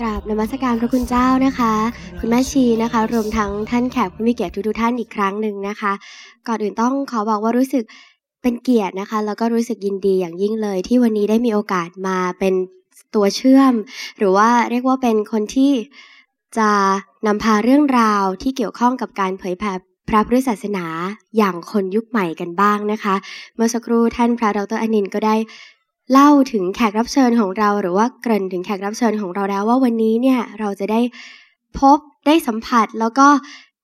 กราบนมัสการพระคุณเจ้านะคะ คุณแม่ชีนะคะ รวมทั้งท่านแขกผู้มีเกียรติทุกท่านอีกครั้งหนึ่งนะคะ ก่อนอื่นต้องขอบอกว่ารู้สึกเป็นเกียรตินะคะ แล้วก็รู้สึกยินดีอย่างยิ่งเลย ที่วันนี้ได้มีโอกาสมาเป็นตัวเชื่อม หรือว่าเรียกว่าเป็นคนที่จะนำพาเรื่องราวที่เกี่ยวข้องกับการเผยแผ่พระพุทธศาสนาอย่างคนยุคใหม่กันบ้างนะคะ เมื่อสักครู่ท่านพระดรอนินก็ได้ เล่าถึงแขกรับเชิญของเราหรือว่าเกริ่นถึงแขกรับเชิญของเราแล้วว่าวันนี้เนี่ยเราจะได้พบได้สัมผัสแล้วก็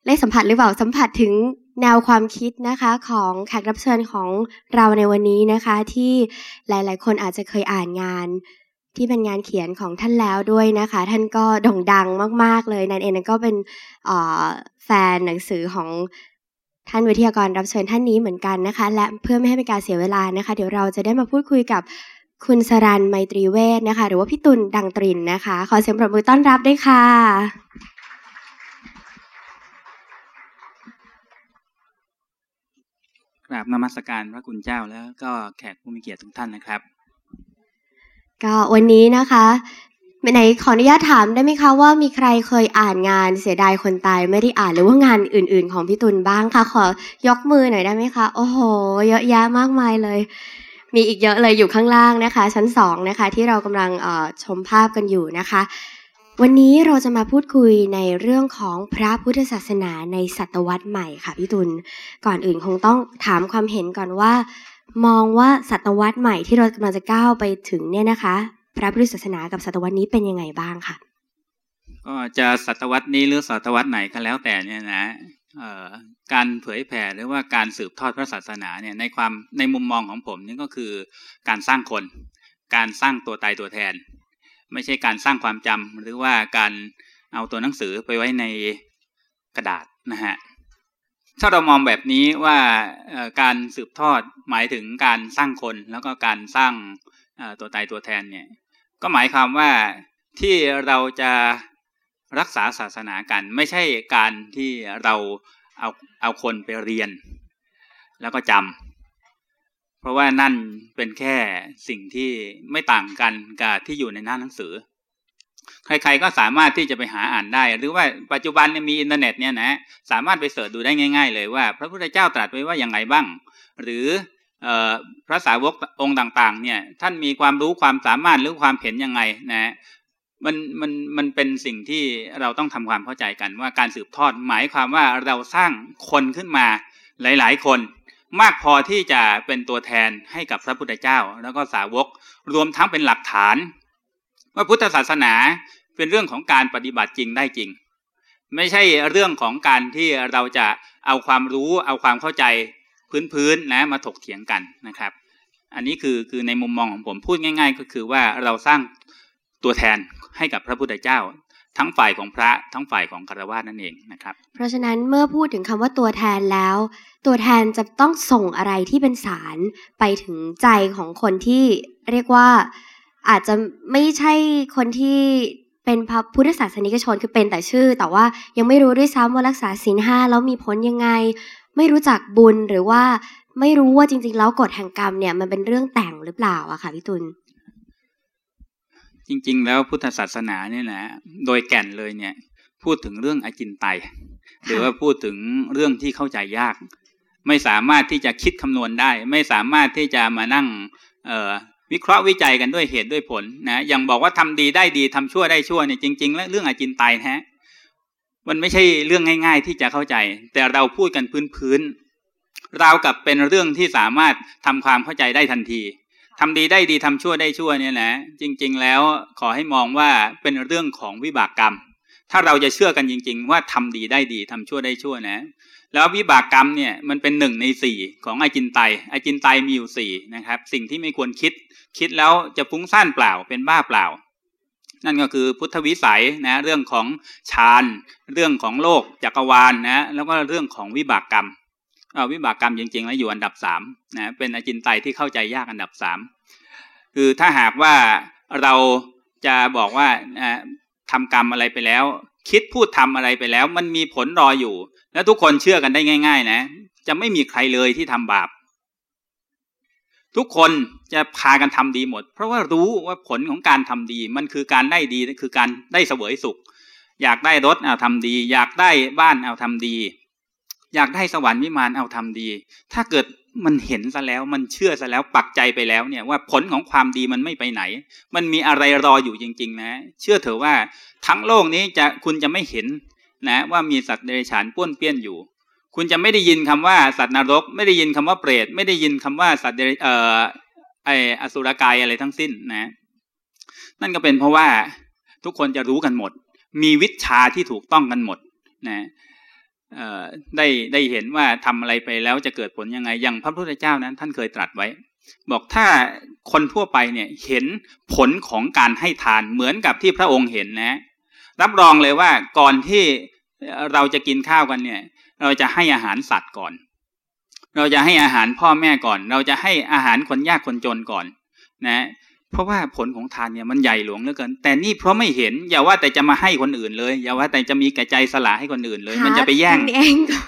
ได้สัมผัสหรือเปล่าสัมผัสถึงแนวความคิดนะคะของแขกรับเชิญของเราในวันนี้นะคะ ที่หลาย ๆ คนอาจจะเคยอ่านงาน ที่เป็นงานเขียนของท่านแล้วด้วยนะคะ ท่านก็โด่งดังมาก ๆ เลยนันเองก็เป็นแฟนหนังสือของท่านวิทยากรรับเชิญท่านนี้เหมือนกันนะคะ และเพื่อไม่ให้เป็นการเสียเวลานะคะ เดี๋ยวเราจะได้มาพูดคุยกับ คุณสรันไมตรีเวทนะคะ หรือว่าพี่ตุลดังตรินนะคะ ขอเสียงปรบมือต้อนรับด้วยค่ะ กราบนมัสการพระคุณเจ้าแล้วก็แขกผู้มีเกียรติทุกท่านนะครับ ก็วันนี้นะคะไหนขออนุญาตถามได้ไหมคะว่ามีใครเคยอ่านงานเสียดายคนตายไม่ได้อ่านหรือว่างานอื่น ๆ ของพี่ตุลบ้างคะขอยกมือหน่อยได้ไหมคะ โอ้โห เยอะแยะมากมายเลย มีอีกเยอะเลยอยู่ข้างล่างนะคะ ชั้นสองนะคะที่เรากำลังชมภาพกันอยู่นะคะ วันนี้เราจะมาพูดคุยในเรื่องของพระพุทธศาสนาในศตวรรษใหม่ค่ะพี่ตุลก่อนอื่นคงต้องถามความเห็นก่อนว่า มองว่าศตวรรษใหม่ที่เรากำลังจะก้าวไปถึงเนี่ยนะคะ พระพุทธศาสนากับศตวรรษนี้เป็นยังไงบ้างค่ะก็จะศตวรรษนี้หรือศตวรรษไหนก็แล้วแต่เนี่ยนะ การเผยแผ่หรือว่าการสืบทอดพระศาสนาเนี่ยในความในมุมมองของผมนี่ก็คือการสร้างคน การสร้างตัวตายตัวแทน ไม่ใช่การสร้างความจำหรือว่าการเอาตัวหนังสือไปไว้ในกระดาษนะฮะถ้าเรามองแบบนี้ว่าการสืบทอดหมายถึงการสร้างคนแล้วก็การสร้างตัวตายตัวแทนเนี่ยก็หมายความว่าที่เราจะ รักษาศาสนากัน ไม่ใช่การที่เราเอาเอาคนไปเรียน แล้วก็จำเพราะว่านั่นเป็นแค่สิ่งที่ไม่ต่างกันกับที่อยู่ในหน้าหนังสือ ใครๆก็สามารถที่จะไปหาอ่านได้ หรือว่าปัจจุบันมีอินเทอร์เน็ตเนี่ยนะสามารถไป search ดูได้ง่าย ๆ เลยว่า พระพุทธเจ้าตรัสไว้ว่าอย่างไรบ้าง หรือพระสาวกองค์ต่างๆ เนี่ยท่านมีความรู้ความสามารถหรือความเห็นยังไงนะ มันมันมันเป็นสิ่งที่เราต้องทำความเข้าใจกันว่าการสืบทอดหมายความว่าเราสร้างคนขึ้นมาหลาย ๆ คน มากพอที่จะเป็นตัวแทนให้กับพระพุทธเจ้า แล้วก็สาวกรวมทั้งเป็นหลักฐาน ว่าพุทธศาสนาเป็นเรื่องของการปฏิบัติจริงได้จริง ไม่ใช่เรื่องของการที่เราจะเอาความรู้เอาความเข้าใจพื้นๆนะมาถกเถียงกันนะครับ อันนี้คือคือในมุมมองของผมพูดง่าย ๆ ก็คือว่าเราสร้าง ตัวแทนให้กับพระพุทธเจ้า ทั้งฝ่ายของพระทั้งฝ่ายของคารวะนั่นเองนะครับ เพราะฉะนั้นเมื่อพูดถึงคำว่าตัวแทนแล้ว ตัวแทนจะต้องส่งอะไรที่เป็นสารไปถึงใจของคนที่เรียกว่าอาจจะไม่ใช่คนที่เป็นพระพุทธศาสนิกชนคือเป็นแต่ชื่อ แต่ว่ายังไม่รู้ด้วยซ้ำว่ารักษาศีลห้าแล้วมีผลยังไง ไม่รู้จักบุญหรือว่าไม่รู้ว่าจริง ๆ แล้วกฎแห่งกรรมเนี่ยมันเป็นเรื่องแต่งหรือเปล่าอะค่ะพี่ตุล จริง ๆ แล้วพุทธศาสนาเนี่ยนะโดยแก่นเลยเนี่ยพูดถึงเรื่องอจินไตยหรือว่าพูดถึงเรื่องที่เข้าใจยาก ไม่สามารถที่จะคิดคำนวณได้ ไม่สามารถที่จะมานั่งวิเคราะห์วิจัยกันด้วยเหตุด้วยผลนะอย่างบอกว่าทำดีได้ดีทำชั่วได้ชั่วเนี่ยจริง ๆ แล้วเรื่องอจินไตยนะมันไม่ใช่เรื่องง่าย ๆ ที่จะเข้าใจ แต่เราพูดกันพื้นๆเรากับเป็นเรื่องที่สามารถทำความเข้าใจได้ทันที ทำดีได้ดีทำชั่วได้ชั่วเนี่ยนะจริง ๆ แล้วขอให้มองว่าเป็นเรื่องของวิบากกรรม ถ้าเราจะเชื่อกันจริง ๆ ว่าทำดีได้ดีทำชั่วได้ชั่วนะ แล้ววิบากกรรมเนี่ยมันเป็นหนึ่งในสี่ของอาจินไตอาจินไตมีอยู่สี่นะครับ สิ่งที่ไม่ควรคิด คิดแล้วจะฟุ้งซ่านเปล่าเป็นบ้าเปล่า นั่นก็คือพุทธวิสัยนะเรื่องของฌานเรื่องของโลกจักรวาลนะแล้วก็เรื่องของวิบากกรรม วิบากกรรมจริงๆแล้วอยู่อันดับสามนะเป็นอจินไตยที่เข้าใจยากอันดับสามคือถ้าหากว่าเราจะบอกว่าทำกรรมอะไรไปแล้ว คิดพูดทำอะไรไปแล้ว มันมีผลรออยู่ แล้วทุกคนเชื่อกันได้ง่าย ๆ นะ จะไม่มีใครเลยที่ทำบาป ทุกคนจะพากันทำดีหมด เพราะว่ารู้ว่าผลของการทำดี มันคือการได้ดีคือการได้เสวยสุข อยากได้รถเอาทำดี อยากได้บ้านเอาทำดี อยากได้สวรรค์วิมานเอาทำดี ถ้าเกิดมันเห็นซะแล้วมันเชื่อซะแล้วปักใจไปแล้วเนี่ยว่าผลของความดีมันไม่ไปไหน มันมีอะไรรออยู่จริง ๆ นะ เชื่อเถอะว่าทั้งโลกนี้จะคุณจะไม่เห็นนะว่ามีสัตว์เดรัจฉานป้วนเปี้ยนอยู่ คุณจะไม่ได้ยินคำว่าสัตว์นรก ไม่ได้ยินคำว่าเปรตไม่ได้ยินคำว่าสัตว์เอ่อไออสุรกายอะไรทั้งสิ้นนะ นั่นก็เป็นเพราะว่าทุกคนจะรู้กันหมด มีวิชาที่ถูกต้องกันหมดนะ ได้ได้เห็นว่าทำอะไรไปแล้วจะเกิดผลยังไง อย่างพระพุทธเจ้านั้นท่านเคยตรัสไว้ บอกถ้าคนทั่วไปเนี่ยเห็นผลของการให้ทานเหมือนกับที่พระองค์เห็นนะ รับรองเลยว่าก่อนที่เราจะกินข้าวกันเนี่ย เราจะให้อาหารสัตว์ก่อน เราจะให้อาหารพ่อแม่ก่อน เราจะให้อาหารคนยากคนจนก่อน นะ เพราะว่าผลของทานเนี่ยมันใหญ่หลวงเหลือเกิน แต่นี่เพราะไม่เห็น อย่าว่าแต่จะมาให้คนอื่นเลย อย่าว่าแต่จะมีแก่ใจสละให้คนอื่นเลย มันจะไปแย่ง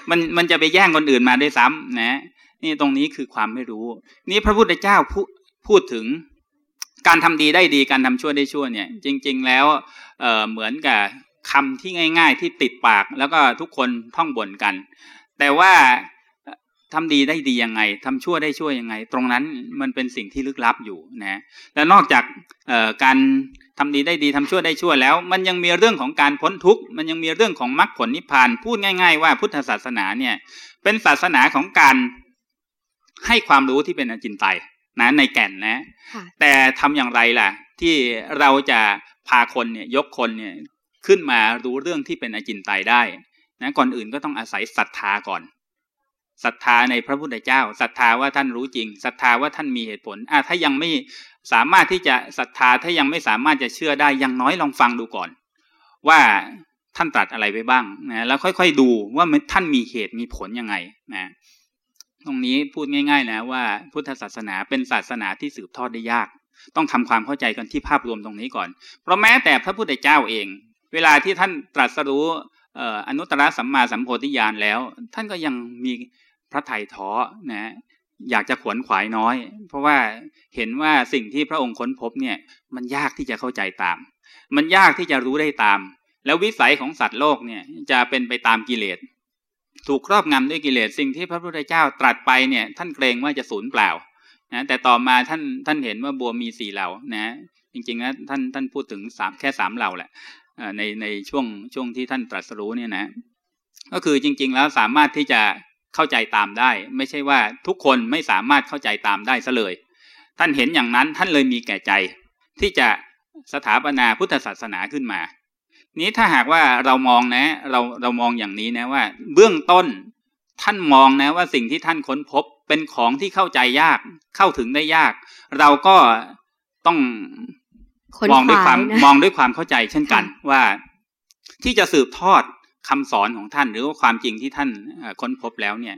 มันมันจะไปแย่งคนอื่นมาด้วยซ้ำนะนี่ตรงนี้คือความไม่รู้ นี่พระพุทธเจ้าพูดพูดถึงการทำดีได้ดีการทำชั่วได้ชั่วเนี่ย จริง ๆ แล้วเอเหมือนกับคำที่ง่าย ๆ ที่ติดปากแล้วก็ทุกคนท่องบ่นกัน แต่ว่า ทำดีได้ดียังไงทำชั่วได้ชั่วยังไง ตรงนั้นมันเป็นสิ่งที่ลึกลับอยู่นะและนอกจากการทำดีได้ดีทำชั่วได้ชั่วแล้ว มันยังมีเรื่องของการพ้นทุกข์มันยังมีเรื่องของมรรคผลนิพพานพูดง่าย ๆ ว่าพุทธศาสนาเนี่ยเป็นศาสนาของการให้ความรู้ที่เป็นอจินไตยนะในแก่นนะ แต่ทำอย่างไรล่ะ ที่เราจะพาคนเนี่ยยกคนเนี่ยขึ้นมารู้เรื่องที่เป็นอจินไตยได้นะก่อนอื่นก็ต้องอาศัยศรัทธาก่อน ศรัทธาในพระพุทธเจ้าศรัทธาว่าท่านรู้จริงศรัทธาว่าท่านมีเหตุผลอ่าถ้ายังไม่สามารถที่จะศรัทธาถ้ายังไม่สามารถจะเชื่อได้ยังน้อยลองฟังดูก่อน ว่าท่านตรัสอะไรไว้บ้างนะแล้วค่อยๆดูว่าท่านมีเหตุมีผลยังไงนะตรงนี้พูดง่าย ๆ นะว่าพุทธศาสนาเป็นศาสนาที่สืบทอดได้ยาก ต้องทำความเข้าใจกันที่ภาพรวมตรงนี้ก่อน เพราะแม้แต่พระพุทธเจ้าเอง เวลาที่ท่านตรัสรู้อนุตตรสัมมาสัมโพธิญาณแล้ว ท่านก็ยังมี พระไถ่ท้อนะอยากจะขวนขวายน้อย เพราะว่าเห็นว่าสิ่งที่พระองค์ค้นพบเนี่ย มันยากที่จะเข้าใจตาม มันยากที่จะรู้ได้ตาม แล้ววิสัยของสัตว์โลกเนี่ยจะเป็นไปตามกิเลส ถูกครอบงำด้วยกิเลสสิ่งที่พระพุทธเจ้าตรัสไปเนี่ย ท่านเกรงว่าจะสูญเปล่านะแต่ต่อมาท่านท่านเห็นว่าบัวมีสี่เหล่านะจริงๆนะท่านท่านพูดถึงสามแค่สามเหล่าแหละในในช่วงช่วงที่ท่านตรัสรู้เนี่ยนะ ก็คือจริง ๆ แล้วสามารถที่จะ เข้าใจตามได้ ไม่ใช่ว่าทุกคนไม่สามารถเข้าใจตามได้ซะเลย ท่านเห็นอย่างนั้นท่านเลยมีแก่ใจ ที่จะสถาปนาพุทธศาสนาขึ้นมา นี้ถ้าหากว่าเรามองนะ เราเรามองอย่างนี้นะว่า เบื้องต้นท่านมองนะว่าสิ่งที่ท่านค้นพบเป็นของที่เข้าใจยากเข้าถึงได้ยาก เราก็ต้องมองด้วยความมองด้วยความเข้าใจเช่นกันว่าที่จะสืบทอด คำสอนของท่านหรือว่าความจริงที่ท่านค้นพบแล้วเนี่ย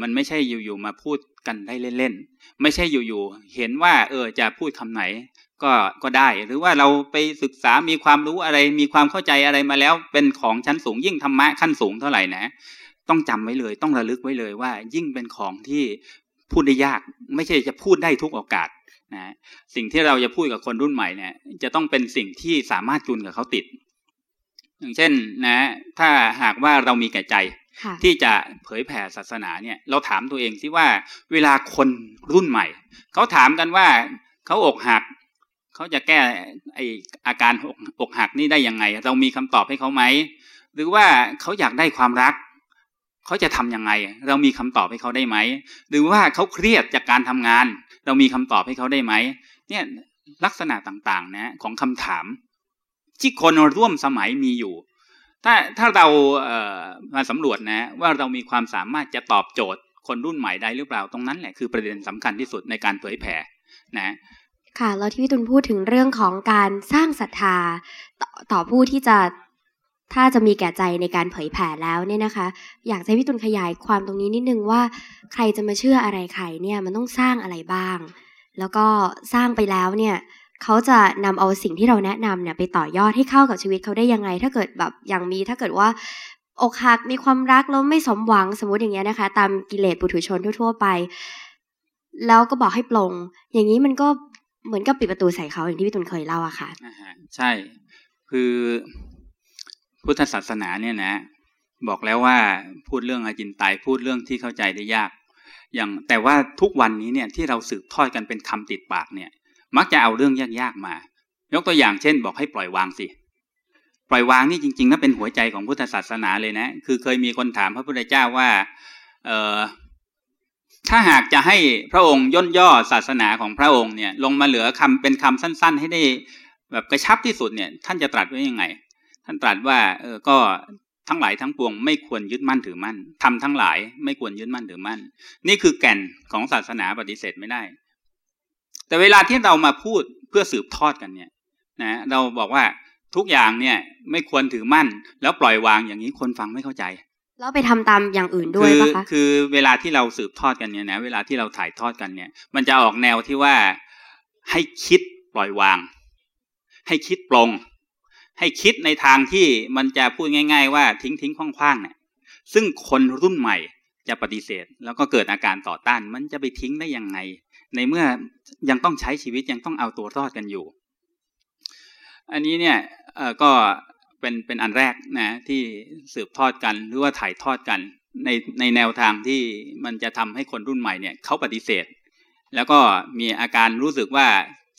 มันไม่ใช่อยู่ๆมาพูดกันได้เล่นๆไม่ใช่อยู่ๆเห็นว่าเออจะพูดคำไหนก็ก็ได้ หรือว่าเราไปศึกษามีความรู้อะไร มีความเข้าใจอะไรมาแล้ว เป็นของชั้นสูงยิ่งธรรมะขั้นสูงเท่าไหร่นะต้องจำไว้เลย ต้องระลึกไว้เลยว่า ยิ่งเป็นของที่พูดได้ยาก ไม่ใช่จะพูดได้ทุกโอกาสนะสิ่งที่เราจะพูดกับคนรุ่นใหม่เนี่ยจะต้องเป็นสิ่งที่สามารถจูนกับเขาติด อย่างเช่นนะถ้าหากว่าเรามีแก่ใจที่จะเผยแผ่ศาสนาเนี่ยเราถามตัวเองสิว่าเวลาคนรุ่นใหม่ เขาถามกันว่าเขาอกหักเขาจะแก้ไออาการอกหักนี่ได้ยังไง เรามีคำตอบให้เขาไหมหรือว่าเขาอยากได้ความรัก เขาจะทํำยังไง เรามีคำตอบให้เขาได้ไหม หรือว่าเขาเครียดจากการทำงาน เรามีคำตอบให้เขาได้ไหมเนี่ยลักษณะต่างๆนะของคำถาม ที่คนร่วมสมัยมีอยู่ ถ้าถ้าเราเมาสำรวจนะว่าเรามีความสามารถจะตอบโจทย์คนรุ่นใหม่ได้หรือเปล่าตรงนั้นแหละคือประเด็นสำคัญที่สุดในการเผยแผ่นะค่ะแล้วที่พี่ตุลพูดถึงเรื่องของการสร้างศรัทธาตต่อผู้ที่จะถ้าจะมีแก่ใจในการเผยแผ่แล้วเนี่ยนะคะ อยากให้พี่ตุลขยายความตรงนี้นิดนึงว่า ใครจะมาเชื่ออะไรใครเนี่ยมันต้องสร้างอะไรบ้าง แล้วก็สร้างไปแล้วเนี่ย เขาจะนำเอาสิ่งที่เราแนะนำเนี่ยไปต่อยอดให้เข้ากับชีวิตเขาได้ยังไง ถ้าเกิดแบบอย่างมีถ้าเกิดว่าอกหักมีความรักแล้วไม่สมหวังสมมติอย่างเงี้ยนะคะ ตามกิเลสปุถุชนทั่ว ๆ ไป แล้วก็บอกให้ปลง อย่างนี้มันก็เหมือนกับปิดประตูใส่เขาอย่างที่พี่ตุลเคยเล่าอะค่ะอ่าฮะใช่ คือพุทธศาสนาเนี่ยนะ บอกแล้วว่าพูดเรื่องอาจินไตยพูดเรื่องที่เข้าใจได้ยาก อย่างแต่ว่าทุกวันนี้เนี่ยที่เราสืบทอดกันเป็นคำติดปากเนี่ย มักจะเอาเรื่องยากๆมา ยกตัวอย่างเช่น บอกให้ปล่อยวางสิ ปล่อยวางนี่จริงๆนั่นเป็นหัวใจของพุทธศาสนาเลยนะ คือเคยมีคนถามพระพุทธเจ้าว่า เออถ้าหากจะให้พระองค์ย่นย่อศาสนาของพระองค์เนี่ย ลงมาเหลือคำเป็นคำสั้น ๆ ให้ได้แบบกระชับที่สุดเนี่ย ท่านจะตรัสไว้ยังไง ท่านตรัสว่า เออก็ทั้งหลายทั้งปวงไม่ควรยึดมั่นถือมั่นทำทั้งหลายไม่ควรยึดมั่นถือมั่น นี่คือแก่นของศาสนาปฏิเสธไม่ได้ แต่เวลาที่เรามาพูดเพื่อสืบทอดกันเนี่ยนะเราบอกว่าทุกอย่างเนี่ยไม่ควรถือมั่น แล้วปล่อยวางอย่างนี้คนฟังไม่เข้าใจ แล้วไปทำตามอย่างอื่นด้วยคือปะคะคือเวลาที่เราสืบทอดกันเนี่ยนะเวลาที่เราถ่ายทอดกันเนี่ย มันจะออกแนวที่ว่าให้คิดปล่อยวาง ให้คิดปลง ให้คิดในทางที่มันจะพูดง่าย ๆ ว่าทิ้งทิ้งคว้างคว้างเนี่ยซึ่งคนรุ่นใหม่จะปฏิเสธ แล้วก็เกิดอาการต่อต้าน มันจะไปทิ้งได้ยังไง ในเมื่อยังต้องใช้ชีวิตยังต้องเอาตัวรอดกันอยู่ อันนี้เนี่ยเออก็เป็นเป็นอันแรกนะที่สืบทอดกันหรือว่าถ่ายทอดกันในในแนวทางที่มันจะทำให้คนรุ่นใหม่เนี่ยเขาปฏิเสธ แล้วก็มีอาการรู้สึกว่า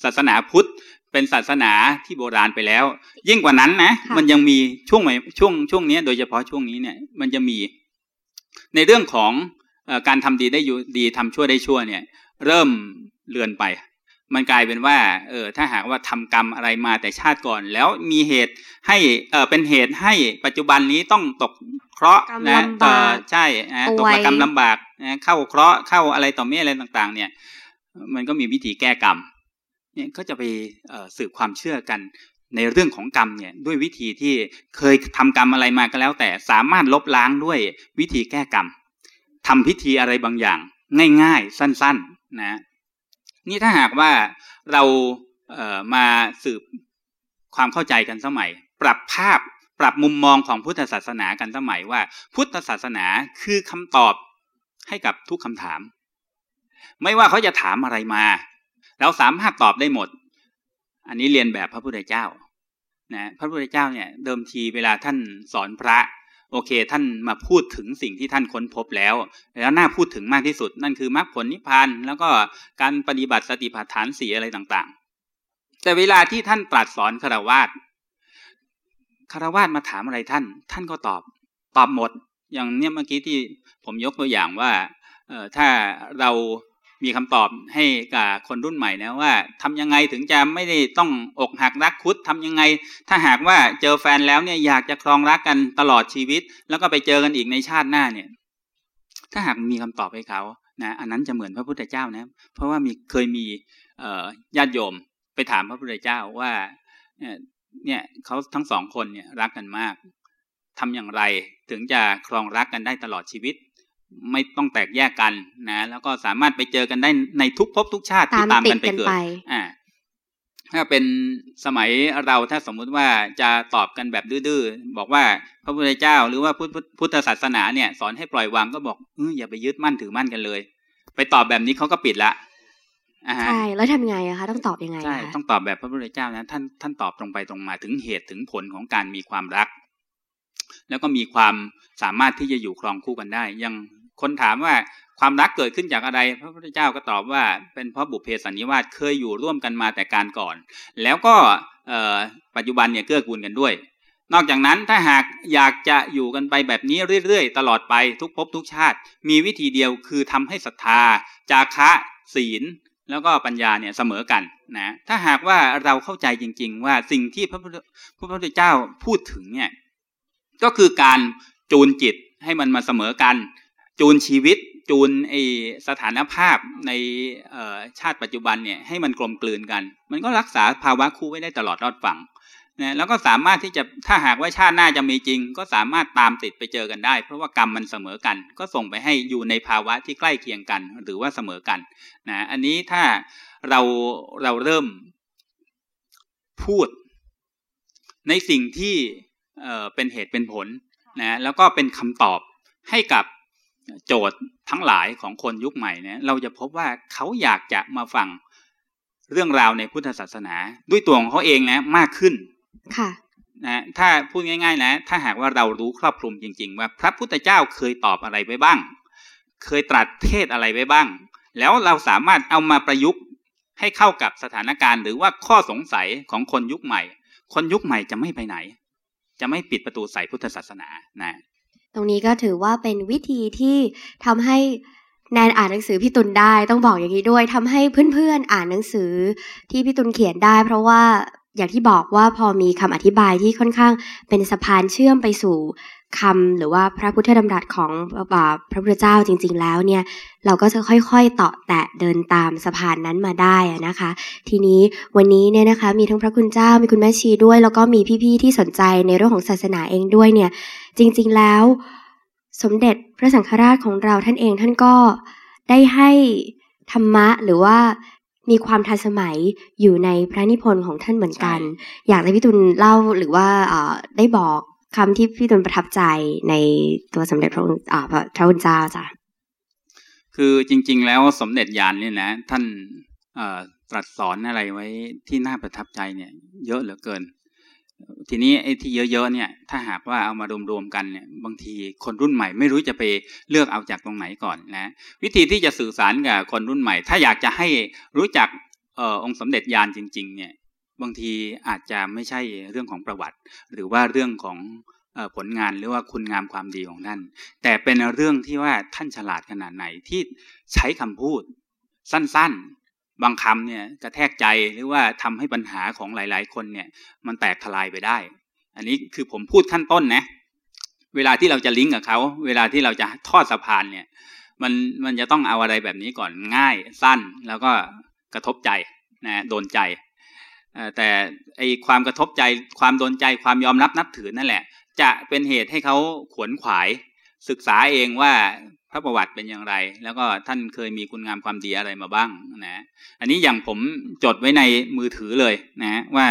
ศาสนาพุทธเป็นศาสนาที่โบราณไปแล้ว ยิ่งกว่านั้นนะค่ะมันยังมีช่วงใหม่ช่วงช่วงนี้โดยเฉพาะช่วงนี้เนี่ยมันจะมีในเรื่องของเออการทำดีได้อยู่ดีทำชั่วได้ชั่วเนี่ย เริ่มเลือนไป มันกลายเป็นว่าเออถ้าหากว่าทำกรรมอะไรมาแต่ชาติก่อน แล้วมีเหตุให้เออเป็นเหตุให้ปัจจุบันนี้ต้องตกเคราะห์กรรมนะลำบากเออใช่นะตป่กวยระกรรมลำบากนะเข้าเคราะห์เข้าอะไรต่อเมื่ออะไรต่าง ๆ เนี่ย มันก็มีวิธีแก้กรรมเนี่ยก็จะไปเอ่อสืบความเชื่อกันในเรื่องของกรรมเนี่ยด้วยวิธีที่เคยทำกรรมอะไรมาก็แล้ว แต่สามารถลบล้างด้วยวิธีแก้กรรมทำพิธีอะไรบางอย่าง ง่ายๆ สั้นๆนะนี่ถ้าหากว่าเราเอ่อมาสืบความเข้าใจกันสมัย ปรับภาพปรับมุมมองของพุทธศาสนากันสมัยว่า พุทธศาสนาคือคำตอบให้กับทุกคำถาม ไม่ว่าเขาจะถามอะไรมา เราสามารถตอบได้หมด อันนี้เรียนแบบพระพุทธเจ้านะพระพุทธเจ้าเนี่ยเดิมทีเวลาท่านสอนพระ โอเค ท่านมาพูดถึงสิ่งที่ท่านค้นพบแล้ว แล้วน่าพูดถึงมากที่สุด นั่นคือมรรคผลนิพพานแล้วก็การปฏิบัติสติปัฏฐานสีอะไรต่างๆ แต่เวลาที่ท่านตรัสสอนคารวาสคารวาสมาถามอะไรท่าน ท่านก็ตอบ ตอบหมด อย่างเนี้ยเมื่อกี้ที่ผมยกตัวอย่างว่าเออถ้าเรา มีคำตอบให้กับคนรุ่นใหม่นะว่าทำยังไงถึงจะไม่ได้ต้องอกหักรักคุดทำยังไง ถ้าหากว่าเจอแฟนแล้วเนี่ยอยากจะครองรักกันตลอดชีวิต แล้วก็ไปเจอกันอีกในชาติหน้าเนี่ย ถ้าหากมีคำตอบให้เขานะอันนั้นจะเหมือนพระพุทธเจ้านะ เพราะว่ามีเคยมีญาติโยมไปถามพระพุทธเจ้าว่าเนี่ยเขาทั้งสองคนเนี่ยรักกันมากทำอย่างไรถึงจะครองรักกันได้ตลอดชีวิต ไม่ต้องแตกแยกกันนะแล้วก็สามารถไปเจอกันได้ในทุกภพทุกชาติตาที่มตามติดกันไปกันเกิดไปอ่าถ้าเป็นสมัยเราถ้าสมมุติว่าจะตอบกันแบบดื้อๆบอกว่าพระพุทธเจ้าหรือว่าพุทธพุทธศาสนาเนี่ย สอนให้ปล่อยวางก็บอกเอออย่าไปยึดมั่นถือมั่นกันเลย ไปตอบแบบนี้เขาก็ปิดละอ่าฮะใช่แล้วทำไงอะคะต้องตอบยังไงใช่อะคะต้องตอบแบบพระพุทธเจ้านะท่านท่านตอบตรงไปตรงมาถึงเหตุถึงผลของการมีความรัก แล้วก็มีความสามารถที่จะอยู่ครองคู่กันได้ ยังคนถามว่าความรักเกิดขึ้นจากอะไร พระพุทธเจ้าก็ตอบว่า เป็นเพราะบุพเพสันนิวาสเคยอยู่ร่วมกันมาแต่การก่อน แล้วก็ปัจจุบันเนี่ยเกื้อกูลกันด้วย นอกจากนั้นถ้าหากอยากจะอยู่กันไปแบบนี้เรื่อยๆ ตลอดไปทุกภพทุกชาติ มีวิธีเดียวคือทำให้ศรัทธา จาคะ ศีล แล้วก็ปัญญาเนี่ยเสมอกันนะถ้าหากว่าเราเข้าใจจริง ๆ ว่าสิ่งที่พระพุทธเจ้าพูดถึงเนี่ย ก็คือการจูนจิตให้มันมาเสมอกัน จูนชีวิต จูนไอสถานภาพในชาติปัจจุบันเนี่ยให้มันกลมกลืนกัน มันก็รักษาภาวะคู่ไว้ได้ตลอดรอดฝั่งนะแล้วก็สามารถที่จะถ้าหากว่าชาติหน้าจะมีจริง ก็สามารถตามติดไปเจอกันได้ เพราะว่ากรรมมันเสมอกัน ก็ส่งไปให้อยู่ในภาวะที่ใกล้เคียงกัน หรือว่าเสมอกันนะอันนี้ถ้าเราเราเริ่มพูดในสิ่งที่ เอ่อเป็นเหตุเป็นผลนะแล้วก็เป็นคำตอบให้กับโจทย์ทั้งหลายของคนยุคใหม่เนี่ยเราจะพบว่าเขาอยากจะมาฟังเรื่องราวในพุทธศาสนา ด้วยตัวของเขาเองนะมากขึ้นค่ะนะถ้าพูดง่ายๆนะ ถ้าหากว่าเรารู้ครอบคลุมจริง ๆ ว่าพระพุทธเจ้าเคยตอบอะไรไว้บ้าง เคยตรัสเทศอะไรไว้บ้าง แล้วเราสามารถเอามาประยุกต์ให้เข้ากับสถานการณ์ หรือว่าข้อสงสัยของคนยุคใหม่ คนยุคใหม่จะไม่ไปไหน จะไม่ปิดประตูใส่พุทธศาสนานะตรงนี้ก็ถือว่าเป็นวิธีที่ทำให้แนนอ่านหนังสือพี่ตุลได้ต้องบอกอย่างนี้ด้วยทำให้เพื่อนๆอ่านหนังสือที่พี่ตุลเขียนได้ เพราะว่าอย่างที่บอกว่าพอมีคำอธิบายที่ค่อนข้างเป็นสะพานเชื่อมไปสู่ คำหรือว่าพระพุทธดำรัสของพระพุทธเจ้าจริง ๆ แล้วเนี่ยเราก็จะค่อยๆ เตาะแตะเดินตามสะพานนั้นมาได้นะคะ ทีนี้วันนี้เนี่ยนะคะมีทั้งพระคุณเจ้ามีคุณแม่ชีด้วย แล้วก็มีพี่ๆที่สนใจในเรื่องของศาสนาเองด้วยเนี่ยจริง ๆแล้ว สมเด็จพระสังฆราชของเราท่านเองท่านก็ได้ให้ธรรมะหรือว่ามีความทันสมัยอยู่ในพระนิพนธ์ของท่านเหมือนกัน อยากให้พี่ตุลเล่าหรือว่าได้บอก คำที่พี่ตุลประทับใจในตัวสมเด็จพระพระคุณเจ้าจ้ะคือจริง ๆ แล้วสมเด็จยานเนี่ยนะท่านตรัสสอนอะไรไว้ที่น่าประทับใจเนี่ย เยอะเหลือเกิน ทีนี้ไอ้ที่เยอะๆเนี่ย ถ้าหากว่าเอามารวมๆกันเนี่ย บางทีคนรุ่นใหม่ไม่รู้จะไปเลือกเอาจากตรงไหนก่อนนะ วิธีที่จะสื่อสารกับคนรุ่นใหม่ ถ้าอยากจะให้รู้จักออองค์สมเด็จยานจริง ๆ เนี่ย บางทีอาจจะไม่ใช่เรื่องของประวัติ หรือว่าเรื่องของผลงานหรือว่าคุณงามความดีของท่าน แต่เป็นเรื่องที่ว่าท่านฉลาดขนาดไหนที่ใช้คำพูด สั้นๆ บางคำเนี่ยกระแทกใจหรือว่าทำให้ปัญหาของหลาย ๆ คนเนี่ยมันแตกทลายไปได้ อันนี้คือผมพูดขั้นต้นนะเวลาที่เราจะลิงก์กับเขา เวลาที่เราจะทอดสะพานเนี่ยมันมันจะต้องเอาอะไรแบบนี้ก่อนง่ายสั้นแล้วก็กระทบใจนะโดนใจ แต่ไอความกระทบใจความโดนใจความยอมรับนับถือนั่นแหละ จะเป็นเหตุให้เขาขวนขวาย ศึกษาเองว่าพระประวัติเป็นอย่างไร แล้วก็ท่านเคยมีคุณงามความดีอะไรมาบ้างนะอันนี้อย่างผมจดไว้ในมือถือเลยนะว่า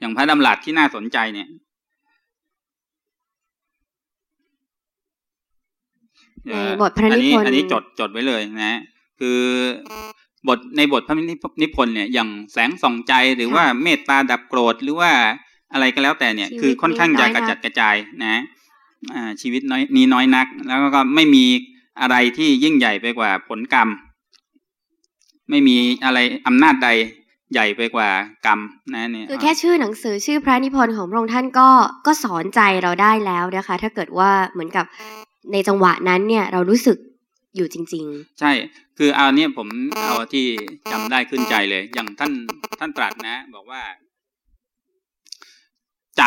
อย่างพระดำรัสที่น่าสนใจเนี่ยบทพระนิพนธ์อันนี้จดจดไว้เลยนะ คือ บทในบทพระนิพนธ์เนี่ยอย่างแสงส่องใจหรือว่าเมตตาดับโกรธหรือว่าอะไรก็แล้วแต่เนี่ย คือค่อนข้างจะกระจัดกระจายนะชีวิตน้อยนี้น้อยนัก แล้วก็ไม่มีอะไรที่ยิ่งใหญ่ไปกว่าผลกรรม ไม่มีอะไรอำนาจใดใหญ่ไปกว่ากรรมนะเนี่ยคือแค่ชื่อหนังสือชื่อพระนิพนธ์ของพระองค์ท่านก็ก็สอนใจเราได้แล้วนะคะ ถ้าเกิดว่าเหมือนกับในจังหวะนั้นเนี่ยเรารู้สึก อยู่จริง ๆ ใช่ คือเอาเนี่ยผมเอาที่จำได้ขึ้นใจเลย อย่างท่านท่านตรัสนะ บอกว่า ใจ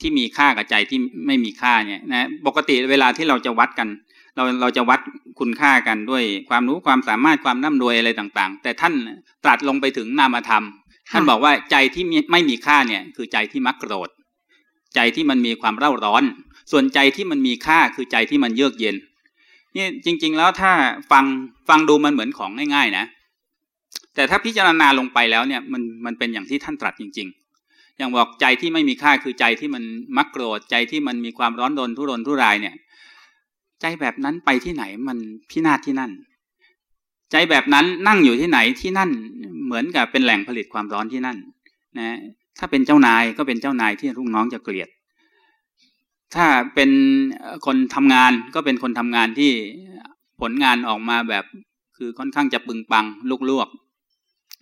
ที่มีค่ากับใจที่ไม่มีค่าเนี่ยนะปกติเวลาที่เราจะวัดกัน เราเราจะวัดคุณค่ากันด้วยความรู้ความสามารถความน่ำรวยอะไรต่างๆ แต่ท่านตรัสลงไปถึงนามธรรม ท่านบอกว่าใจที่ไม่มีค่าเนี่ย คือใจที่มักโกรธ ใจที่มันมีความเร่าร้อน ส่วนใจที่มันมีค่าคือใจที่มันเยือกเย็น นี่จริง ๆ แล้วถ้าฟังฟังดูมันเหมือนของง่าย ๆ นะ แต่ถ้าพิจารณาลงไปแล้วเนี่ยมันมันเป็นอย่างที่ท่านตรัสจริง ๆ อย่างบอกใจที่ไม่มีค่าคือใจที่มันมักโกรธใจที่มันมีความร้อนรนทุรนทุรายเนี่ย ใจแบบนั้นไปที่ไหนมันพินาศที่นั่น ใจแบบนั้นนั่งอยู่ที่ไหนที่นั่นเหมือนกับเป็นแหล่งผลิตความร้อนที่นั่น นะ ถ้าเป็นเจ้านายก็เป็นเจ้านายที่ลูกน้องจะเกลียด ถ้าเป็นคนทำงานก็เป็นคนทำงานที่ผลงานออกมาแบบคือค่อนข้างจะปึงปังลุกลวก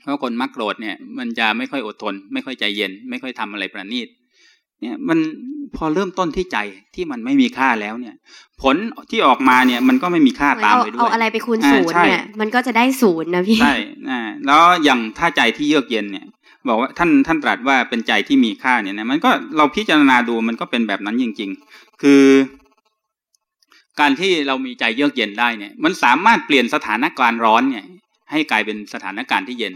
เพราะคนมักโกรธเนี่ย มันจะไม่ค่อยอดทน ไม่ค่อยใจเย็น ไม่ค่อยทำอะไรประณีตเนี่ยมันพอเริ่มต้นที่ใจที่มันไม่มีค่าแล้วเนี่ย ผลที่ออกมาเนี่ยมันก็ไม่มีค่าตามไปด้วยเอาอะไรไปคูณศูนย์เนี่ยมันก็จะได้ศูนย์นะพี่ใช่แล้วอย่างถ้าใจที่เยือกเย็นเนี่ย บอกว่าท่านท่านตรัสว่าเป็นใจที่มีค่าเนี่ยนะมันก็เราพิจารณาดูมันก็เป็นแบบนั้นจริง ๆ คือ การที่เรามีใจเยือกเย็นได้เนี่ย มันสามารถเปลี่ยนสถานการณ์ร้อนเนี่ย ให้กลายเป็นสถานการณ์ที่เย็น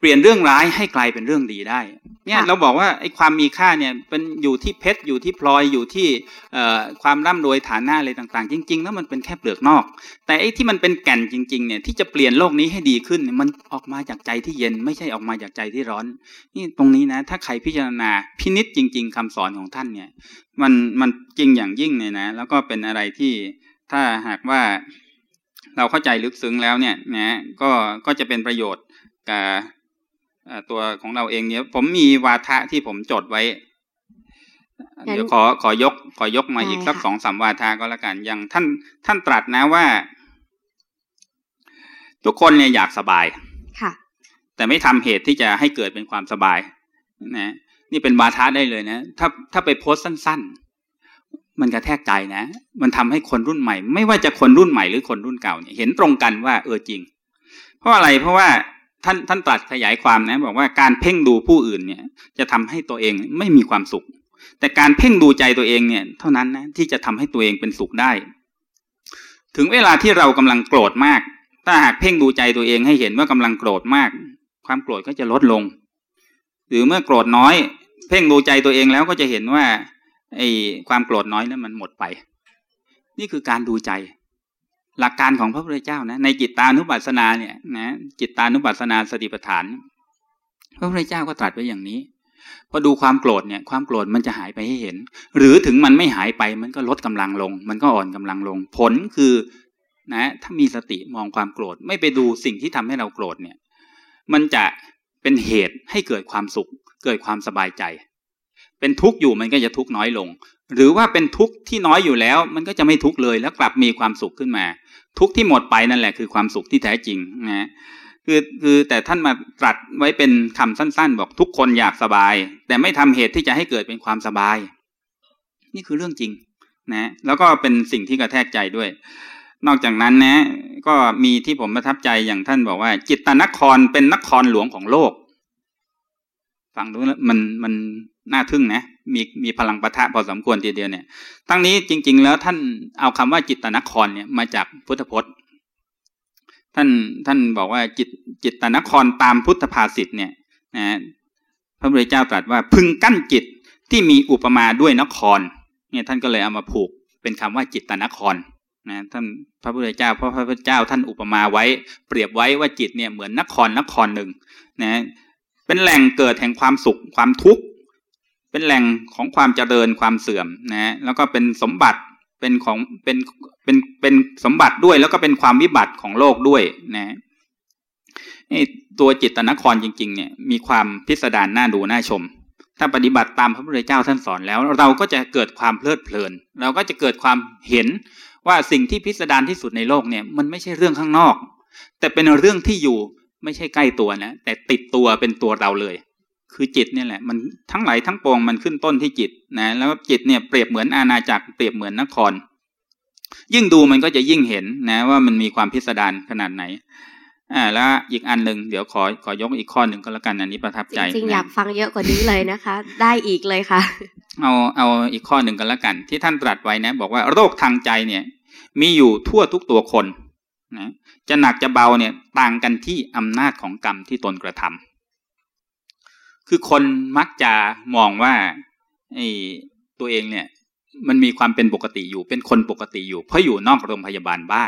เปลี่ยนเรื่องร้ายให้กลายเป็นเรื่องดีได้ เนี่ยเราบอกว่าไอ้ความมีค่าเนี่ยเป็นอยู่ที่เพชรอยู่ที่พลอยอยู่ที่เอ่อความร่ำรวยฐานะอะไรต่างๆ จริง ๆ แล้วมันเป็นแค่เปลือกนอก แต่ไอ้ที่มันเป็นแก่นจริงๆเนี่ยที่จะเปลี่ยนโลกนี้ให้ดีขึ้นมันออกมาจากใจที่เย็นไม่ใช่ออกมาจากใจที่ร้อน นี่ตรงนี้นะ ถ้าใครพิจารณาพินิษจริง ๆคำสอนของท่านเนี่ย มันมันจริงอย่างยิ่งเนี่ยนะ แล้วก็เป็นอะไรที่ถ้าหากว่าเราเข้าใจลึกซึ้งแล้วเนี่ยนะก็ก็จะเป็นประโยชน์กับ ตัวของเราเองเนี่ย ผมมีวาทะที่ผมจดไว้ เดี๋ยวขอขอยก ขอยกมาอีกสักสองสามวาทะก็แล้วกัน อย่างท่านท่านตรัสนะว่า ทุกคนเนี่ยอยากสบายค่ะ แต่ไม่ทำเหตุที่จะให้เกิดเป็นความสบาย นะ นี่เป็นวาทะได้เลยนะ ถ้าถ้าไปโพสต์สั้น ๆมันกระแทกใจนะ มันทำให้คนรุ่นใหม่ ไม่ว่าจะคนรุ่นใหม่หรือคนรุ่นเก่าเนี่ยเห็นตรงกันว่าเออจริง เพราะอะไร เพราะว่า ท่านท่านตรัสขยายความนะบอกว่าการเพ่งดูผู้อื่นเนี่ย จะทำให้ตัวเองไม่มีความสุข แต่การเพ่งดูใจตัวเองเนี่ย เท่านั้นนะที่จะทำให้ตัวเองเป็นสุขได้ ถึงเวลาที่เรากำลังโกรธมาก ถ้าหากเพ่งดูใจตัวเองให้เห็นว่ากำลังโกรธมาก ความโกรธก็จะลดลง หรือเมื่อโกรธน้อย เพ่งดูใจตัวเองแล้วก็จะเห็นว่าไอ้ความโกรธน้อยนั้นมันหมดไป นี่คือการดูใจ หลักการของพระพุทธเจ้านะในจิตตานุปัสสนาเนี่ยนะจิตตานุปัสสนาสติปัฏฐาน พระพุทธเจ้าก็ตรัสไว้อย่างนี้พอดูความโกรธเนี่ยความโกรธมันจะหายไปให้เห็น หรือถึงมันไม่หายไปมันก็ลดกำลังลง มันก็อ่อนกำลังลง ผลคือนะถ้ามีสติมองความโกรธไม่ไปดูสิ่งที่ทำให้เราโกรธเนี่ยมันจะเป็นเหตุให้เกิดความสุข เกิดความสบายใจ เป็นทุกข์อยู่มันก็จะทุกข์น้อยลง หรือว่าเป็นทุกข์ที่น้อยอยู่แล้ว มันก็จะไม่ทุกข์เลยแล้วกลับมีความสุขขึ้นมา ทุกที่หมดไปนั่นแหละคือความสุขที่แท้จริงนะคือคือแต่ท่านมาตรัสไว้เป็นคำสั้น ๆ บอกทุกคนอยากสบาย แต่ไม่ทำเหตุที่จะให้เกิดเป็นความสบาย นี่คือเรื่องจริงนะแล้วก็เป็นสิ่งที่กระแทกใจด้วย นอกจากนั้นนะ ก็มีที่ผมประทับใจอย่างท่านบอกว่า จิตตนครเป็นนครหลวงของโลกฟังดูแล้วมันมัน น่าทึ่งนะมีมีพลังประทะพอสมควรทีเดียวเนี่ยทั้งนี้จริง ๆ แล้วท่านเอาคำว่าจิตตนครเนี่ยมาจากพุทธพจน์ ท่านท่านบอกว่าจิตจิตตนครตามพุทธภาษิตเนี่ยนะพระพุทธเจ้าตรัสว่าพึงกั้นจิตที่มีอุปมาด้วยนครเนี่ยท่านก็เลยเอามาผูกเป็นคำว่าจิตตนครนะท่านพระพุทธเจ้าเพระพุทธเจ้าท่านอุปมาไว้ เปรียบไว้ว่าจิตเนี่ยเหมือนนครนครหนึ่งนะเป็นแหล่งเกิดแห่งความสุขความทุกข์ เป็นแหล่งของความเจริญความเสื่อมนะแล้วก็เป็นสมบัติเป็นของเป็นเป็นเป็นสมบัติด้วยแล้วก็เป็นความวิบัติของโลกด้วยนะนี่ตัวจิตนครจริง ๆ เนี่ยมีความพิสดารน่าดูน่าชม ถ้าปฏิบัติตามพระพุทธเจ้าท่านสอนแล้ว เราก็จะเกิดความเพลิดเพลิน เราก็จะเกิดความเห็นว่าสิ่งที่พิสดารที่สุดในโลกเนี่ยมันไม่ใช่เรื่องข้างนอก แต่เป็นเรื่องที่อยู่ไม่ใช่ใกล้ตัวนะแต่ติดตัวเป็นตัวเราเลย คือจิตเนี่ยแหละมันทั้งหลายทั้งปวงมันขึ้นต้นที่จิตนะแล้วจิตเนี่ยเปรียบเหมือนอาณาจักรเปรียบเหมือนนคร ยิ่งดูมันก็จะยิ่งเห็นนะว่ามันมีความพิสดารขนาดไหนอ่าแล้วอีกอันหนึ่งเดี๋ยวขอขอยกอีกข้อหนึ่งก็แล้วกันอันนี้ประทับใจจริงๆอยากฟังเยอะกว่านี้เลยนะคะ ได้อีกเลยค่ะ เอาเอาอีกข้อหนึ่งกันแล้วกัน ที่ท่านตรัสไว้นะ บอกว่าโรคทางใจเนี่ย มีอยู่ทั่วทุกตัวคนนะจะหนักจะเบาเนี่ยต่างกันที่อำนาจของกรรมที่ตนกระทำ คือคนมักจะมองว่าไอ้ตัวเองเนี่ย มันมีความเป็นปกติอยู่ เป็นคนปกติอยู่ เพราะอยู่นอกโรงพยาบาลบ้า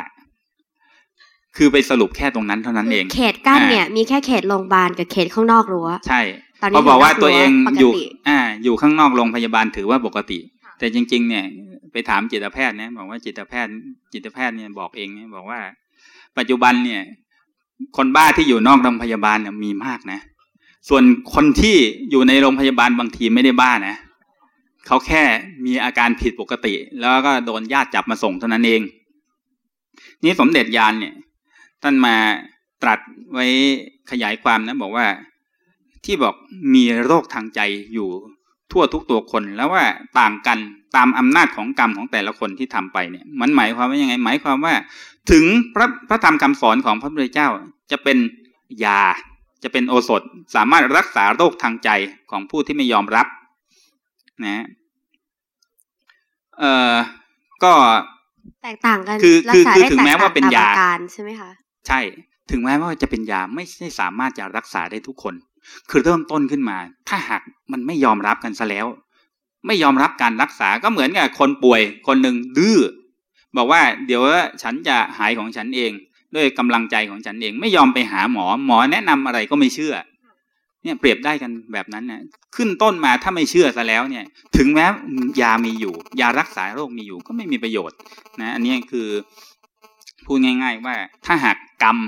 คือไปสรุปแค่ตรงนั้นเท่านั้นเองเขตกั้นเนี่ยมีแค่เขตโรงพยาบาลกับเขตข้างนอกรั้วใช่ตอนนี้เขาบอกว่าตัวเองปกติอยู่ อ่า อยู่ข้างนอกโรงพยาบาลถือว่าปกติ แต่จริง ๆ เนี่ย ไปถามจิตแพทย์นะบอกว่าจิตแพทย์ จิตแพทย์เนี่ยบอกเองเนี่ยบอกว่า ปัจจุบันเนี่ย คนบ้าที่อยู่นอกโรงพยาบาลเนี่ยมีมากนะ ส่วนคนที่อยู่ในโรงพยาบาลบางทีไม่ได้บ้านะเขาแค่มีอาการผิดปกติ แล้วก็โดนญาติจับมาส่งเท่านั้นเอง นี่สมเด็จยานเนี่ย ท่านมาตรัสไว้ขยายความนะ บอกว่าที่บอกมีโรคทางใจอยู่ทั่วทุกตัวคนแล้วว่าต่างกันตามอำนาจของกรรมของแต่ละคนที่ทำไปเนี่ย มันหมายความว่ายังไง หมายความว่า ถึงพระพระธรรมคำสอนของพระพุทธเจ้าจะเป็นยา จะเป็นโอสถสามารถรักษาโรคทางใจของผู้ที่ไม่ยอมรับนะเอ่อก็แตกต่างกันคือรัคืกอษาคือได้ถึงแตกแม้ต่างว่าเป็นตามยาอาการใช่ไหมคะใช่ ถึงแม้ว่าจะเป็นยาไม่ใช่สามารถจะรักษาได้ทุกคน คือเริ่มต้นขึ้นมา ถ้าหากมันไม่ยอมรับกันซะแล้ว ไม่ยอมรับการรักษาก็เหมือนกับคนป่วยคนหนึ่งดื้อบอกว่าเดี๋ยวฉันจะหายของฉันเอง ด้วยกำลังใจของฉันเองไม่ยอมไปหาหมอ หมอแนะนำอะไรก็ไม่เชื่อ เนี่ยเปรียบได้กันแบบนั้นนะขึ้นต้นมาถ้าไม่เชื่อซะแล้วเนี่ย ถึงแม้ยามีอยู่ ยารักษาโรคมีอยู่ก็ไม่มีประโยชน์นะอันนี้คือพูดง่าย ๆ ว่าถ้าหากกรรม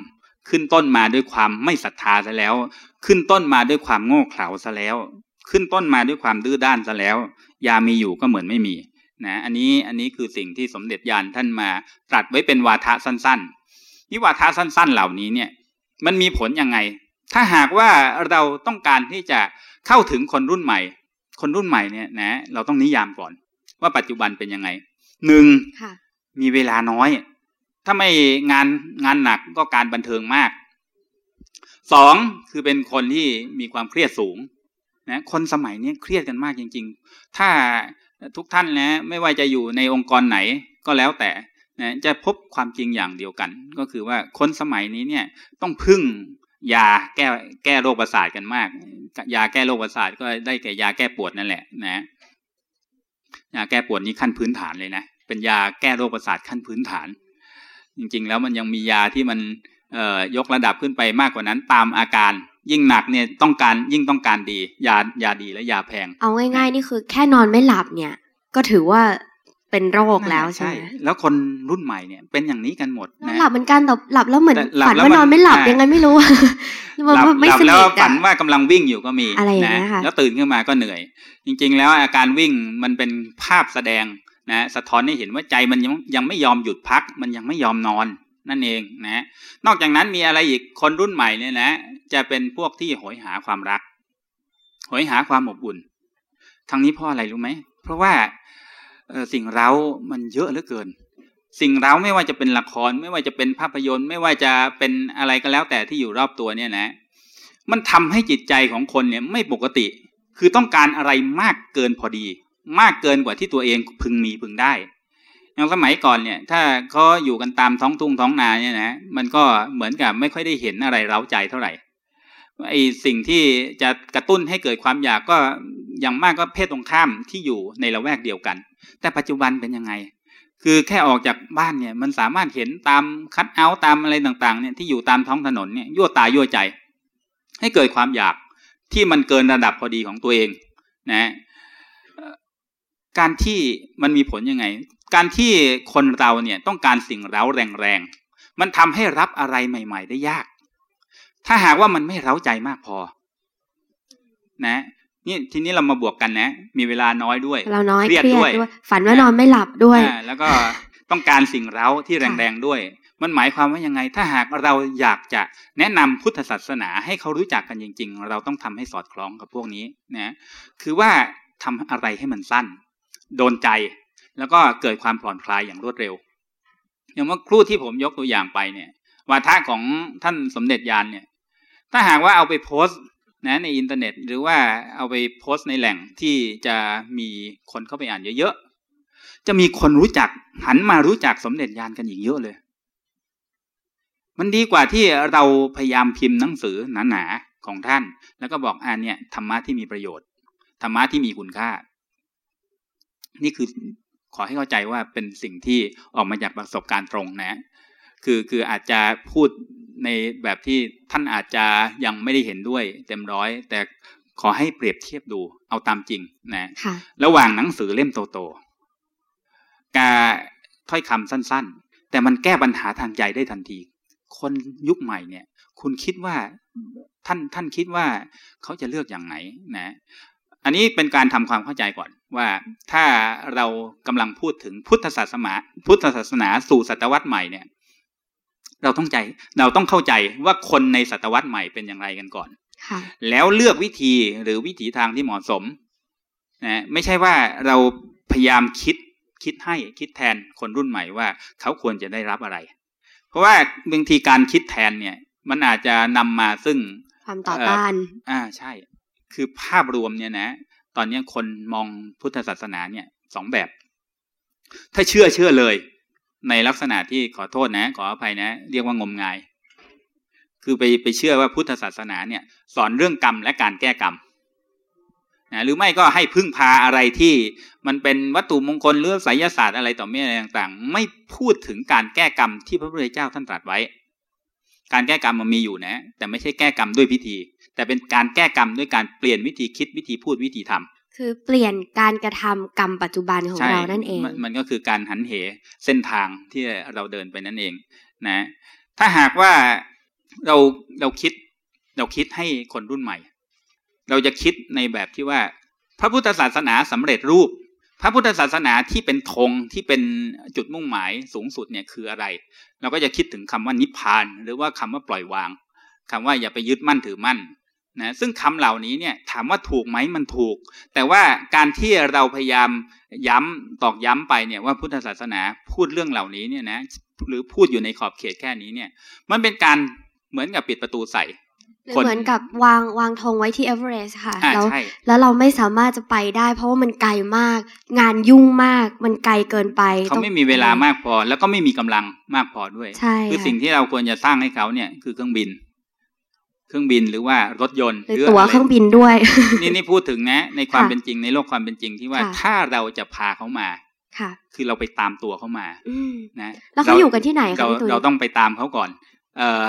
ขึ้นต้นมาด้วยความไม่ศรัทธาซะแล้ว ขึ้นต้นมาด้วยความโง่เขลาซะแล้ว ขึ้นต้นมาด้วยความดื้อด้านซะแล้ว ยามีอยู่ก็เหมือนไม่มีนะอันนี้อันนี้คือสิ่งที่สมเด็จยานท่านมาตรัสไว้เป็นวาทะสั้น ๆ นี่วาทะสั้น ๆ เหล่านี้เนี่ย มันมีผลยังไง ถ้าหากว่าเราต้องการที่จะเข้าถึงคนรุ่นใหม่ คนรุ่นใหม่เนี่ยนะ เราต้องนิยามก่อน ว่าปัจจุบันเป็นยังไงหนึ่งมีเวลาน้อย ถ้าไม่งานงานหนักก็การบันเทิงมากสองคือเป็นคนที่มีความเครียดสูงนะคนสมัยนี้เครียดกันมากจริง ๆ ถ้าทุกท่านนะไม่ว่าจะอยู่ในองค์กรไหนก็แล้วแต่ นะจะพบความจริงอย่างเดียวกัน ก็คือว่าคนสมัยนี้เนี่ยต้องพึ่งยาแก้แก้โรคประสาทกันมาก ยาแก้โรคประสาทก็ได้แก่ยาแก้ปวดนั่นแหละนะยาแก้ปวดนี้ขั้นพื้นฐานเลยนะเป็นยาแก้โรคประสาทขั้นพื้นฐาน จริงๆ แล้วมันยังมียาที่มันเอ่อยกระดับขึ้นไปมากกว่านั้นตามอาการยิ่งหนักเนี่ยต้องการยิ่งต้องการดี ยายาดีและยาแพง เอาง่ายๆนี่คือแค่นอนไม่หลับเนี่ย ก็ถือว่า เป็นโรคแล้วใช่ไหมแล้วคนรุ่นใหม่เนี่ยเป็นอย่างนี้กันหมดนะหลับเหมือนกันแต่หลับแล้วเหมือนฝันว่านอนไม่หลับยังไงไม่รู้หลับแล้วฝันว่ากำลังวิ่งอยู่ก็มีนะแล้วตื่นขึ้นมาก็เหนื่อย จริง ๆ แล้วอาการวิ่งมันเป็นภาพแสดงนะสะท้อนให้เห็นว่าใจมันยังยังไม่ยอมหยุดพัก มันยังไม่ยอมนอนนั่นเองนะนอกจากนั้นมีอะไรอีกคนรุ่นใหม่เนี่ยนะ จะเป็นพวกที่โหยหาความรักโหยหาความอบอุ่นทั้งนี้เพราะอะไรรู้ไหมเพราะว่า สิ่งเร้ามันเยอะเหลือเกิน สิ่งเร้าไม่ว่าจะเป็นละคร ไม่ว่าจะเป็นภาพยนตร์ ไม่ว่าจะเป็นอะไรก็แล้วแต่ที่อยู่รอบตัวเนี่ยนะ มันทำให้จิตใจของคนเนี่ยไม่ปกติ คือต้องการอะไรมากเกินพอดี มากเกินกว่าที่ตัวเองพึงมีพึงได้อย่างสมัยก่อนเนี่ย ถ้าเขาอยู่กันตามท้องทุ่งท้องนาเนี่ยนะมันก็เหมือนกับไม่ค่อยได้เห็นอะไรเร้าใจเท่าไหร่ไอสิ่งที่จะกระตุ้นให้เกิดความอยากก็ อย่างมากก็เพศตรงข้ามที่อยู่ในละแวกเดียวกัน แต่ปัจจุบันเป็นยังไง คือแค่ออกจากบ้านเนี่ยมันสามารถเห็นตามคัดเอาตามอะไรต่างๆเนี่ยที่อยู่ตามท้องถนนเนี่ยยั่วตายั่วใจ ให้เกิดความอยากที่มันเกินระดับพอดีของตัวเองนะการที่มันมีผลยังไง การที่คนเราเนี่ยต้องการสิ่งเร้าแรงๆ มันทำให้รับอะไรใหม่ ๆ ได้ยาก ถ้าหากว่ามันไม่เร้าใจมากพอ นะ นี่ทีนี้เรามาบวกกันนะ มีเวลาน้อยด้วยเราน้อยเครียดด้วย ฝันว่านอนไม่หลับด้วยแล้วก็ต้องการสิ่งเร้าที่แรงๆด้วย มันหมายความว่ายังไง ถ้าหากเราอยากจะแนะนำพุทธศาสนาให้เขารู้จักกันจริง ๆ เราต้องทำให้สอดคล้องกับพวกนี้นะคือว่าทำอะไรให้มันสั้น โดนใจ แล้วก็เกิดความผ่อนคลายอย่างรวดเร็ว อย่างเมื่อครู่ที่ผมยกตัวอย่างไปเนี่ย วาทะของท่านสมเด็จยานเนี่ย ถ้าหากว่าเอาไปโพสต์ นะในอินเทอร์เน็ตหรือว่าเอาไปโพสต์ในแหล่งที่จะมีคนเข้าไปอ่านเยอะๆ จะมีคนรู้จักหันมารู้จักสมเด็จยานกันอีกเยอะเลย มันดีกว่าที่เราพยายามพิมพ์หนังสือหนาๆของท่าน แล้วก็บอกอ่านเนี่ยธรรมะที่มีประโยชน์ธรรมะที่มีคุณค่า นี่คือขอให้เข้าใจว่าเป็นสิ่งที่ออกมาจากประสบการณ์ตรงนะ คือคืออาจจะพูด ในแบบที่ท่านอาจจะยังไม่ได้เห็นด้วยเต็มร้อย แต่ขอให้เปรียบเทียบดูเอาตามจริงนะระหว่างหนังสือเล่มโตๆกาถ้อยคำสั้น ๆ แต่มันแก้ปัญหาทางใจได้ทันที คนยุคใหม่เนี่ย คุณคิดว่าท่านท่านคิดว่าเขาจะเลือกอย่างไหนนะ อันนี้เป็นการทำความเข้าใจก่อนว่าถ้าเรากำลังพูดถึงพุทธศาสนาพุทธศาสนาสู่ศตวรรษใหม่เนี่ย เราต้องใจ เราต้องเข้าใจว่าคนในศตวรรษใหม่เป็นอย่างไรกันก่อนแล้วเลือกวิธีหรือวิถีทางที่เหมาะสมนะไม่ใช่ว่าเราพยายามคิดคิดให้คิดแทนคนรุ่นใหม่ว่า เขาควรจะได้รับอะไร เพราะว่าบางทีการคิดแทนเนี่ย มันอาจจะนำมาซึ่งความต่อต้านอ่าใช่ คือภาพรวมเนี่ยนะ ตอนนี้คนมองพุทธศาสนาเนี่ยสองแบบ ถ้าเชื่อเชื่อเลย ในลักษณะที่ขอโทษนะ ขออภัยนะ เรียกว่างมงาย คือไปไปเชื่อว่าพุทธศาสนาเนี่ยสอนเรื่องกรรมและการแก้กรรมนะหรือไม่ก็ให้พึ่งพาอะไรที่มันเป็นวัตถุมงคลหรือไสยศาสตร์อะไรต่อเมื่ออะไรต่างๆ ไม่พูดถึงการแก้กรรมที่พระพุทธเจ้าท่านตรัสไว้ การแก้กรรมมันมีอยู่นะ แต่ไม่ใช่แก้กรรมด้วยพิธี แต่เป็นการแก้กรรมด้วยการเปลี่ยนวิธีคิดวิธีพูดวิธีทำ คือเปลี่ยนการกระทำกรรมปัจจุบันของใช่เรานั่นเองมันมันก็คือการหันเหเส้นทางที่เราเดินไปนั่นเองนะ ถ้าหากว่าเราเราคิดเราคิดให้คนรุ่นใหม่ เราจะคิดในแบบที่ว่า พระพุทธศาสนาสำเร็จรูป พระพุทธศาสนาที่เป็นธงที่เป็นจุดมุ่งหมายสูงสุดเนี่ยคืออะไร เราก็จะคิดถึงคำว่านิพพาน หรือว่าคำว่าปล่อยวางคำว่าอย่าไปยึดมั่นถือมั่น นะซึ่งคำเหล่านี้เนี่ยถามว่าถูกไหมมันถูก แต่ว่าการที่เราพยายามย้ำตอกย้ำไปเนี่ยว่าพุทธศาสนาพูดเรื่องเหล่านี้เนี่ยนะหรือพูดอยู่ในขอบเขตแค่นี้เนี่ย มันเป็นการเหมือนกับปิดประตูใส่หรือคนเหมือนกับวางวางธงไว้ที่เอเวอเรสต์ค่ะอ่าแล้วใช่แล้วเราไม่สามารถจะไปได้ เพราะว่ามันไกลมาก งานยุ่งมาก มันไกลเกินไปเขาต้องไม่มีเวลามากพอ แล้วก็ไม่มีกำลังมากพอด้วยใช่คือค่ะสิ่งที่เราควรจะสร้างให้เขาเนี่ยคือเครื่องบิน เครื่องบินหรือว่ารถยนต์หรือตั๋วะไเครื่องบินด้วย นี่นี่พูดถึงนะ ในความค่ะเป็นจริงในโลกความเป็นจริงที่ว่าค่ะถ้าเราจะพาเขามาค่ะ คือเราไปตามตัวเขามาอืมนะแล้วเขาอยู่กันที่ไหนคะเราพี่ตุ้ยเราต้องไปตามเขาก่อน เออ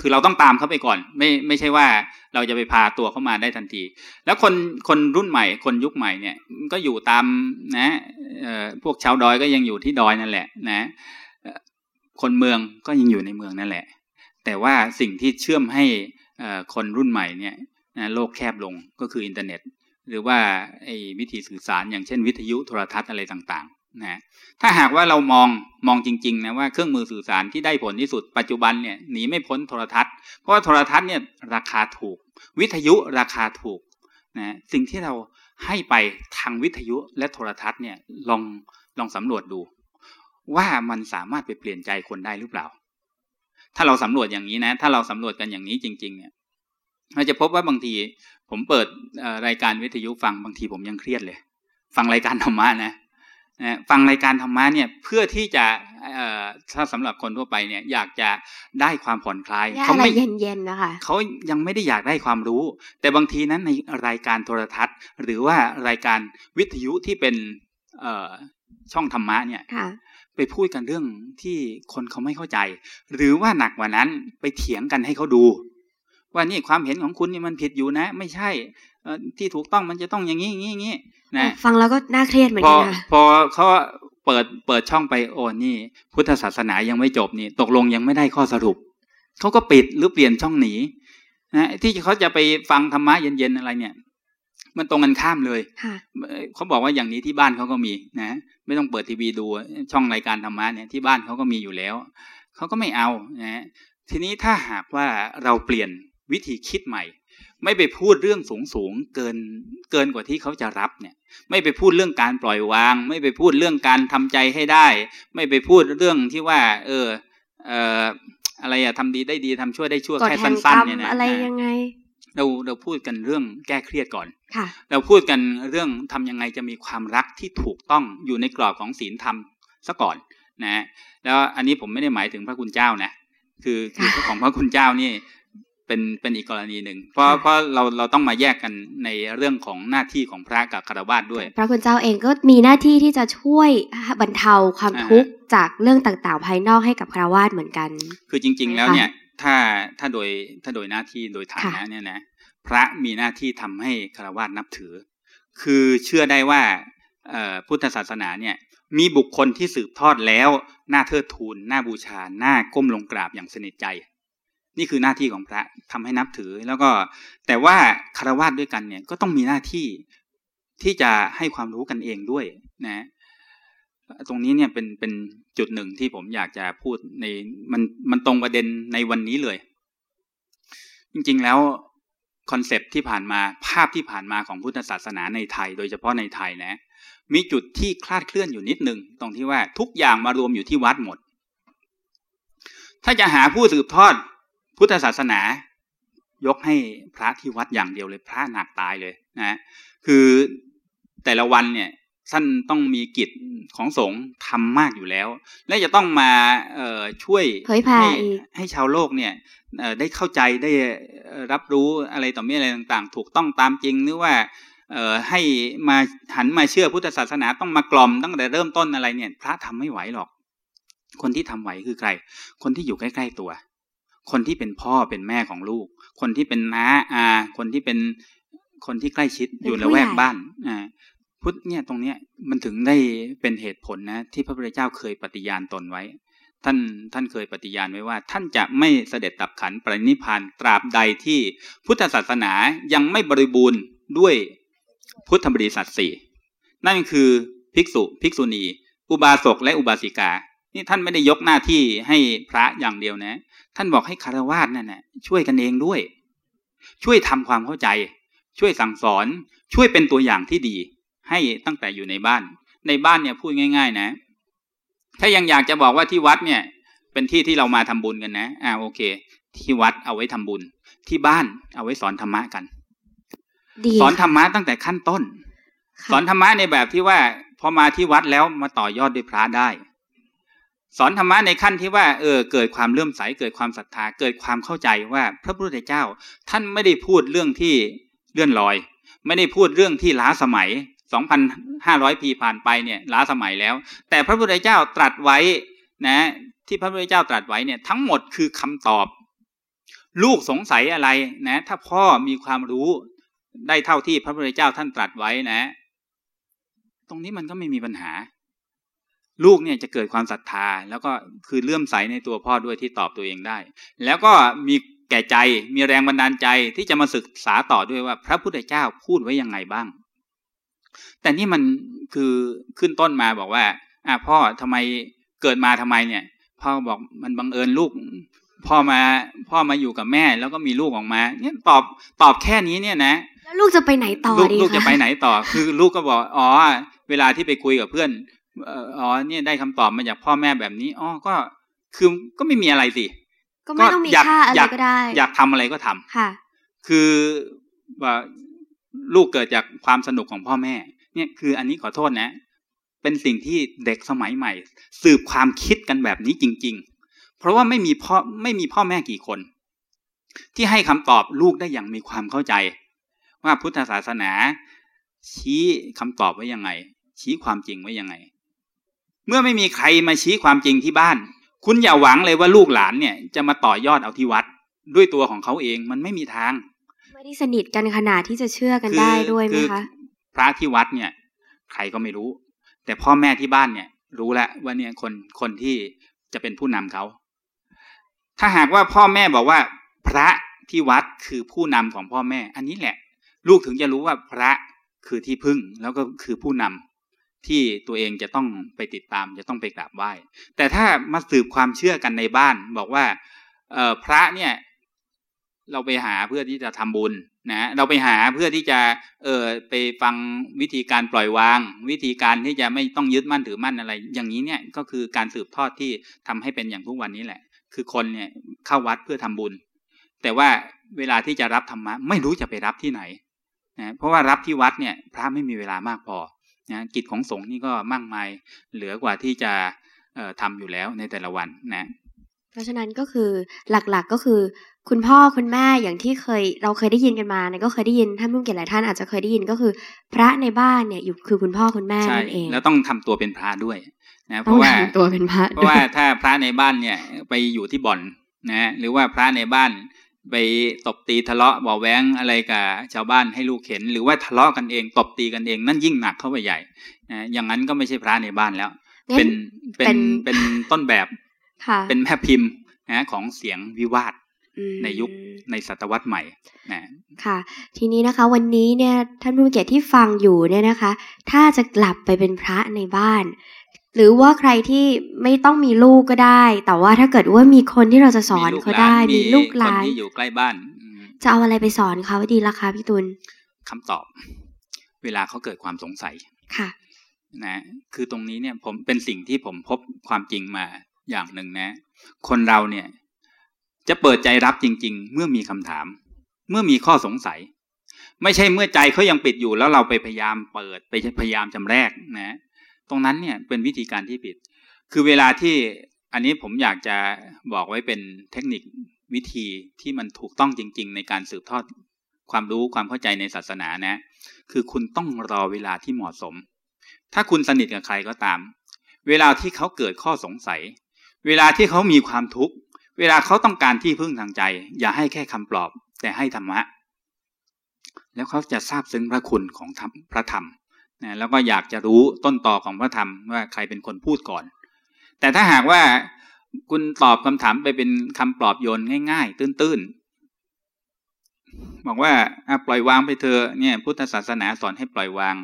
คือเราต้องตามเขาไปก่อน ไม่ไม่ใช่ว่าเราจะไปพาตัวเขามาได้ทันที แล้วคนคนรุ่นใหม่ คนยุคใหม่เนี่ยก็อยู่ตามนะเอ่อพวกชาวดอยก็ยังอยู่ที่ดอยนั่นแหละ นะเอ่อคนเมืองก็ยังอยู่ในเมืองนั่นแหละ แต่ว่าสิ่งที่เชื่อมให้คนรุ่นใหม่เนี่ยนะโลกแคบลงก็คืออินเทอร์เน็ต หรือว่าไอ้วิธีสื่อสารอย่างเช่นวิทยุโทรทัศน์อะไรต่างๆนะถ้าหากว่าเรามองมองจริงๆนะว่าเครื่องมือสื่อสารที่ได้ผลที่สุดปัจจุบันเนี่ยหนีไม่พ้นโทรทัศน์ เพราะว่าโทรทัศน์เนี่ยราคาถูก วิทยุราคาถูกนะสิ่งที่เราให้ไปทางวิทยุและโทรทัศน์เนี่ยลองลองสำรวจดู ว่ามันสามารถไปเปลี่ยนใจคนได้หรือเปล่า ถ้าเราสำรวจอย่างนี้นะ ถ้าเราสำรวจกันอย่างนี้จริง ๆ เนี่ยเราจะพบว่าบางที ผมเปิดเอ่อรายการวิทยุฟังบางทีผมยังเครียดเลย ฟังรายการธรรมะนะนะฟังรายการธรรมะเนี่ยเพื่อที่จะเอ่อถ้าสำหรับคนทั่วไปเนี่ย อยากจะได้ความผ่อนคลายแย่เขาอะไรไม่เย็นๆนะคะเขายังไม่ได้อยากได้ความรู้ แต่บางทีนั้นในรายการโทรทัศน์ หรือว่ารายการวิทยุที่เป็นเอ่อช่องธรรมะเนี่ยค่ะ ไปพูดกันเรื่องที่คนเขาไม่เข้าใจ หรือว่าหนักกว่านั้นไปเถียงกันให้เขาดู ว่านี่ความเห็นของคุณนี่มันผิดอยู่นะ ไม่ใช่เอ่อที่ถูกต้องมันจะต้องอย่างนี้อย่างนี้อย่างนี้นะฟังแล้วก็น่าเครียดเหมือนพอกันค่ะพอเขาเปิดเปิดช่องไปโอ้นี่ พุทธศาสนายังไม่จบนี่ ตกลงยังไม่ได้ข้อสรุปเขาก็ปิดหรือเปลี่ยนช่องหนีนะที่เขาจะไปฟังธรรมะเย็นๆอะไรเนี่ย มันตรงกันข้ามเลยค่ะเอ่อเขาบอกว่าอย่างนี้ที่บ้านเขาก็มีนะ ไม่ต้องเปิดทีวีดูช่องรายการธรรมะเนี่ยที่บ้านเขาก็มีอยู่แล้วเขาก็ไม่เอานะทีนี้ถ้าหากว่าเราเปลี่ยนวิธีคิดใหม่ ไม่ไปพูดเรื่องสูงสูงๆเกินเกินกว่าที่เขาจะรับเนี่ย ไม่ไปพูดเรื่องการปล่อยวาง ไม่ไปพูดเรื่องการทำใจให้ได้ ไม่ไปพูดเรื่องที่ว่า เออเอ่ออะไรอะทำดีได้ดีทำชั่วได้ชั่วกฎแค่แห่งกรสั้นรมๆเนี่ยนะอะไรยังไง เราเราพูดกันเรื่องแก้เครียดก่อนค่ะเราพูดกันเรื่องทำยังไงจะมีความรักที่ถูกต้องอยู่ในกรอบของศีลธรรมซะก่อนนะแล้วอันนี้ผมไม่ได้หมายถึงพระคุณเจ้านะ คือคือค่ะของพระคุณเจ้านี่เป็นเป็นอีกกรณีหนึ่ง เพราะค่ะเพราะเราเราต้องมาแยกกันในเรื่องของหน้าที่ของพระกับคารวะด้วย พระคุณเจ้าเองก็มีหน้าที่ที่จะช่วยบรรเทาความอ่าทุกข์จากเรื่องต่างๆ ภายนอกให้กับคารวาสเหมือนกัน คือจริง ๆ แล้วเนี่ย ถ้าถ้าโดยถ้าโดยหน้าที่โดยฐานะค่ะเนี่ยนะพระมีหน้าที่ทำให้คารวะนับถือ คือเชื่อได้ว่าเอ่อพุทธศาสนาเนี่ยมีบุคคลที่สืบทอดแล้วน่าเทิดทูนน่าบูชาน่าก้มลงกราบอย่างสนิทใจ นี่คือหน้าที่ของพระทำให้นับถือแล้วก็แต่ว่าคารวะด้วยกันเนี่ยก็ต้องมีหน้าที่ที่จะให้ความรู้กันเองด้วยนะ ตรงนี้เนี่ยเป็นเป็นจุดหนึ่งที่ผมอยากจะพูดในมันมันตรงประเด็นในวันนี้เลย จริง ๆ แล้วคอนเซปที่ผ่านมาภาพที่ผ่านมาของพุทธศาสนาในไทย โดยเฉพาะในไทยนะ มีจุดที่คลาดเคลื่อนอยู่นิดหนึ่งตรงที่ว่าทุกอย่างมารวมอยู่ที่วัดหมด ถ้าจะหาผู้สืบทอดพุทธศาสนา ยกให้พระที่วัดอย่างเดียวเลย พระหนักตายเลยนะ คือแต่ละวันเนี่ย ท่านต้องมีกิจของสงฆ์ทำมากอยู่แล้ว และจะต้องมาเอ่อช่วยเผยแผ่ให้อีกให้ชาวโลกเนี่ยเอ่อได้เข้าใจได้เอ่อรับรู้อะไรต่อมีอะไรต่างๆ ถูกต้องตามจริงหรือว่าเอ่อให้มาหันมาเชื่อพุทธศาสนาต้องมากล่อมตั้งแต่เริ่มต้นอะไรเนี่ย พระทำไม่ไหวหรอก คนที่ทำไหวคือใคร คนที่อยู่ใกล้ๆตัว คนที่เป็นพ่อเป็นแม่ของลูก คนที่เป็นน้าอาคนที่เป็นคนที่ใกล้ชิดเป็นอยู่ผู้ละแวกใหญ่บ้านอ่า พุทธเนี่ยตรงเนี้ยมันถึงได้เป็นเหตุผลนะ ที่พระพุทธเจ้าเคยปฏิญาณตนไว้ ท่านท่านเคยปฏิญาณไว้ว่า ท่านจะไม่เสด็จดับขันปรินิพานตราบใดที่พุทธศาสนายังไม่บริบูรณ์ด้วยพุทธบริษัทสี่นั่นคือภิกษุภิกษุณี อุบาสกและอุบาสิกา นี่ท่านไม่ได้ยกหน้าที่ให้พระอย่างเดียวนะ ท่านบอกให้คารวาสนั่นแหละช่วยกันเองด้วย ช่วยทำความเข้าใจ ช่วยสั่งสอน ช่วยเป็นตัวอย่างที่ดี ให้ตั้งแต่อยู่ในบ้าน ในบ้านเนี่ยพูดง่าย ๆ นะ ถ้ายังอยากจะบอกว่าที่วัดเนี่ย เป็นที่ที่เรามาทำบุญกันนะ อ่าโอเค ที่วัดเอาไว้ทำบุญ ที่บ้านเอาไว้สอนธรรมะกันดีสอนธรรมะตั้งแต่ขั้นต้นค่ะสอนธรรมะในแบบที่ว่าพอมาที่วัดแล้วมาต่อยอดด้วยพระได้ สอนธรรมะในขั้นที่ว่าเออเกิดความเลื่อมใสเกิดความศรัทธาเกิดความเข้าใจว่าพระพุทธเจ้า ท่านไม่ได้พูดเรื่องที่เลื่อนลอย ไม่ได้พูดเรื่องที่ล้าสมัย 2,500 ปีผ่านไปเนี่ยล้าสมัยแล้ว แต่พระพุทธเจ้าตรัสไว้นะที่พระพุทธเจ้าตรัสไว้เนี่ยทั้งหมดคือคำตอบ ลูกสงสัยอะไรนะถ้าพ่อมีความรู้ได้เท่าที่พระพุทธเจ้าท่านตรัสไว้นะ ตรงนี้มันก็ไม่มีปัญหา ลูกเนี่ยจะเกิดความศรัทธา แล้วก็คือเลื่อมใสในตัวพ่อด้วยที่ตอบตัวเองได้ แล้วก็มีแก่ใจมีแรงบันดาลใจที่จะมาศึกษาต่อด้วยว่า พระพุทธเจ้าพูดไว้ยังไงบ้าง แต่นี่มันคือขึ้นต้นมาบอกว่าอะพ่อทำไมเกิดมาทำไมเนี่ย พ่อบอกมันบังเอิญลูก พ่อมาพ่อมาอยู่กับแม่แล้วก็มีลูกออกมา เนี่ยตอบตอบแค่นี้เนี่ยนะแล้วลูกจะไปไหนต่อลูกดีลูกจะคะไปไหนต่อ คือลูกก็บอกอ๋อเวลาที่ไปคุยกับเพื่อนเอ่ออ๋อเนี่ยได้คำตอบมาจากพ่อแม่แบบนี้อ๋อก็คือก็ไม่มีอะไรสิก็ไม่ต้องมีอยากค่าอะไรอยากก็ได้ อยากทำอะไรก็ทำค่ะ คือว่าลูกเกิดจากความสนุกของพ่อแม่ เนี่ยคืออันนี้ขอโทษนะ เป็นสิ่งที่เด็กสมัยใหม่ สืบความคิดกันแบบนี้จริง ๆ เพราะว่าไม่มีพ่อไม่มีพ่อแม่กี่คน ที่ให้คำตอบลูกได้อย่างมีความเข้าใจ ว่าพุทธศาสนา ชี้คำตอบไว้ยังไง ชี้ความจริงไว้ยังไง เมื่อไม่มีใครมาชี้ความจริงที่บ้าน คุณอย่าหวังเลยว่าลูกหลานเนี่ยจะมาต่อยอดเอาที่วัด ด้วยตัวของเขาเองมันไม่มีทางไม่ได้สนิทกันขนาดที่จะเชื่อกันได้ด้วยไหมคะ พระที่วัดเนี่ย ใครก็ไม่รู้ แต่พ่อแม่ที่บ้านเนี่ย รู้แล้วว่าเนี่ยคนคนที่จะเป็นผู้นำเขาถ้าหากว่าพ่อแม่บอกว่า พระที่วัดคือผู้นำของพ่อแม่ อันนี้แหละ ลูกถึงจะรู้ว่าพระคือที่พึ่งแล้วก็คือผู้นำที่ตัวเองจะต้องไปติดตามจะต้องไปกราบไหว้แต่ถ้ามาสืบความเชื่อกันในบ้านบอกว่าพระเนี่ย เราไปหาเพื่อที่จะทำบุญนะเราไปหาเพื่อที่จะเออไปฟังวิธีการปล่อยวาง วิธีการที่จะไม่ต้องยึดมั่นถือมั่นอะไร อย่างนี้เนี่ยก็คือการสืบทอดที่ทำให้เป็นอย่างทุกวันนี้แหละ คือคนเนี่ยเข้าวัดเพื่อทำบุญ แต่ว่าเวลาที่จะรับธรรมะไม่รู้จะไปรับที่ไหนนะเพราะว่ารับที่วัดเนี่ยพระไม่มีเวลามากพอนะกิจของสงฆ์นี่ก็มากมายเหลือกว่าที่จะเอ่อทำอยู่แล้วในแต่ละวันนะ เพราะฉะนั้นก็คือหลักๆก็คือ คุณพ่อคุณแม่อย่างที่เคย เราเคยได้ยินกันมาเนี่ยก็เคยได้ยินท่านผู้เกียรติหลายท่านอาจจะเคยได้ยินก็คือ พระในบ้านเนี่ยอยู่คือคุณพ่อคุณแม่ใช่นั่นเองแล้วต้องทำตัวเป็นพระด้วยนะเพต้องราะว่าทำตัวเป็นพระเพราะว่าถ้าพระในบ้านเนี่ยไปอยู่ที่บ่อนนะหรือว่าพระในบ้านไปตบตีทะเลาะเบาะแว้งอะไรกับชาวบ้านให้ลูกเห็น หรือว่าทะเลาะกันเองตบตีกันเองนั่นยิ่งหนักเข้าไปใหญ่นะอย่างนั้นก็ไม่ใช่พระในบ้านแล้วงั้นเป็นเป็นเป็นเป็นต้นแบบค่ะเป็นแม่พิมพ์นะของเสียงวิวาทอืม ในยุคในศตวรรษใหม่นะค่ะ ทีนี้นะคะ วันนี้เนี่ยท่านผู้มีเกียรติที่ฟังอยู่เนี่ยนะคะ ถ้าจะกลับไปเป็นพระในบ้าน หรือว่าใครที่ไม่ต้องมีลูกก็ได้ แต่ว่าถ้าเกิดว่ามีคนที่เราจะสอนมีลูกเขาหลานได้มีลูกหคนลานที่อยู่ใกล้บ้านอืมจะเอาอะไรไปสอนเขาดีล่ะคะพี่ตุลคำตอบ เวลาเขาเกิดความสงสัยค่ะนะคือตรงนี้เนี่ยผมเป็นสิ่งที่ผมพบความจริงมาอย่างหนึ่งนะ คนเราเนี่ย จะเปิดใจรับจริง ๆ เมื่อมีคำถาม เมื่อมีข้อสงสัย ไม่ใช่เมื่อใจเขายังปิดอยู่แล้วเราไปพยายามเปิดไปพยายามจำแรกนะตรงนั้นเนี่ยเป็นวิธีการที่ผิด คือเวลาที่อันนี้ผมอยากจะบอกไว้เป็นเทคนิควิธีที่มันถูกต้องจริง ๆ ในการสืบทอดความรู้ความเข้าใจในศาสนานะ คือคุณต้องรอเวลาที่เหมาะสม ถ้าคุณสนิทกับใครก็ตาม เวลาที่เขาเกิดข้อสงสัย เวลาที่เขามีความทุกข์ เวลาเขาต้องการที่พึ่งทางใจ อย่าให้แค่คำปลอบ แต่ให้ธรรมะ แล้วเขาจะทราบซึ้งพระคุณของพระธรรมนะแล้วก็อยากจะรู้ต้นต่อของพระธรรมว่าใครเป็นคนพูดก่อน แต่ถ้าหากว่าคุณตอบคำถามไปเป็นคำปลอบโยนง่ายๆ ตื้นๆบอกว่าปล่อยวางไปเถอะเนี่ยพุทธศาสนาสอนให้ปล่อยวาง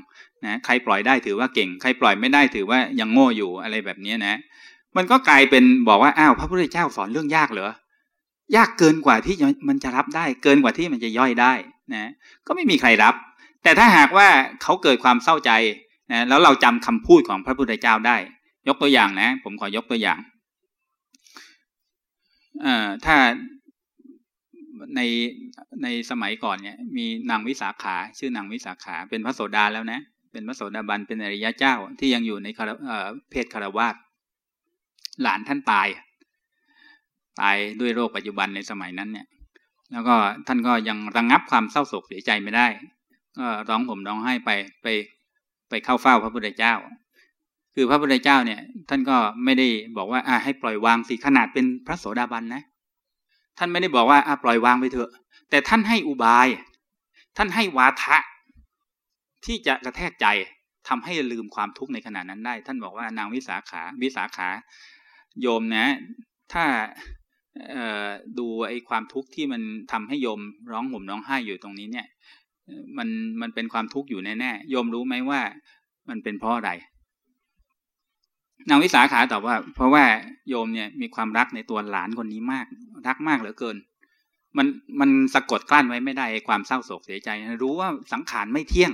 นะใครปล่อยได้ถือว่าเก่ง ใครปล่อยไม่ได้ถือว่ายังโง่อยู่อะไรแบบนี้นะ มันก็กลายเป็นบอกว่าอ้าวพระพุทธเจ้าสอนเรื่องยากเหรอยากเกินกว่าที่มันจะรับได้ เกินกว่าที่มันจะย่อยได้นะก็ไม่มีใครรับ แต่ถ้าหากว่าเขาเกิดความเศร้าใจนะแล้วเราจำคำพูดของพระพุทธเจ้าได้ ยกตัวอย่างนะ ผมขอยกตัวอย่างเอ่อถ้าในในสมัยก่อนเนี่ย มีนางวิสาขา ชื่อนางวิสาขาเป็นพระโสดาแล้วนะ เป็นพระโสดาบันเป็นอริยะเจ้าที่ยังอยู่ในเพศคารวาส หลานท่านตาย ตายด้วยโรคปัจจุบันในสมัยนั้นเนี่ย แล้วก็ท่านก็ยังระงงับความเศร้าโศกเสียใจไม่ได้ ก็ร้องผมร้องไห้ไปไปไปเข้าเฝ้าพระพุทธเจ้า คือพระพุทธเจ้าเนี่ย ท่านก็ไม่ได้บอกว่าอ่าให้ปล่อยวางสิขนาดเป็นพระโสดาบันนะ ท่านไม่ได้บอกว่าอ่าปล่อยวางไปเถอะ แต่ท่านให้อุบาย ท่านให้วาทะ ที่จะกระแทกใจทำให้ลืมความทุกข์ในขณะนั้นได้ ท่านบอกว่านางวิสาขา วิสาขา โยมนะ ถ้าดูไอ้ความทุกข์ที่มันทำให้โยมร้องห่มร้องไห้อยู่ตรงนี้เนี่ย มันมันเป็นความทุกข์อยู่แน่ๆโยมรู้ไหมว่ามันเป็นเพราะอะไรนางวิสาขาตอบว่า เพราะว่าโยมเนี่ยมีความรักในตัวหลานคนนี้มาก รักมากเหลือเกิน มันมันสะกดกลั้นไว้ไม่ได้ความเศร้าโศกเสียใจ รู้ว่าสังขารไม่เที่ยง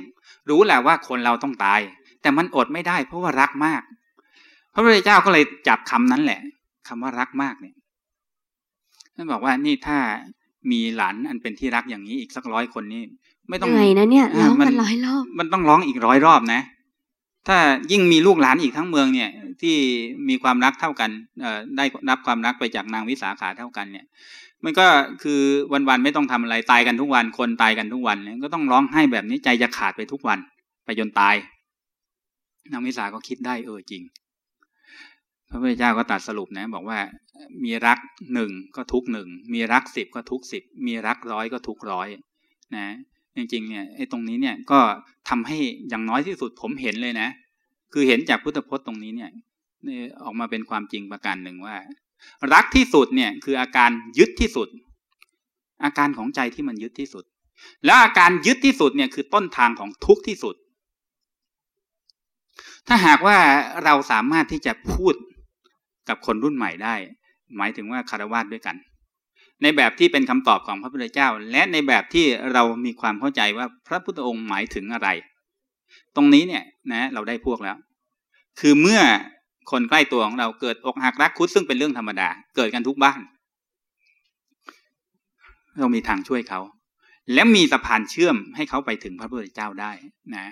รู้แหละว่าคนเราต้องตาย แต่มันอดไม่ได้เพราะว่ารักมาก พระพุทธเจ้าก็เลยจับคำนั้นแหละคำว่ารักมากเนี่ยท่านบอกว่านี่ถ้ามีหลานอันเป็นที่รักอย่างนี้อีกสักร้อยคนนี่ไม่ต้องเหนื่อยนะเนี่ยร้องกันร้อยรอบมันต้องร้องอีกร้อยรอบนะ ถ้ายิ่งมีลูกหลานอีกทั้งเมืองเนี่ย ที่มีความรักเท่ากันเอได้รับความรักไปจากนางวิสาขาเท่ากันเนี่ย มันก็คือวันๆไม่ต้องทำอะไรตายกันทุกวันคนตายกันทุกวันเนี่ยก็ต้องร้องไห้แบบนี้ใจจะขาดไปทุกวัน ไปจนตายนางวิสาก็คิดได้เออจริง พระพุทธเจ้าก็ตัดสรุปนะ บอกว่ามีรักหนึ่งก็ทุกหนึ่งมีรักสิบก็ทุกสิบมีรักร้อยก็ทุกร้อยนะจริงๆเนี่ยไอ้ตรงนี้เนี่ยก็ทำให้อย่างน้อยที่สุดผมเห็นเลยนะ คือเห็นจากพุทธพจน์ตรงนี้เนี่ยออกมาเป็นความจริงประการหนึ่งว่า รักที่สุดเนี่ยคืออาการยึดที่สุด อาการของใจที่มันยึดที่สุด แล้วอาการยึดที่สุดเนี่ยคือต้นทางของทุกข์ที่สุด ถ้าหากว่าเราสามารถที่จะพูดกับคนรุ่นใหม่ได้ หมายถึงว่าคารวะด้วยกัน ในแบบที่เป็นคำตอบของพระพุทธเจ้า และในแบบที่เรามีความเข้าใจว่าพระพุทธองค์หมายถึงอะไร ตรงนี้เนี่ยนะเราได้พวกแล้ว คือเมื่อคนใกล้ตัวของเราเกิดอกหักรักคุดซึ่งเป็นเรื่องธรรมดา เกิดกันทุกบ้าน เรามีทางช่วยเขา และมีสะพานเชื่อมให้เขาไปถึงพระพุทธเจ้าได้นะ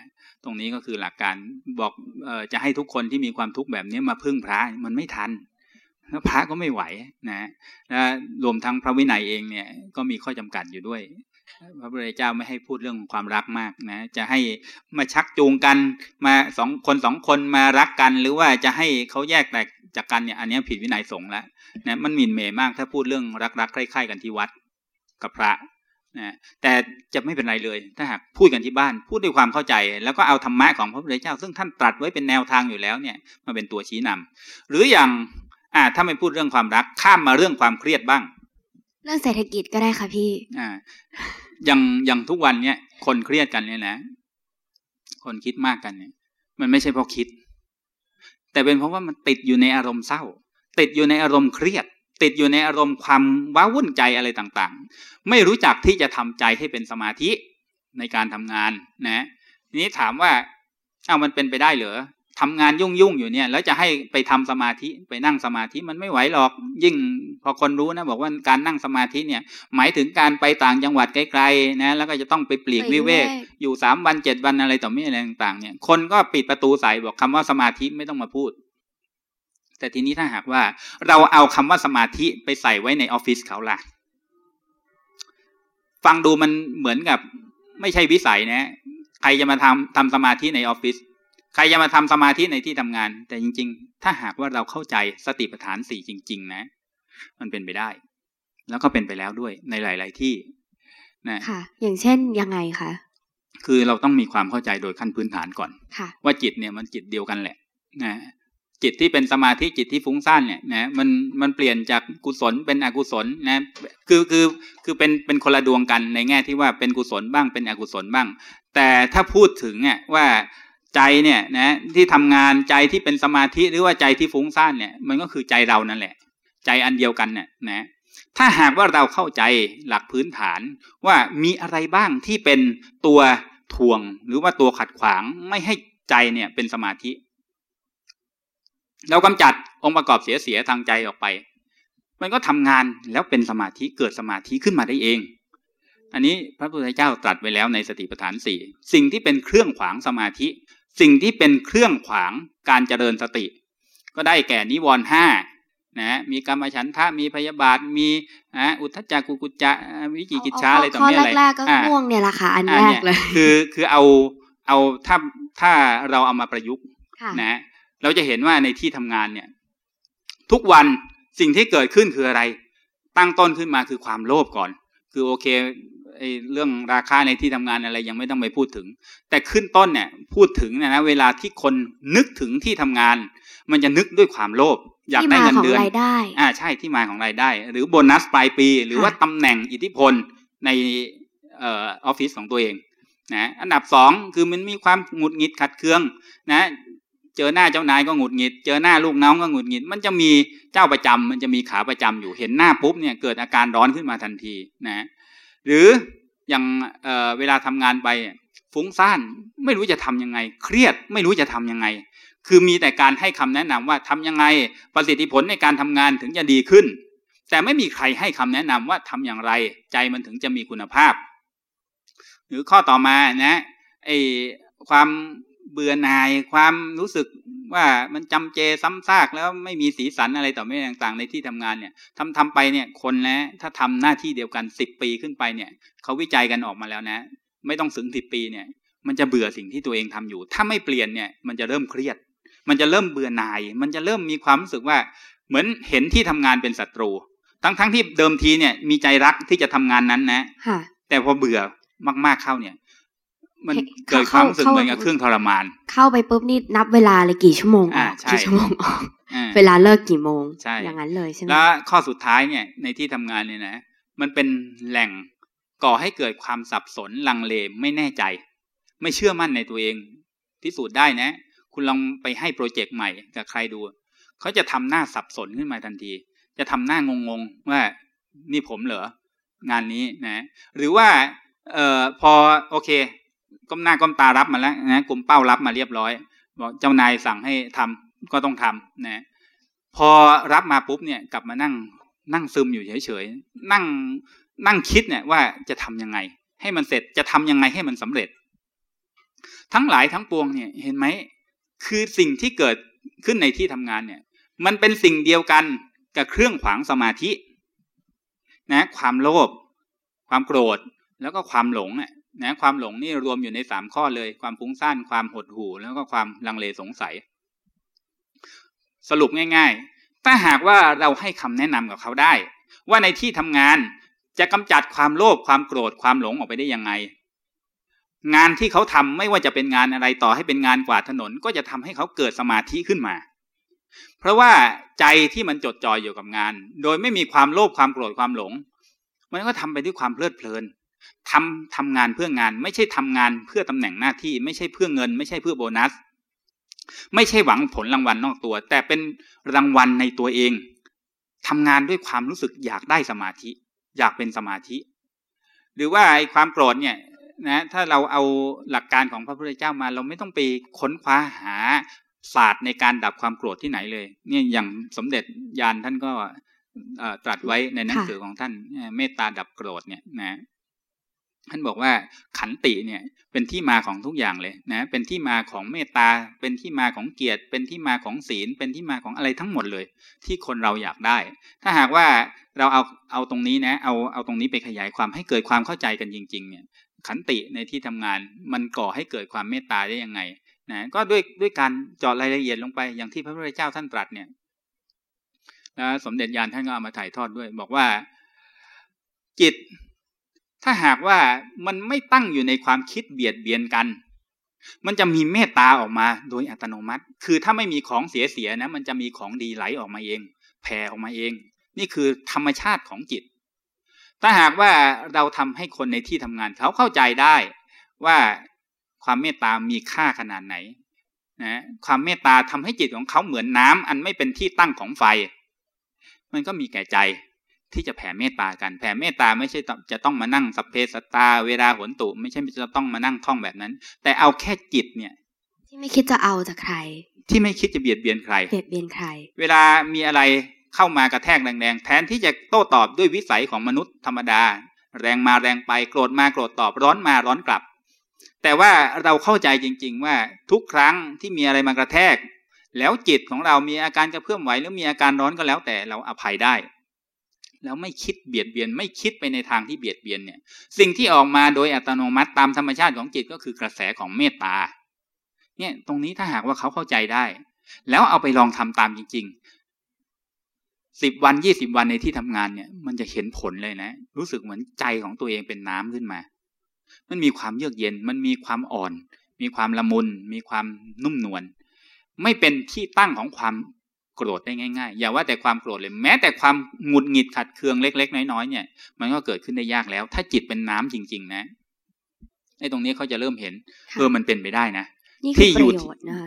ตรงนี้ก็คือหลักการบอกออจะให้ทุกคนที่มีความทุกข์แบบนี้มาพึ่งพระมันไม่ทันแล้วพระก็ไม่ไหวนะและรวมทั้งพระวินัยเองเนี่ยก็มีข้อจำกัดอยู่ด้วย พระพุทธเจ้าไม่ให้พูดเรื่องความรักมากนะ จะให้มาชักจูงกันมาสองคนสองคนมารักกัน หรือว่าจะให้เขาแยกแตกจากกันเนี่ยอันนี้ผิดวินัยสงฆ์แล้วนะมันหมิ่นเมย์มากถ้าพูดเรื่องรักๆใคร่ๆกันที่วัดกับพระ นะแต่จะไม่เป็นไรเลย ถ้าหากพูดกันที่บ้าน พูดด้วยความเข้าใจ แล้วก็เอาธรรมะของพระพุทธเจ้า ซึ่งท่านตรัสไว้เป็นแนวทางอยู่แล้วเนี่ยมาเป็นตัวชี้นำหรืออย่างอ่าถ้าไม่พูดเรื่องความรักข้ามมาเรื่องความเครียดบ้าง เรื่องเศรษฐกิจก็ได้ค่ะพี่อ่าอย่างอย่างทุกวันเนี้ยคนเครียดกันเนี่ยนะ คนคิดมากกันเนี่ย มันไม่ใช่เพราะคิด แต่เป็นเพราะว่ามันติดอยู่ในอารมณ์เศร้า ติดอยู่ในอารมณ์เครียด ติดอยู่ในอารมณ์ความว้าวุ่นใจอะไรต่างๆ ไม่รู้จักที่จะทำใจให้เป็นสมาธิในการทำงานนะทีนี้ถามว่าเอามันเป็นไปได้เหรอทำงานยุ่งยุ่งอยู่เนี่ย แล้วจะให้ไปทำสมาธิไปนั่งสมาธิมันไม่ไหวหรอก ยิ่งพอคนรู้นะบอกว่าการนั่งสมาธิเนี่ย หมายถึงการไปต่างจังหวัดไกลๆนะแล้วก็จะต้องไปปลีกวิเวก อยู่สามวันเจ็ดวันอะไรต่อไม่อะไรต่างๆ เนี่ย คนก็ปิดประตูใส่บอกคำว่าสมาธิไม่ต้องมาพูด แต่ทีนี้ถ้าหากว่า เราเอาคำว่าสมาธิไปใส่ไว้ในออฟฟิศเขาล่ะ ฟังดูมันเหมือนกับ ไม่ใช่วิสัยนะ ใครจะมาทำทำสมาธิในออฟฟิศใครจะมาทำสมาธิในที่ทำงาน แต่จริง ๆ ถ้าหากว่าเราเข้าใจสติปัฏฐานสี่จริง ๆ นะ มันเป็นไปได้ แล้วก็เป็นไปแล้วด้วยในหลาย ๆ ที่นะค่ะ อย่างเช่นยังไงคะคือเราต้องมีความเข้าใจโดยขั้นพื้นฐานก่อนค่ะว่าจิตเนี่ยมันจิตเดียวกันแหละนะ จิตที่เป็นสมาธิจิตที่ฟุ้งซ่านเนี่ยนะมันมันเปลี่ยนจากกุศลเป็นอกุศลนะคือคือคือเป็นเป็นคนละดวงกันในแง่ที่ว่าเป็นกุศลบ้างเป็นอกุศลบ้าง แต่ถ้าพูดถึงเนี่ยว่าใจเนี่ยนะที่ทำงานใจที่เป็นสมาธิหรือว่าใจที่ฟุ้งซ่านเนี่ยมันก็คือใจเรานั่นแหละ ใจอันเดียวกันเนี่ยนะถ้าหากว่าเราเข้าใจหลักพื้นฐานว่ามีอะไรบ้างที่เป็นตัวทวงหรือว่าตัวขัดขวางไม่ให้ใจเนี่ยเป็นสมาธิ เรากำจัดองค์ประกอบเสียๆทางใจออกไป มันก็ทำงานแล้วเป็นสมาธิเกิดสมาธิขึ้นมาได้เอง อันนี้พระพุทธเจ้าตรัสไว้แล้วในสติปัฏฐานสี่สิ่งที่เป็นเครื่องขวางสมาธิ สิ่งที่เป็นเครื่องขวางการเจริญสติ ก็ได้แก่นิวรณ์ห้านะมีกรรมฉันทะมีพยาบาทมีนะอุทธจักกุกุจจะวิจิกิจฉาอะไรต่อข้อมีอะไรแรกๆก็ง่วงเนี่ยแหละค่ะอันแรกเลยคือคือเอาเอาถ้าถ้าเราเอามาประยุกต์ค่ะนะ เราจะเห็นว่าในที่ทำงานเนี่ย ทุกวันสิ่งที่เกิดขึ้นคืออะไร ตั้งต้นขึ้นมาคือความโลภก่อน คือโอเคไอ้เรื่องราคาในที่ทำงานอะไรยังไม่ต้องไปพูดถึง แต่ขึ้นต้นเนี่ยพูดถึงเนี่ยนะเวลาที่คนนึกถึงที่ทำงาน มันจะนึกด้วยความโลภอยากที่ได้มาเงินของเดือนรายได้อ่าใช่ที่มาของรายได้ หรือโบนัสปลายปี หรือว่าค่ะตำแหน่งอิทธิพลในเอ่อออฟฟิศของตัวเองนะอันดับสองคือมันมีความหงุดหงิดขัดเคืองนะ เจอหน้าเจ้านายก็หงุดหงิด เจอหน้าลูกน้องก็หงุดหงิด มันจะมีเจ้าประจำมันจะมีขาประจำอยู่เห็นหน้าปุ๊บเนี่ยเกิดอาการร้อนขึ้นมาทันทีนะหรืออย่างเเวลาทำงานไปฟุ้งซ่านไม่รู้จะทำยังไง เครียดไม่รู้จะทำยังไง คือมีแต่การให้คำแนะนำว่าทำยังไงประสิทธิผลในการทำงานถึงจะดีขึ้น แต่ไม่มีใครให้คำแนะนำว่าทำอย่างไร ใจมันถึงจะมีคุณภาพ หรือข้อต่อมานะไอความ เบื่อหน่ายความรู้สึกว่ามันจำเจซ้ำซากแล้วไม่มีสีสันอะไรต่อไม่ต่างๆในที่ทำงานเนี่ยทำทำไปเนี่ยคนนะถ้าทำหน้าที่เดียวกันสิบปีขึ้นไปเนี่ยเขาวิจัยกันออกมาแล้วนะ ไม่ต้องถึงสิบปีเนี่ย มันจะเบื่อสิ่งที่ตัวเองทำอยู่ ถ้าไม่เปลี่ยนเนี่ยมันจะเริ่มเครียด มันจะเริ่มเบื่อหน่าย มันจะเริ่มมีความรู้สึกว่า เหมือนเห็นที่ทำงานเป็นศัตรู ทั้งๆทที่เดิมทีเนี่ยมีใจรักที่จะทำงานนั้นนะค่ะแต่พอเบื่อมากๆเข้าเนี่ย มันเฮ้ยเกิดความรู้สึกเข้าเหมือนกับเครื่องทรมาน เข้าไปปุ๊บนี่นับเวลาเลยกี่ชั่วโมงออ่าอกใช่กี่ชั่วโมงออกอ่าเวลาเลิกกี่โมงใช่อย่างนั้นเลยใช่ไหมแล้วข้อสุดท้ายเนี่ยในที่ทำงานเนี่ยนะ มันเป็นแหล่งก่อให้เกิดความสับสนลังเลไม่แน่ใจ ไม่เชื่อมั่นในตัวเองพิสูจน์ได้นะ คุณลองไปให้โปรเจกต์ใหม่กับใครดู เขาจะทำหน้าสับสนขึ้นมาทันที จะทำหน้างงๆว่านี่ผมเหรองานนี้นะ หรือว่าเอ่อพอโอเค ก้มหน้าก้มตารับมาแล้วนะกลุ่มเป้ารับมาเรียบร้อย บอกเจ้านายสั่งให้ทำก็ต้องทำนะพอรับมาปุ๊บเนี่ยกลับมานั่งนั่งซึมอยู่เฉยๆนั่งนั่งคิดเนี่ยว่าจะทำยังไง ให้มันเสร็จจะทำยังไงให้มันสำเร็จ ทั้งหลายทั้งปวงเนี่ยเห็นไหมคือสิ่งที่เกิดขึ้นในที่ทำงานเนี่ย มันเป็นสิ่งเดียวกันกับเครื่องขวางสมาธินะความโลภความโกรธแล้วก็ความหลงอะ นะความหลงนี่รวมอยู่ในสามข้อเลย ความฟุ้งซ่านความหดหู่ แล้วก็ความลังเลสงสัย สรุปง่าย ๆ ถ้าหากว่าเราให้คำแนะนำกับเขาได้ ว่าในที่ทำงานจะกำจัดความโลภความโกรธความหลงออกไปได้ยังไง งานที่เขาทำไม่ว่าจะเป็นงานอะไรต่อให้เป็นงานกวาดถนน ก็จะทำให้เขาเกิดสมาธิขึ้นมา เพราะว่าใจที่มันจดจ่ออยู่กับงาน โดยไม่มีความโลภความโกรธความหลง มันก็ทำไปด้วยความเพลิดเพลิน ทำทำงานเพื่องาน ไม่ใช่ทำงานเพื่อตำแหน่งหน้าที่ ไม่ใช่เพื่อเงิน ไม่ใช่เพื่อโบนัส ไม่ใช่หวังผลรางวัลนอกตัว แต่เป็นรางวัลในตัวเองทำงานด้วยความรู้สึกอยากได้สมาธิ อยากเป็นสมาธิ หรือว่าไอ้ความโกรธเนี่ยนะถ้าเราเอาหลักการของพระพุทธเจ้ามา เราไม่ต้องไปค้นคว้าหาศาสตร์ในการดับความโกรธที่ไหนเลย เนี่ยอย่างสมเด็จยานท่านก็ตรัสไว้ในหนังสือของท่านเมตตาดับโกรธเนี่ยนะ ท่านบอกว่าขันติเนี่ยเป็นที่มาของทุกอย่างเลยนะเป็นที่มาของเมตตา เป็นที่มาของเกียรติ เป็นที่มาของศีล เป็นที่มาของอะไรทั้งหมดเลย ที่คนเราอยากได้ ถ้าหากว่าเราเอาเอาตรงนี้นะเอาเอาตรงนี้ไปขยายความให้เกิดความเข้าใจกันจริง ๆ เนี่ยขันติในที่ทำงานมันก่อให้เกิดความเมตตาได้ยังไงนะก็ด้วยด้วยการเจาะรายละเอียดลงไปอย่างที่พระพุทธเจ้าท่านตรัสเนี่ยแล้วสมเด็จยานท่านก็เอามาถ่ายทอดด้วย บอกว่าจิต ถ้าหากว่ามันไม่ตั้งอยู่ในความคิดเบียดเบียนกัน มันจะมีเมตตาออกมาโดยอัตโนมัติ คือถ้าไม่มีของเสียๆนะ มันจะมีของดีไหลออกมาเอง แผ่ออกมาเอง นี่คือธรรมชาติของจิต ถ้าหากว่าเราทำให้คนในที่ทำงานเขาเข้าใจได้ว่าความเมตตามีค่าขนาดไหนนะความเมตตาทำให้จิตของเขาเหมือนน้ำอันไม่เป็นที่ตั้งของไฟ มันก็มีแก่ใจ ที่จะแผ่เมตตากัน แผ่เมตตาไม่ใช่จะต้องมานั่งสัพเพสตา เวลาหนตุไม่ใช่จะต้องมานั่งท่องแบบนั้น แต่เอาแค่จิตเนี่ย ที่ไม่คิดจะเอาจากใคร ที่ไม่คิดจะเบียดเบียนใคร เบียดเบียนใคร เวลามีอะไรเข้ามากระแทกแรงๆแทนที่จะโต้ตอบด้วยวิสัยของมนุษย์ธรรมดา แรงมาแรงไปโกรธมาโกรธตอบร้อนมาร้อนกลับ แต่ว่าเราเข้าใจจริง ๆ ว่าทุกครั้งที่มีอะไรมากระแทก แล้วจิตของเรามีอาการกระเพื่อมไหวหรือมีอาการร้อนก็แล้วแต่เราอภัยได้ แล้วไม่คิดเบียดเบียน ไม่คิดไปในทางที่เบียดเบียนเนี่ย สิ่งที่ออกมาโดยอัตโนมัติตามธรรมชาติของจิตก็คือกระแสของเมตตา เนี่ยตรงนี้ถ้าหากว่าเขาเข้าใจได้ แล้วเอาไปลองทำตามจริงๆสิบวันยี่สิบวันในที่ทำงานเนี่ย มันจะเห็นผลเลยนะ รู้สึกเหมือนใจของตัวเองเป็นน้ำขึ้นมา มันมีความเยือกเย็น มันมีความอ่อน มีความละมุน มีความนุ่มนวลไม่เป็นที่ตั้งของความ โกรธได้ง่ายๆ อย่าว่าแต่ความโกรธเลย แม้แต่ความหงุดหงิดขัดเคืองเล็ก ๆ น้อยๆเนี่ย มันก็เกิดขึ้นได้ยากแล้ว ถ้าจิตเป็นน้ำจริง ๆ นะไอ้ตรงนี้เขาจะเริ่มเห็นเออมันเป็นไปได้นะที่อยู่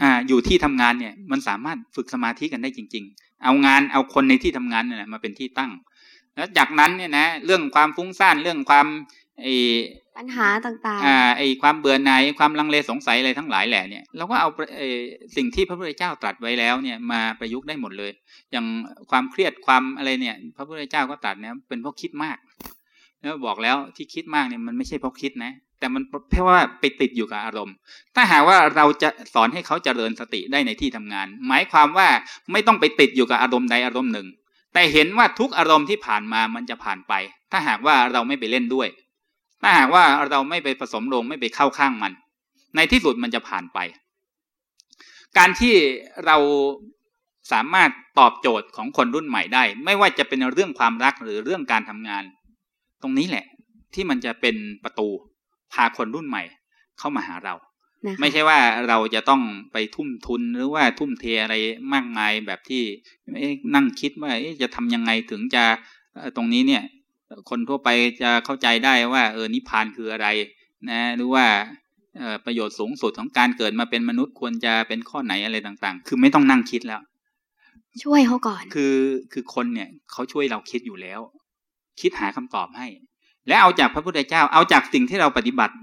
อ่าอยู่ที่ทำงานเนี่ย มันสามารถฝึกสมาธิกันได้จริง ๆ เอางานเอาคนในที่ทำงานเนี่ยมาเป็นที่ตั้ง แล้วจากนั้นเนี่ยนะ เรื่องความฟุ้งซ่านเรื่องความไอ ปัญหาต่างๆ อ่าไอความเบื่อหน่ายความลังเลสงสัยอะไรทั้งหลายแหละเนี่ยเราก็เอาไอสิ่งที่พระพุทธเจ้าตรัสไว้แล้วเนี่ยมาประยุกต์ได้หมดเลย อย่างความเครียดความอะไรเนี่ย พระพุทธเจ้าก็ตรัสเนี่ยเป็นเพราะคิดมากแล้วบอกแล้วที่คิดมากเนี่ยมันไม่ใช่เพราะคิดนะ แต่มันเพราะว่าไปติดอยู่กับอารมณ์ ถ้าหากว่าเราจะสอนให้เขาเจริญสติได้ในที่ทำงาน หมายความว่าไม่ต้องไปติดอยู่กับอารมณ์ใดอารมณ์หนึ่ง แต่เห็นว่าทุกอารมณ์ที่ผ่านมามันจะผ่านไป ถ้าหากว่าเราไม่ไปเล่นด้วย ถ้าหากว่าเราไม่ไปผสมลงไม่ไปเข้าข้างมัน ในที่สุดมันจะผ่านไป การที่เราสามารถตอบโจทย์ของคนรุ่นใหม่ได้ ไม่ว่าจะเป็นเรื่องความรักหรือเรื่องการทำงาน ตรงนี้แหละ ที่มันจะเป็นประตูพาคนรุ่นใหม่ เข้ามาหาเราไม่ใช่ว่าเราจะต้องไปทุ่มทุนหรือว่าทุ่มเทอะไรมากมายแบบที่นั่งคิดว่าจะทำยังไงถึงจะตรงนี้เนี่ย คนทั่วไปจะเข้าใจได้ว่า เออนิพพานคืออะไร นะหรือว่าประโยชน์สูงสุดของการเกิดมาเป็นมนุษย์ควรจะเป็นข้อไหนอะไรต่างๆ คือไม่ต้องนั่งคิดแล้ว ช่วยเขาก่อน คือคือคนเนี่ยเขาช่วยเราคิดอยู่แล้ว คิดหาคำตอบให้ และเอาจากพระพุทธเจ้า เอาจากสิ่งที่เราปฏิบัติ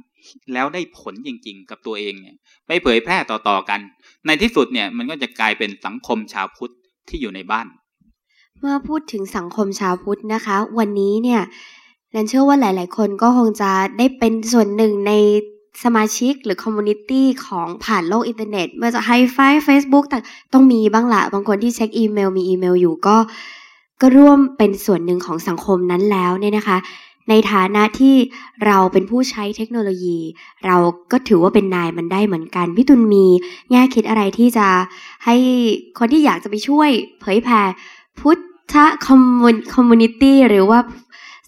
แล้วได้ผลจริง ๆ กับตัวเองเนี่ย ไปเผยแพร่ต่อๆกัน ในที่สุดเนี่ยมันก็จะกลายเป็นสังคมชาวพุทธที่อยู่ในบ้าน เมื่อพูดถึงสังคมชาวพุทธนะคะ วันนี้เนี่ยนันเชื่อว่าหลาย ๆ คนก็คงจะได้เป็นส่วนหนึ่งในสมาชิกหรือ community ของผ่านโลกอินเทอร์เน็ตไม่ว่าจะ Hi5เฟซบุ๊กแต่ต้องมีบ้างละบางคนที่เช็คอีเมล มีอีเมลอยู่ก็ ก็ร่วมเป็นส่วนหนึ่งของสังคมนั้นแล้วเนี่ยนะคะ ในฐานะที่เราเป็นผู้ใช้เทคโนโลยี เราก็ถือว่าเป็นนายมันได้เหมือนกันพี่ตุลมีแง่คิดอะไรที่จะให้คนที่อยากจะไปช่วยเผยแผ่ พุทธ commun community หรือว่า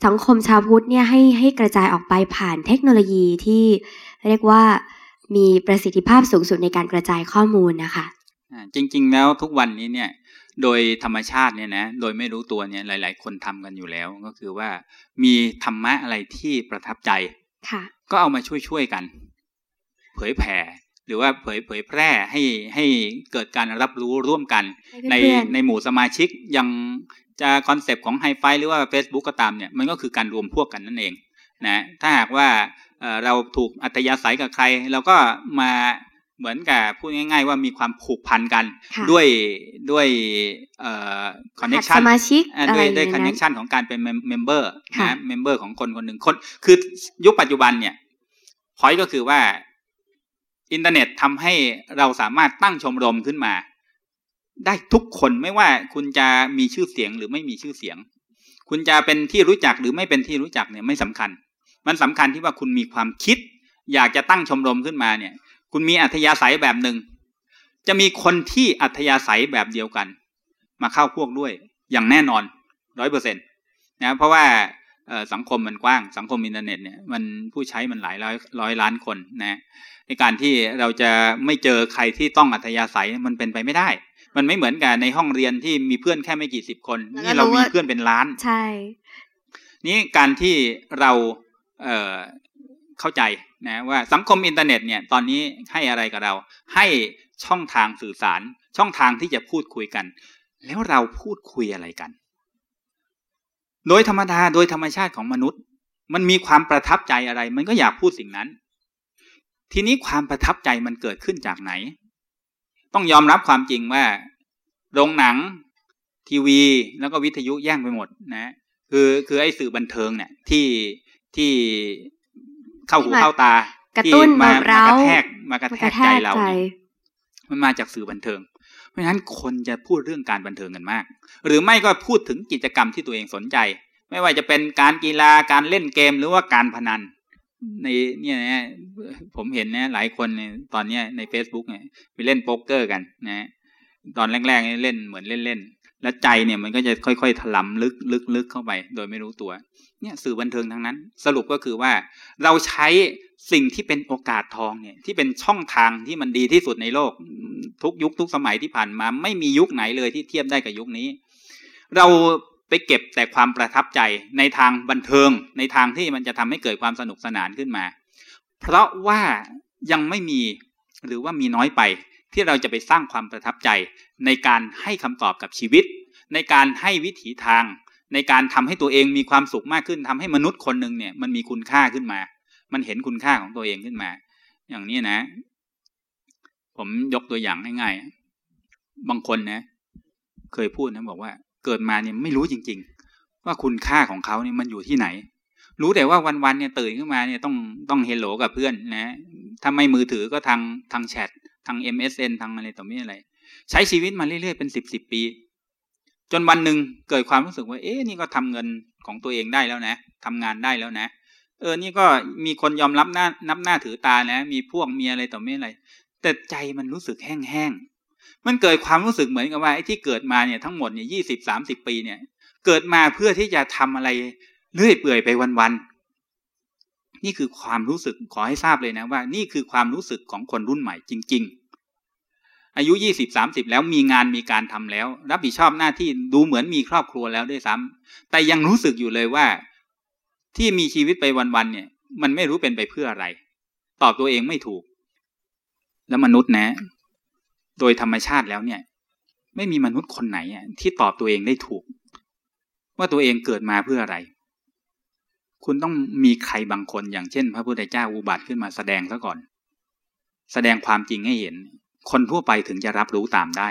สังคมชาวพุทธเนี่ยให้ให้กระจายออกไปผ่านเทคโนโลยีที่เรียกว่ามีประสิทธิภาพสูงสุดในการกระจายข้อมูลนะคะจริง ๆ แล้วทุกวันนี้เนี่ยโดยธรรมชาติเนี่ยนะโดยไม่รู้ตัวเนี่ยหลาย ๆ คนทำกันอยู่แล้วก็คือว่ามีธรรมะอะไรที่ประทับใจค่ะ ก็เอามาช่วยๆกัน เผยแผ่ หรือว่าเผยเผยแพร่ให้ให้เกิดการรับรู้ร่วมกัน ในในหมู่สมาชิกยังจะคอนเซปต์ของไฮไฟหรือว่า Facebook ก็ตามเนี่ยมันก็คือการรวมพวกกันนั่นเองนะถ้าหากว่าเราถูกอัธยาศัยกับใคร เราก็มาเหมือนกับพูดง่าย ๆ ว่ามีความผูกพันกันค่ะด้วยด้วยเอ่อ connection สมาชิกอ่าอะไรด้วยอย่างด้วย connection ของการเป็น member ค่ะนะ member ของคนคนหนึ่งคน คือยุคปัจจุบันเนี่ยพอยก็คือว่า อินเทอร์เน็ตทำให้เราสามารถตั้งชมรมขึ้นมา ได้ทุกคนไม่ว่าคุณจะมีชื่อเสียงหรือไม่มีชื่อเสียง คุณจะเป็นที่รู้จักหรือไม่เป็นที่รู้จักเนี่ยไม่สำคัญ มันสำคัญที่ว่าคุณมีความคิด อยากจะตั้งชมรมขึ้นมาเนี่ย คุณมีอัธยาศัยแบบหนึ่งจะมีคนที่อัธยาศัยแบบเดียวกัน มาเข้าพวกด้วยอย่างแน่นอนร้อยเปอร์เซ็นต์นะเพราะว่า สังคมมันกว้าง สังคมอินเทอร์เน็ตเนี่ยมันผู้ใช้มันหลายร้อยร้อยล้านคนนะในการที่เราจะไม่เจอใครที่ต้องอัธยาศัยมันเป็นไปไม่ได้ มันไม่เหมือนกับในห้องเรียนที่มีเพื่อนแค่ไม่กี่สิบคนแล้วก็นี่เรารู้มีว่าเพื่อนเป็นล้านใช่ นี่การที่เราเอ่อเข้าใจนะว่าสังคมอินเทอร์เน็ตเนี่ยตอนนี้ให้อะไรกับเรา ให้ช่องทางสื่อสารช่องทางที่จะพูดคุยกัน แล้วเราพูดคุยอะไรกัน โดยธรรมดาโดยธรรมชาติของมนุษย์ มันมีความประทับใจอะไร มันก็อยากพูดสิ่งนั้น ทีนี้ความประทับใจมันเกิดขึ้นจากไหน ต้องยอมรับความจริงว่า โรงหนัง ทีวี แล้วก็วิทยุแย่งไปหมดนะ คือคือไอ้สื่อบันเทิงเนี่ยที่ที่เข้าหูที่มาเข้าตา กระตุ้นที่มามาเร้ามากระแทกมากระมันแทกระกแทใจกเราใจเนี่ยมันมาจากสื่อบันเทิงเพ ราะฉะนั้นคนจะพูดเรื่องการบันเทิงกันมาก หรือไม่ก็พูดถึงกิจกรรมที่ตัวเองสนใจ ไม่ว่าจะเป็นการกีฬาการเล่นเกมหรือว่าการพนันในเนี่ยนะผมเห็นนะหลายคนตอนเนี้ยใน Facebook เนี่ยไปเล่นโป๊กเกอร์กันนะตอนแรกๆเล่นเหมือนเล่นๆ แล้วใจเนี่ยมันก็จะค่อยๆถลำลึกลึกลึกเข้าไป โดยไม่รู้ตัว เนี่ยสื่อบันเทิงทั้งนั้น สรุปก็คือว่า เราใช้สิ่งที่เป็นโอกาสทองเนี่ย ที่เป็นช่องทางที่มันดีที่สุดในโลก ทุกยุคทุกสมัยที่ผ่านมา ไม่มียุคไหนเลยที่เทียบได้กับยุคนี้ เราไปเก็บแต่ความประทับใจในทางบันเทิง ในทางที่มันจะทำให้เกิดความสนุกสนานขึ้นมา เพราะว่ายังไม่มีหรือว่ามีน้อยไปที่เราจะไปสร้างความประทับใจ ในการให้คำตอบกับชีวิต ในการให้วิถีทาง ในการทำให้ตัวเองมีความสุขมากขึ้นทำให้มนุษย์คนหนึ่งเนี่ยมันมีคุณค่าขึ้นมา มันเห็นคุณค่าของตัวเองขึ้นมา อย่างนี้นะ ผมยกตัวอย่างง่ายๆบางคนนะ เคยพูดนะบอกว่า เกิดมาเนี่ยไม่รู้จริง ๆ ว่าคุณค่าของเขาเนี่ยมันอยู่ที่ไหน รู้แต่ว่าวันๆเนี่ยตื่นขึ้นมาเนี่ยต้องต้องเฮลโหลกับเพื่อนนะถ้าไม่มือถือก็ทางทางแชททาง MSN ทางอะไรต่อไม่อะไร ใช้ชีวิตมาเรื่อยๆเป็นสิบสิบปี จนวันหนึ่งเกิดความรู้สึกว่า เอ๊ะนี่ก็ทำเงินของตัวเองได้แล้วนะทำงานได้แล้วนะ เออนี่ก็มีคนยอมรับหน้านับหน้าถือตานะ มีพวกมีอะไรต่อไม่อะไร แต่ใจมันรู้สึกแห้งๆมันเกิดความรู้สึกเหมือนกับว่าไอ้ที่เกิดมาเนี่ยทั้งหมดเนี่ยยี่สิบสามสิบปีเนี่ย เกิดมาเพื่อที่จะทำอะไรเรื่อยเปื่อยไปวันๆนี่คือความรู้สึกขอให้ทราบเลยนะว่า นี่คือความรู้สึกของคนรุ่นใหม่จริง ๆ อายุยี่สิบสามสิบแล้วมีงานมีการทำแล้ว รับผิดชอบหน้าที่ดูเหมือนมีครอบครัวแล้วด้วยซ้ำแต่ยังรู้สึกอยู่เลยว่า ที่มีชีวิตไปวันๆเนี่ย มันไม่รู้เป็นไปเพื่ออะไร ตอบตัวเองไม่ถูก แล้วมนุษย์นะ โดยธรรมชาติแล้วเนี่ย ไม่มีมนุษย์คนไหนอะที่ตอบตัวเองได้ถูก ว่าตัวเองเกิดมาเพื่ออะไร คุณต้องมีใครบางคนอย่างเช่น พระพุทธเจ้าอุบัติขึ้นมาแสดงซะก่อน แสดงความจริงให้เห็น คนทั่วไปถึงจะรับรู้ตามได้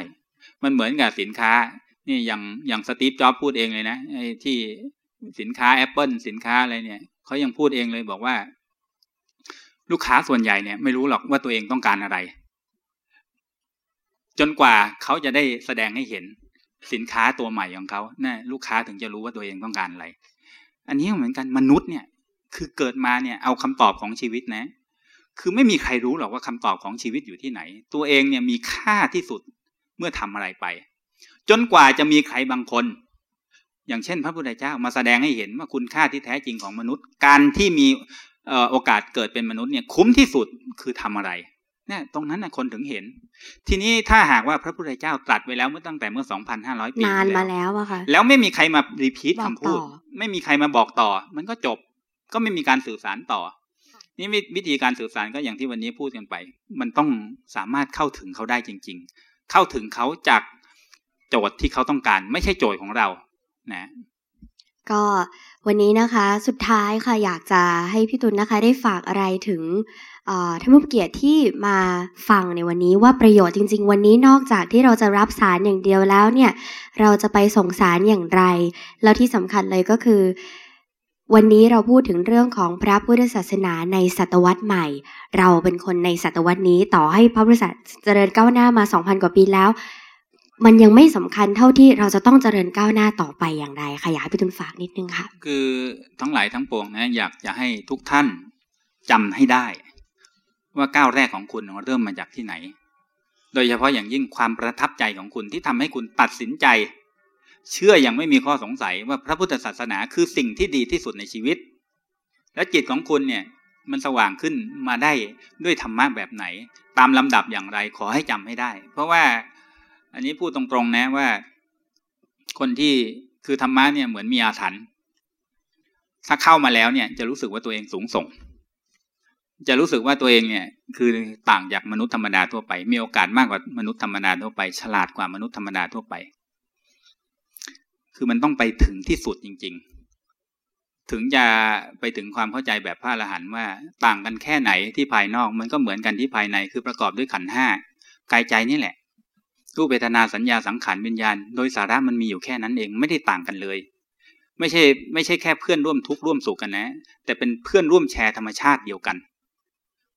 มันเหมือนกับสินค้านี่อย่างอย่างสตีฟจ็อบพูดเองเลยนะไอ้ที่สินค้า Apple สินค้าอะไรเนี่ยเขายังพูดเองเลยบอกว่า ลูกค้าส่วนใหญ่เนี่ย ไม่รู้หรอกว่าตัวเองต้องการอะไร จนกว่าเขาจะได้แสดงให้เห็น สินค้าตัวใหม่ของเขานะ่ะลูกค้าถึงจะรู้ว่าตัวเองต้องการอะไร อันนี้เหมือนกันมนุษย์เนี่ย คือเกิดมาเนี่ยเอาคำตอบของชีวิตนะ คือไม่มีใครรู้หรอกว่าคำตอบของชีวิตอยู่ที่ไหน ตัวเองเนี่ยมีค่าที่สุดเมื่อทำอะไรไป จนกว่าจะมีใครบางคน อย่างเช่น พระพุทธเจ้ามาแสดงให้เห็นว่าคุณค่าที่แท้จริงของมนุษย์ การที่มีเอ่อโอกาสเกิดเป็นมนุษย์เนี่ยคุ้มที่สุดคือทำอะไรเนี่ยตรงนั้นนะคนถึงเห็น ทีนี้ถ้าหากว่าพระพุทธเจ้าตรัสไว้แล้วเมื่อตั้งแต่เมื่อ 2,500 ปีนานที่มาแล้วแล้วอะค่ะแล้วไม่มีใครมารีพีทบอกคำพูดต่อไม่มีใครมาบอกต่อ มันก็จบก็ไม่มีการสื่อสารต่อ นี่วิธีการสื่อสารก็อย่างที่วันนี้พูดกันไป มันต้องสามารถเข้าถึงเขาได้จริง ๆ เข้าถึงเขาจากโจทย์ที่เขาต้องการ ไม่ใช่โจทย์ของเรา นะ ก็วันนี้นะคะ สุดท้ายค่ะอยากจะให้พี่ตุลนะคะ ได้ฝากอะไรถึงท่านผู้เกียรติที่มาฟังในวันนี้ว่าประโยชน์จริง ๆ วันนี้นอกจากที่เราจะรับสารอย่างเดียวแล้วเนี่ย เราจะไปส่งสารอย่างไร แล้วที่สำคัญเลยก็คือ วันนี้เราพูดถึงเรื่องของพระพุทธศาสนาในศตวรรษใหม่ เราเป็นคนในศตวรรษนี้ต่อให้พระพุทธศาสนาเจริญก้าวหน้ามา 2,000 กว่าปีแล้ว มันยังไม่สำคัญเท่าที่เราจะต้องเจริญก้าวหน้าต่อไปอย่างไรค่ะอยากให้พี่ตุนฝากนิดนึงค่ะ คือทั้งหลายทั้งปวงนะอยากจะให้ทุกท่านจำให้ได้ ว่าก้าวแรกของคุณเริ่มมาจากที่ไหน โดยเฉพาะอย่างยิ่งความประทับใจของคุณที่ทำให้คุณตัดสินใจ เชื่ออย่างไม่มีข้อสงสัยว่าพระพุทธศาสนาคือสิ่งที่ดีที่สุดในชีวิต และจิตของคุณเนี่ยมันสว่างขึ้นมาได้ด้วยธรรมะแบบไหน ตามลำดับอย่างไรขอให้จำให้ได้ เพราะว่าอันนี้พูดตรงๆนะว่า คนที่คือธรรมะเนี่ยเหมือนมีอาถรรพ์ถ้าเข้ามาแล้วเนี่ยจะรู้สึกว่าตัวเองสูงส่ง จะรู้สึกว่าตัวเองเนี่ย คือต่างจากมนุษย์ธรรมดาทั่วไป มีโอกาสมากกว่ามนุษย์ธรรมดาทั่วไป ฉลาดกว่ามนุษย์ธรรมดาทั่วไป คือมันต้องไปถึงที่สุดจริง ๆ ถึงจะไปถึงความเข้าใจแบบพระอรหันต์ว่าต่างกันแค่ไหนที่ภายนอกมันก็เหมือนกันที่ภายในคือประกอบด้วยขันห้ากายใจนี่แหละรูปเวทนาสัญญาสังขารวิญญาณ โดยสาระมันมีอยู่แค่นั้นเองไม่ได้ต่างกันเลย ไม่ใช่ไม่ใช่แค่เพื่อนร่วมทุกข์ร่วมสุขกันนะ แต่เป็นเพื่อนร่วมแชร์ธรรมชาติเดียวกัน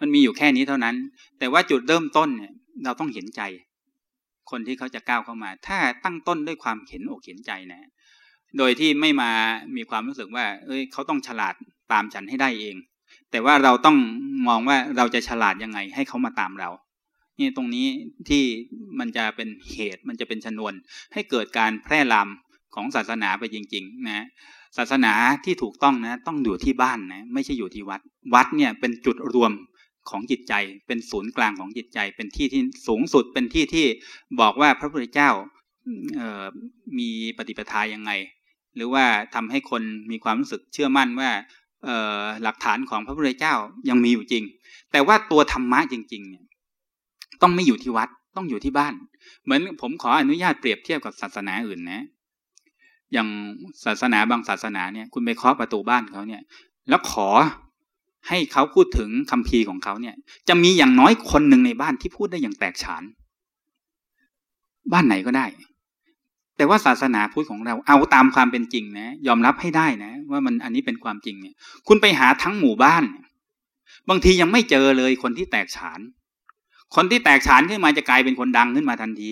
มันมีอยู่แค่นี้เท่านั้น แต่ว่าจุดเริ่มต้นเนี่ยเราต้องเห็นใจ คนที่เขาจะก้าวเข้ามา ถ้าตั้งต้นด้วยความเห็นอกเห็นใจนะ โดยที่ไม่มามีความรู้สึกว่า เอ้ยเขาต้องฉลาดตามฉันให้ได้เอง แต่ว่าเราต้องมองว่าเราจะฉลาดยังไงให้เขามาตามเรานี่ตรงนี้ที่มันจะเป็นเหตุมันจะเป็นชนวน ให้เกิดการแพร่ลามของศาสนาไปจริง ๆ นะศาสนาที่ถูกต้องนะ ต้องอยู่ที่บ้านนะ ไม่ใช่อยู่ที่วัด วัดเนี่ยเป็นจุดรวม ของจิตใจ เป็นศูนย์กลางของจิตใจ เป็นที่ที่สูงสุดเป็นที่ที่บอกว่าพระพุทธเจ้ามีปฏิปทายังไง หรือว่าทำให้คนมีความรู้สึกเชื่อมั่นว่าหลักฐานของพระพุทธเจ้ายังมีอยู่จริง แต่ว่าตัวธรรมะจริงๆเนี่ยต้องไม่อยู่ที่วัดต้องอยู่ที่บ้าน เหมือนผมขออนุญาตเปรียบเทียบกับศาสนาอื่นนะ อย่างศาสนาบางศาสนาเนี่ยคุณไปเคาะประตูบ้านเขาเนี่ย แล้วขอ ให้เขาพูดถึงคัมภีของเขาเนี่ย จะมีอย่างน้อยคนหนึ่งในบ้านที่พูดได้อย่างแตกฉาน บ้านไหนก็ได้ แต่ว่าศาสนาพุทธของเราเอาตามความเป็นจริงนะ ยอมรับให้ได้นะ ว่ามันอันนี้เป็นความจริงเนี่ย คุณไปหาทั้งหมู่บ้าน บางทียังไม่เจอเลยคนที่แตกฉาน คนที่แตกฉานขึ้นมาจะกลายเป็นคนดังขึ้นมาทันที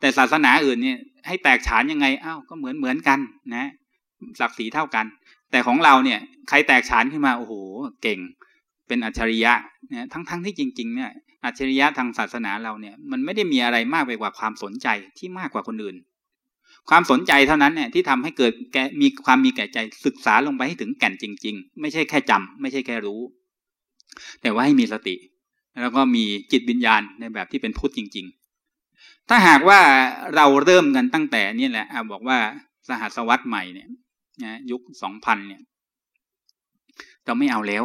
แต่ศาสนาอื่นเนี่ย ให้แตกฉานยังไงอ้าวก็เหมือนเหมือนกันนะศักดิ์ศรีเท่ากัน แต่ของเราเนี่ย ใครแตกฉานขึ้นมาโอ้โหเก่ง เป็นอัจฉริยะนะทั้งทั้งที่จริง ๆ เนี่ย อัจฉริยะทางศาสนาเราเนี่ย มันไม่ได้มีอะไรมากไปกว่าความสนใจที่มากกว่าคนอื่น ความสนใจเท่านั้นเนี่ยที่ทำให้เกิดแกมีความมีแก่ใจศึกษาลงไปให้ถึงแก่นจริง ๆ ไม่ใช่แค่จำไม่ใช่แค่รู้ แต่ว่าให้มีสติ แล้วก็มีจิตวิญญาณในแบบที่เป็นพุทธจริง ๆ ถ้าหากว่าเราเริ่มกันตั้งแต่นี่แหละบอกว่าสหัสวรรษใหม่เนี่ย นะยุคสองพันเนี่ย เราไม่เอาแล้ว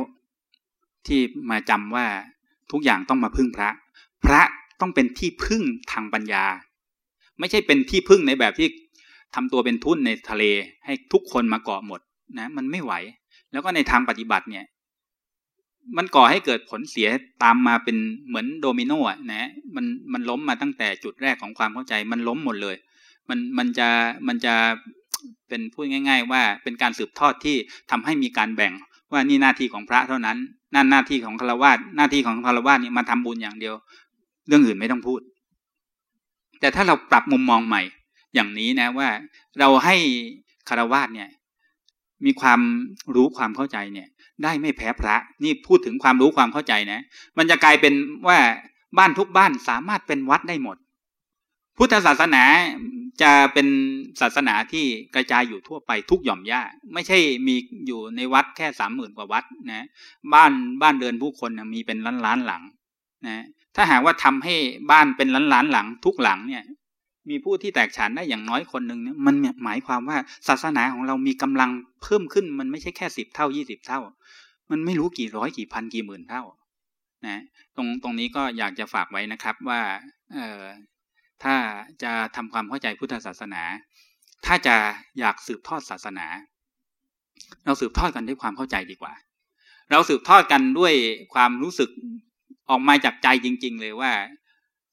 ที่มาจำว่าทุกอย่างต้องมาพึ่งพระ พระต้องเป็นที่พึ่งทางปัญญา ไม่ใช่เป็นที่พึ่งในแบบที่ทำตัวเป็นทุ่นในทะเลให้ทุกคนมาเกาะหมดนะ มันไม่ไหว แล้วก็ในทางปฏิบัติเนี่ย มันก่อให้เกิดผลเสียตามมาเป็นเหมือนโดมิโนอะนะมันมันล้มมาตั้งแต่จุดแรกของความเข้าใจ มันล้มหมดเลย มันมันจะมันจะ เป็นพูดง่าย ๆ ว่าเป็นการสืบทอดที่ทำให้มีการแบ่งว่านี่หน้าที่ของพระเท่านั้น นั่นหน้าที่ของฆราวาสหน้าที่ของฆราวาสนี่มาทำบุญอย่างเดียว เรื่องอื่นไม่ต้องพูด แต่ถ้าเราปรับมุมมองใหม่ อย่างนี้นะว่า เราให้คารวาสเนี่ย มีความรู้ความเข้าใจเนี่ย ได้ไม่แพ้พระ นี่พูดถึงความรู้ความเข้าใจนะ มันจะกลายเป็นว่าบ้านทุกบ้านสามารถเป็นวัดได้หมด พุทธศาสนาจะเป็นศาสนาที่กระจายอยู่ทั่วไปทุกหย่อมย่าไม่ใช่มีอยู่ในวัดแค่สามหมื่นกว่าวัดนะบ้านบ้านเรือนผู้คนนะมีเป็นล้านล้านหลังนะถ้าหากว่าทำให้บ้านเป็นล้านล้านหลัง ทุกหลังเนี่ยมีผู้ที่แตกฉานได้อย่างน้อยคนหนึ่งเนี่ยมันหมายความว่าศาสนาของเรามีกำลังเพิ่มขึ้น มันไม่ใช่แค่สิบเท่ายี่สิบเท่า มันไม่รู้กี่ร้อยกี่พันกี่หมื่นเท่านะตรงตรงนี้ก็อยากจะฝากไว้นะครับว่าเออ ถ้าจะทำความเข้าใจพุทธศาสนา ถ้าจะอยากสืบทอดศาสนา เราสืบทอดกันด้วยความเข้าใจดีกว่า เราสืบทอดกันด้วยความรู้สึกออกมาจากใจจริง ๆ เลยว่า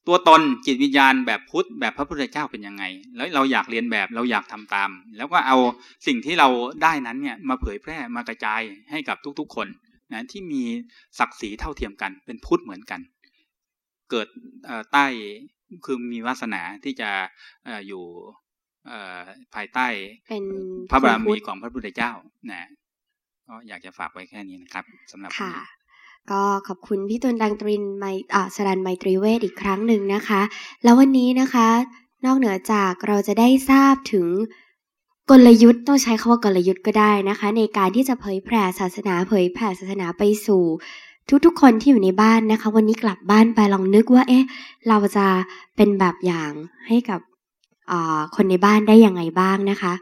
ตัวตนจิตวิญญาณแบบพุทธแบบพระพุทธเจ้าเป็นยังไง แล้วเราอยากเรียนแบบเราอยากทำตาม แล้วก็เอาสิ่งที่เราได้นั้นเนี่ยมาเผยแพร่มากระจายให้กับทุก ๆ คนนะที่มีศักดิ์ศรีเท่าเทียมกันเป็นพุทธเหมือนกัน เกิดใต้ คือมีวาสนาที่จะอยู่ภายใต้เป็นพระบารมีของพระพุทธเจ้านะก็อยากจะฝากไว้แค่นี้นะครับสำหรับค่ะ ก็ขอบคุณพี่ตุลดังตรินไมอ่าสรันไมตรีเวทอีกครั้งหนึ่งนะคะ แล้ววันนี้นะคะ นอกเหนือจากเราจะได้ทราบถึงกลยุทธ์ต้องใช้คาว่ากลยุทธ์ก็ได้นะคะ ในการที่จะเผยแผ่ศาสนาเผยแผ่ศาสนาไปสู่ ทุกๆ คนที่อยู่ในบ้านนะคะ วันนี้กลับบ้านไปลองนึกว่า เอ๊ะ เราจะเป็นแบบอย่างให้กับคนในบ้านได้ยังไงบ้างนะคะ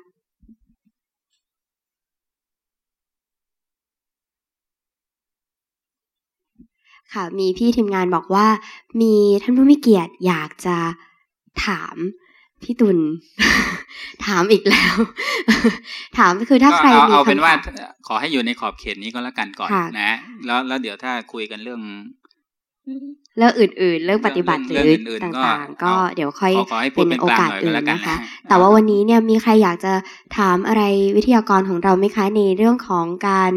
ค่ะมีพี่ทีมงานบอกว่า มีท่านผู้มีเกียรติอยากจะถาม พี่ตุลถามอีกแล้ว ถามคือถ้าใครมีเอาเป็นว่าขอให้อยู่ในขอบเขตนี้ก็แล้วกันก่อนนะแล้วแล้วเดี๋ยวถ้าคุยกันเรื่องเรื่องอื่น ๆ เรื่องปฏิบัติหรือต่างๆ ก็เดี๋ยวค่อยเป็นโอกาสอื่นนะคะ แต่ว่าวันนี้เนี่ยมีใครอยากจะถามอะไรวิทยากรของเราไหมคะในเรื่องของการ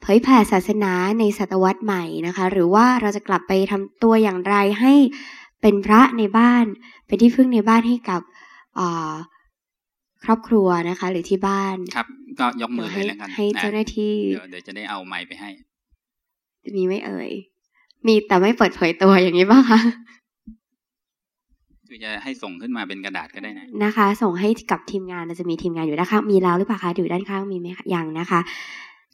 เผยแผ่ศาสนาในศตวรรษใหม่นะคะ หรือว่าเราจะกลับไปทำตัวอย่างไรให้ เป็นพระในบ้าน เป็นที่พึ่งในบ้านให้กับครอบครัวนะคะ หรือที่บ้านครับ ก็ยกมือเลยแล้วกันให้เจ้าหน้าที่เดี๋ยวจะได้เอาไม้ไปให้ มีไม่เอ่ย มีแต่ไม่เปิดเผยตัวอย่างนี้ป่ะคะคือจะให้ส่งขึ้นมาเป็นกระดาษก็ได้นะนะคะ ส่งให้กับทีมงานเราจะมีทีมงานอยู่ด้านข้างมีแล้วหรือเปล่าคะอยู่ด้านข้างมีไหมยังนะคะ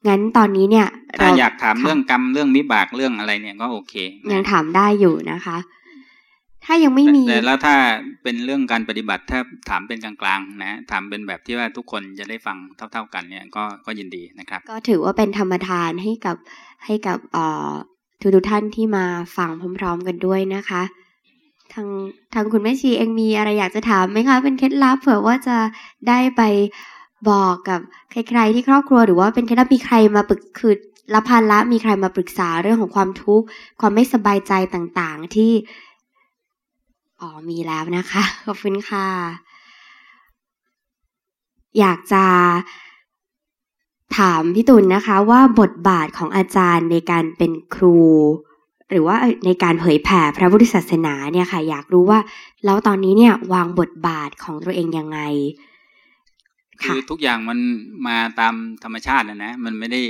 งั้นตอนนี้เนี่ยถ้าอยากถามเรื่องกรรมเรื่องวิบากเรื่องอะไรเนี่ยก็โอเค ยังถามได้อยู่นะคะ ถ้ายังไม่มีแต่แล้วถ้าเป็นเรื่องการปฏิบัติถ้าถามเป็นกลางๆนะถามเป็นแบบที่ว่าทุกคนจะได้ฟังเท่า ๆกันเนี่ยก็ก็ยินดีนะครับ ก็ถือว่าเป็นธรรมทานให้กับให้กับเอ่อทุกทุกท่านที่มาฟังพร้อม ๆ กันด้วยนะคะทางทางคุณแม่ชีเองมีอะไรอยากจะถามไหมคะ เป็นเคล็ดลับเผื่อว่าจะได้ไปบอกกับใคร ๆ ที่ครอบครัวหรือว่าเป็นเคล็ดลับมีใครมาปรึกคือรับพันละมีใครมาปรึกษาเรื่องของความทุกข์ความไม่สบายใจต่างๆ ที่ อ๋อมีแล้วนะคะ ขอบคุณค่ะ อยากจะถามพี่ตุลนนะคะว่าบทบาทของอาจารย์ในการเป็นครู หรือว่าในการเผยแผ่พระพุทธศาสนาเนี่ยค่ะ อยากรู้ว่า แล้วตอนนี้เนี่ยวางบทบาทของตัวเองยังไงคือทุกอย่างมันมาตามธรรมชาตินะนะมันไม่ได้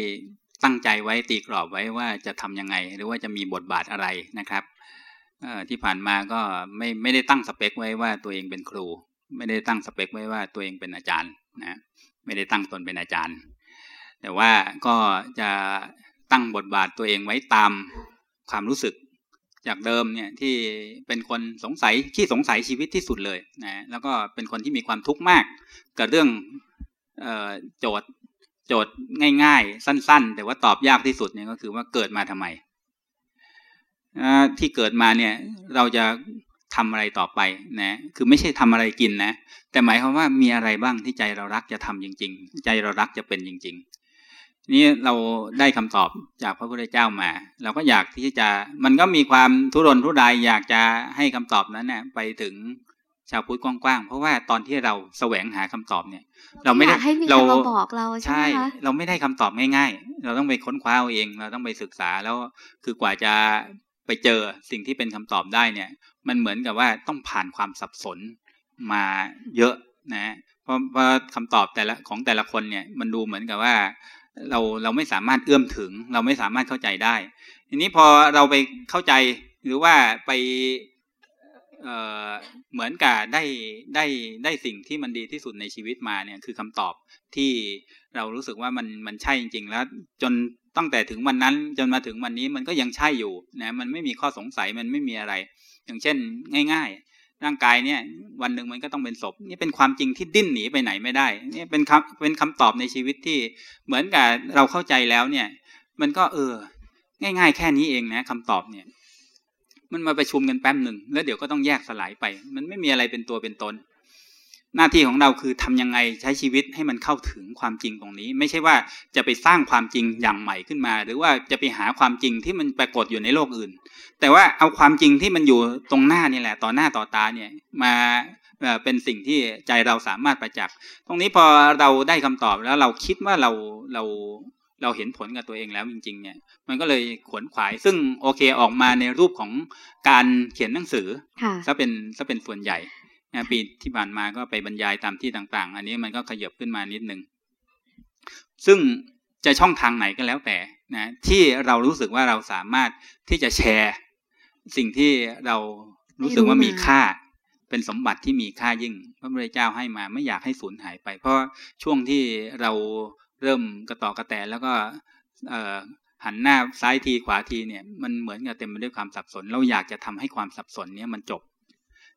ตั้งใจไว้ตีกรอบไว้ว่าจะทํำยังไง หรือว่าจะมีบทบาทอะไรนะครับ ที่ผ่านมาก็ไม่ไม่ได้ตั้งสเปคไว้ว่าตัวเองเป็นครู ไม่ได้ตั้งสเปคไว้ว่าตัวเองเป็นอาจารย์นะไม่ได้ตั้งตนเป็นอาจารย์ แต่ว่าก็จะตั้งบทบาทตัวเองไว้ตามความรู้สึกจากเดิมเนี่ยที่เป็นคนสงสัยที่สงสัยชีวิตที่สุดเลยนะแล้วก็เป็นคนที่มีความทุกข์มากกับเรื่องออโจทย์โจทย์ง่าย ๆ สั้น ๆ แต่ว่าตอบยากที่สุดเนี่ยก็คือว่าเกิดมาทำไม ที่เกิดมาเนี่ยเราจะทำอะไรต่อไปนะคือไม่ใช่ทำอะไรกินนะแต่หมายความว่ามีอะไรบ้างที่ใจเรารักจะทำจริง ๆ ใจเรารักจะเป็นจริง ๆ นี่เราได้คำตอบจากพระพุทธเจ้ามา เราก็อยากที่จะมันก็มีความทุรนทุรายอยากจะให้คำตอบนั้นเนี่ยไปถึงชาวพุทธกว้างๆ เพราะว่าตอนที่เราแสวงหาคำตอบเนี่ย เราไม่ได้เราบอกเราใช่ไหมเราไม่ได้คำตอบง่าย ๆ เราต้องไปค้นคว้าเอาเอง เราต้องไปศึกษาแล้วคือกว่าจะ ไปเจอสิ่งที่เป็นคำตอบได้เนี่ย มันเหมือนกับว่าต้องผ่านความสับสนมาเยอะนะเพราะว่าคำตอบแต่ละของแต่ละคนเนี่ยมันดูเหมือนกับว่า เราเราไม่สามารถเอื้อมถึง เราไม่สามารถเข้าใจได้ ทีนี้พอเราไปเข้าใจหรือว่าไปเเหมือนกับได้ได้ได้สิ่งที่มันดีที่สุดในชีวิตมาเนี่ยคือคำตอบที่เรารู้สึกว่ามันมันใช่จริงๆแล้ว จน ตั้งแต่ถึงวันนั้นจนมาถึงวันนี้มันก็ยังใช่อยู่นะมันไม่มีข้อสงสัยมันไม่มีอะไร อย่างเช่น ง่าย ๆ ร่างกายเนี่ย วันหนึ่งมันก็ต้องเป็นศพนี่เป็นความจริงที่ดิ้นหนีไปไหนไม่ได้นี่เป็นคำเป็นคำตอบในชีวิตที่เหมือนกับเราเข้าใจแล้วเนี่ย มันก็เออ ง่าย ๆ แค่นี้เองนะคำตอบเนี่ย มันมาประชุมกันแป๊บหนึ่งแล้วเดี๋ยวก็ต้องแยกสลายไป มันไม่มีอะไรเป็นตัวเป็นตน หน้าที่ของเราคือทำยังไงใช้ชีวิตให้มันเข้าถึงความจริงตรงนี้ ไม่ใช่ว่าจะไปสร้างความจริงอย่างใหม่ขึ้นมา หรือว่าจะไปหาความจริงที่มันปรากฏอยู่ในโลกอื่น แต่ว่าเอาความจริงที่มันอยู่ตรงหน้านี่แหละ ต่อหน้าต่อตาเนี่ยมาเป็นสิ่งที่ใจเราสามารถประจักษ์ตรงนี้พอเราได้คำตอบแล้วเราคิดว่าเราเราเราเห็นผลกับตัวเองแล้วจริง ๆ เนี่ย มันก็เลยขวนขวาย ซึ่งโอเคออกมาในรูปของการเขียนหนังสือซะเป็นซะเป็นส่วนใหญ่นะ ปีที่ผ่านมาก็ไปบรรยายตามที่ต่าง ๆ อันนี้มันก็ขยับขึ้นมานิดนึง ซึ่งจะช่องทางไหนก็แล้วแต่นะที่เรารู้สึกว่าเราสามารถที่จะแชร์ สิ่งที่เรารู้สึกว่ามีค่า เป็นสมบัติที่มีค่ายิ่ง พระพุทธเจ้าให้มาไม่อยากให้สูญหายไป เพราะช่วงที่เราเริ่มกระต่อกระแตแล้วก็หันหน้าซ้ายทีขวาทีเนี่ยมันเหมือนกับเต็มไปด้วยความสับสน เราอยากจะทำให้ความสับสนเนี้ยมันจบ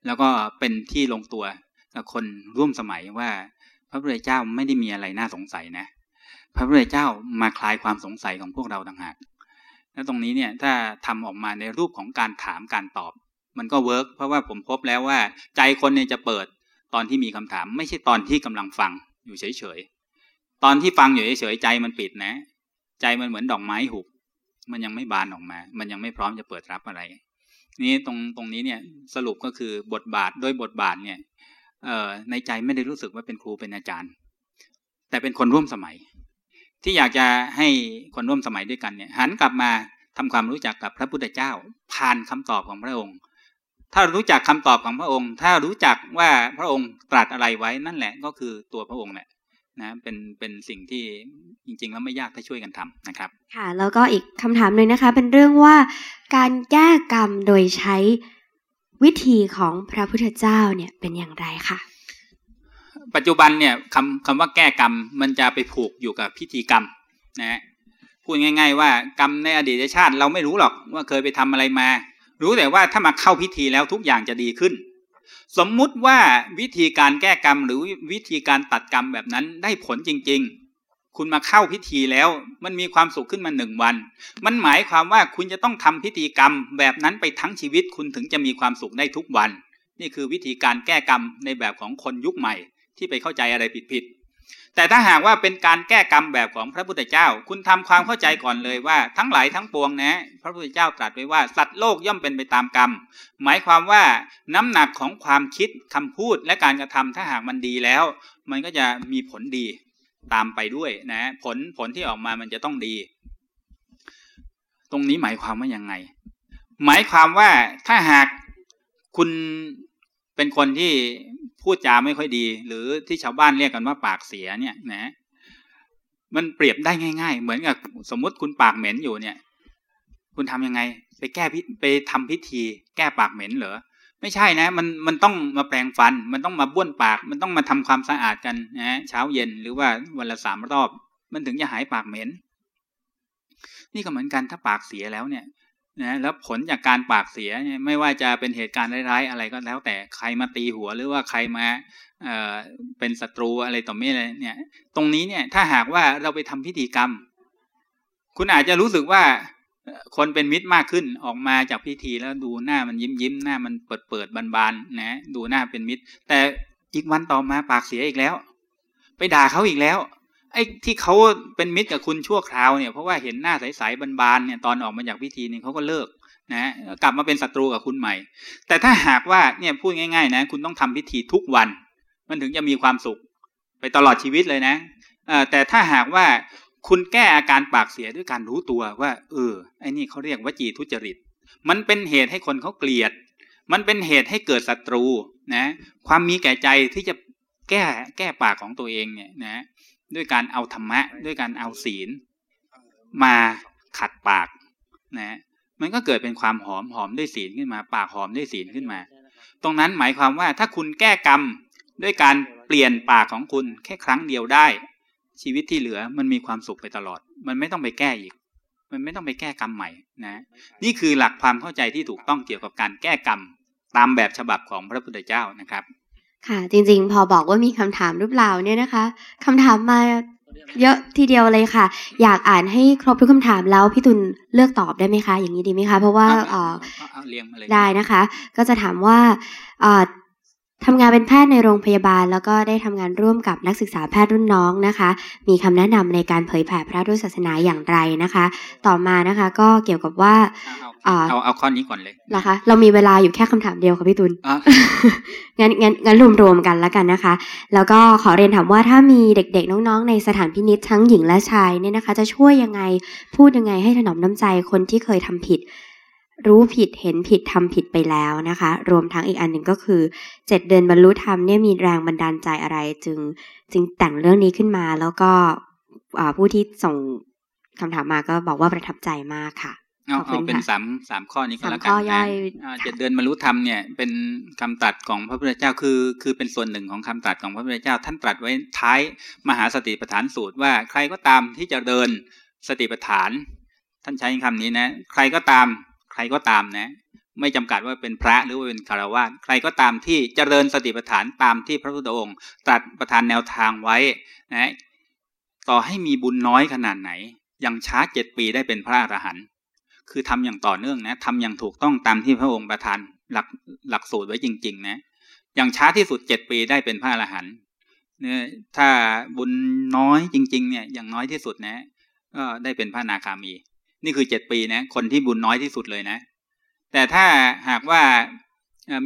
แล้วก็เป็นที่ลงตัวกับคนร่วมสมัยว่า พระพุทธเจ้าไม่ได้มีอะไรน่าสงสัยนะ พระพุทธเจ้ามาคลายความสงสัยของพวกเราต่างหากแล้วตรงนี้เนี่ยถ้าทำออกมาในรูปของการถามการตอบ มันก็ work เพราะว่าผมพบแล้วว่า ใจคนเนี่ยจะเปิดตอนที่มีคำถาม ไม่ใช่ตอนที่กำลังฟังอยู่เฉยๆตอนที่ฟังอยู่เฉยๆใจมันปิดนะ ใจมันเหมือนดอกไม้หุบมันยังไม่บานออกมา มันยังไม่พร้อมจะเปิดรับอะไร นี้ตรงตรงนี้เนี่ยสรุปก็คือบทบาทโดยบทบาทเนี่ยในใจไม่ได้รู้สึกว่าเป็นครูเป็นอาจารย์ แต่เป็นคนร่วมสมัย ที่อยากจะให้คนร่วมสมัยด้วยกันเนี่ยหันกลับมาทำความรู้จักกับพระพุทธเจ้า ผ่านคำตอบของพระองค์ ถ้ารู้จักคำตอบของพระองค์ ถ้ารู้จักว่าพระองค์ตรัสอะไรไว้นั่นแหละก็คือตัวพระองค์แหละ นะเป็นเป็นสิ่งที่จริง ๆ แล้วไม่ยากถ้าช่วยกันทำนะครับ ค่ะแล้วก็อีกคำถามหนึ่งนะคะ เป็นเรื่องว่าการแก้กรรมโดยใช้วิธีของพระพุทธเจ้าเนี่ยเป็นอย่างไรคะปัจจุบันเนี่ยคำคำว่าแก้กรรมมันจะไปผูกอยู่กับพิธีกรรมนะพูดง่าย ๆ ว่ากรรมในอดีตชาติเราไม่รู้หรอกว่าเคยไปทำอะไรมา รู้แต่ว่าถ้ามาเข้าพิธีแล้วทุกอย่างจะดีขึ้น สมมุติว่าวิธีการแก้กรรมหรือวิธีการตัดกรรมแบบนั้นได้ผลจริง ๆ คุณมาเข้าพิธีแล้วมันมีความสุขขึ้นมาหนึ่งวัน มันหมายความว่าคุณจะต้องทำพิธีกรรมแบบนั้นไปทั้งชีวิตคุณถึงจะมีความสุขได้ทุกวัน นี่คือวิธีการแก้กรรมในแบบของคนยุคใหม่ ที่ไปเข้าใจอะไรผิดๆ แต่ถ้าหากว่าเป็นการแก้กรรมแบบของพระพุทธเจ้า คุณทำความเข้าใจก่อนเลยว่าทั้งหลายทั้งปวงนะ พระพุทธเจ้าตรัสไว้ว่าสัตว์โลกย่อมเป็นไปตามกรรม หมายความว่าน้ำหนักของความคิดคำพูดและการกระทำถ้าหากมันดีแล้ว มันก็จะมีผลดีตามไปด้วยนะผลผลที่ออกมามันจะต้องดี ตรงนี้หมายความว่ายังไง หมายความว่าถ้าหากคุณเป็นคนที่ พูดจาไม่ค่อยดี หรือที่ชาวบ้านเรียกกันว่าปากเสียเนี่ยนะมันเปรียบได้ง่าย ๆ เหมือนกับสมมติคุณปากเหม็นอยู่เนี่ย คุณทํำยังไง ไปแก้พิไปทำพิธี แก้ปากเหม็นเหรอไม่ใช่นะ มันมันต้องมาแปรงฟัน มันต้องมาบ้วนปาก มันต้องมาทำความสะอาดกันนะเช้าเย็นหรือว่าวันละสามรอบ มันถึงจะหายปากเหม็น นี่ก็เหมือนกันถ้าปากเสียแล้วเนี่ย นะแล้วผลจากการปากเสียเนี่ยไม่ว่าจะเป็นเหตุการณ์ร้ายๆอะไรก็แล้วแต่ใครมาตีหัวหรือว่าใครมาเอ่อเป็นศัตรูอะไรต่อไม่อะไรเนี่ย ตรงนี้เนี่ยถ้าหากว่าเราไปทำพิธีกรรม คุณอาจจะรู้สึกว่าคนเป็นมิตรมากขึ้นออกมาจากพิธีแล้วดูหน้ามันยิ้มยิ้มหน้ามันเปิดเปิดบานบานนะดูหน้าเป็นมิตร แต่อีกวันต่อมาปากเสียอีกแล้ว ไปด่าเขาอีกแล้ว ไอ้ที่เขาเป็นมิตรกับคุณชั่วคราวเนี่ยเพราะว่าเห็นหน้าใสๆบานๆเนี่ยตอนออกมาจากพิธีเนี่ยเขาก็เลิกนะกลับมาเป็นศัตรูกับคุณใหม่ แต่ถ้าหากว่าเนี่ยพูดง่ายๆนะคุณต้องทำพิธีทุกวัน มันถึงจะมีความสุข ไปตลอดชีวิตเลยนะแต่ถ้าหากว่าคุณแก้อาการปากเสียด้วยการรู้ตัวว่า เออไอ้นี่เขาเรียกว่าจีทุจริต มันเป็นเหตุให้คนเขาเกลียด มันเป็นเหตุให้เกิดศัตรูนะ ความมีแก่ใจที่จะแก้แก้ปากของตัวเองเนี่ยนะ ด้วยการเอาธรรมะ ด้วยการเอาศีล มาขัดปากนะมันก็เกิดเป็นความหอมหอมด้วยศีลขึ้นมา ปากหอมด้วยศีลขึ้นมา ตรงนั้นหมายความว่าถ้าคุณแก้กรรมด้วยการเปลี่ยนปากของคุณแค่ครั้งเดียวได้ ชีวิตที่เหลือมันมีความสุขไปตลอด มันไม่ต้องไปแก้อีก มันไม่ต้องไปแก้กรรมใหม่นะนี่คือหลักความเข้าใจที่ถูกต้องเกี่ยวกับการแก้กรรมตามแบบฉบับของพระพุทธเจ้านะครับ ค่ะ จริงๆ พอบอกว่ามีคำถามหรือเปล่าเนี่ยนะคะคำถามมาเยอะทีเดียวเลยค่ะ อยากอ่านให้ครบทุกคำถามแล้วพี่ตุลเลือกตอบได้ไหมคะ อย่างนี้ดีไหมคะ เพราะว่าเรียงมาเลยได้นะคะ ก็จะถามว่า ทำงานเป็นแพทย์ในโรงพยาบาล แล้วก็ได้ทำงานร่วมกับนักศึกษาแพทย์รุ่นน้องนะคะ มีคำแนะนำในการเผยแผ่พระพุทธศาสนาอย่างไรนะคะ ต่อมานะคะก็เกี่ยวกับว่าเอาเอาเอาข้อนี้ก่อนเลยเหรอคะ เรามีเวลาอยู่แค่คำถามเดียวค่ะพี่ตุลอะงั้นงั้นงั้นรวมๆกันแล้วกันนะคะ แล้วก็ขอเรียนถามว่าถ้ามีเด็กๆน้องๆ ในสถานพินิษทั้งหญิงและชายเนี่ยนะคะ จะช่วยยังไงพูดยังไงให้ถนอมน้ำใจคนที่เคยทำผิด รู้ผิดเห็นผิดทำผิดไปแล้วนะคะ รวมทั้งอีกอันหนึ่งก็คือเจ็ดเดือนบรรลุธรรมเนี่ยมีแรงบันดาลใจอะไรจึง จึงแต่งเรื่องนี้ขึ้นมาแล้วก็อ่าผู้ที่ส่งคำถามมาก็บอกว่าประทับใจมากค่ะเอาขอบคุเอาณเป็นค่ะสามสามข้อนี้ก็สามแล้วกัข้นอย่อยนะอ่าค่ะเจ็ดเดือนบรรลุธรรมเนี่ยเป็นคำตรัสของพระพุทธเจ้าคือ คือเป็นส่วนหนึ่งของคำตรัสของพระพุทธเจ้า ท่านตรัสไว้ท้ายมหาสติปัฏฐานสูตรว่าใครก็ตามที่จะเดินสติปัฏฐาน ท่านใช้คำนี้นะ ใครก็ตาม ใครก็ตามนะ ไม่จำกัดว่าเป็นพระหรือว่าเป็นคารวะใครก็ตามที่เจริญสติปัฏฐานตามที่พระพุทธองค์ ตรัสประทานแนวทางไว้นะต่อให้มีบุญน้อยขนาดไหน ยังช้าเจ็ดปีได้เป็นพระอรหันต์คือทำอย่างต่อเนื่องนะทำอย่างถูกต้องตามที่พระองค์ประทานหลักหลักสูตรไว้จริง ๆ นะอย่างช้าที่สุดเจ็ดปีได้เป็นพระอรหันต์เนี่ยถ้าบุญน้อยจริง ๆ เนี่ยอย่างน้อยที่สุดนะก็ได้เป็นพระนาคามี นี่คือเจ็ดปีนะคนที่บุญน้อยที่สุดเลยนะ แต่ถ้าหากว่า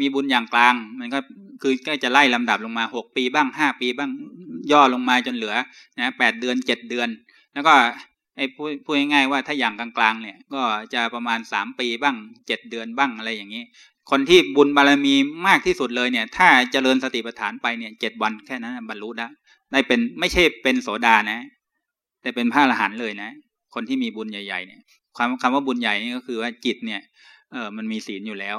มีบุญอย่างกลาง มันก็คือก็จะไล่ลำดับลงมาหกปีบ้างห้าปีบ้างย่อลงมาจนเหลือนะแปดเดือนเจ็ดเดือน แล้วก็ไอ้พูดพูดง่ายๆว่าถ้าอย่างกลางๆเนี่ยก็จะประมาณสามปีบ้างเจ็ดเดือนบ้างอะไรอย่างนี้ คนที่บุญบารมีมากที่สุดเลยเนี่ย ถ้าเจริญสติปัฏฐานไปเนี่ยเจ็ดวันแค่นั้นบรรลุได้ได้เป็นไม่ใช่เป็นโสดานะ แต่เป็นพระอรหันต์เลยนะ คนที่มีบุญใหญ่ๆเนี่ยความคำว่าบุญใหญ่นี่ก็คือว่าจิตเนี่ยเออมันมีศีลอยู่แล้ว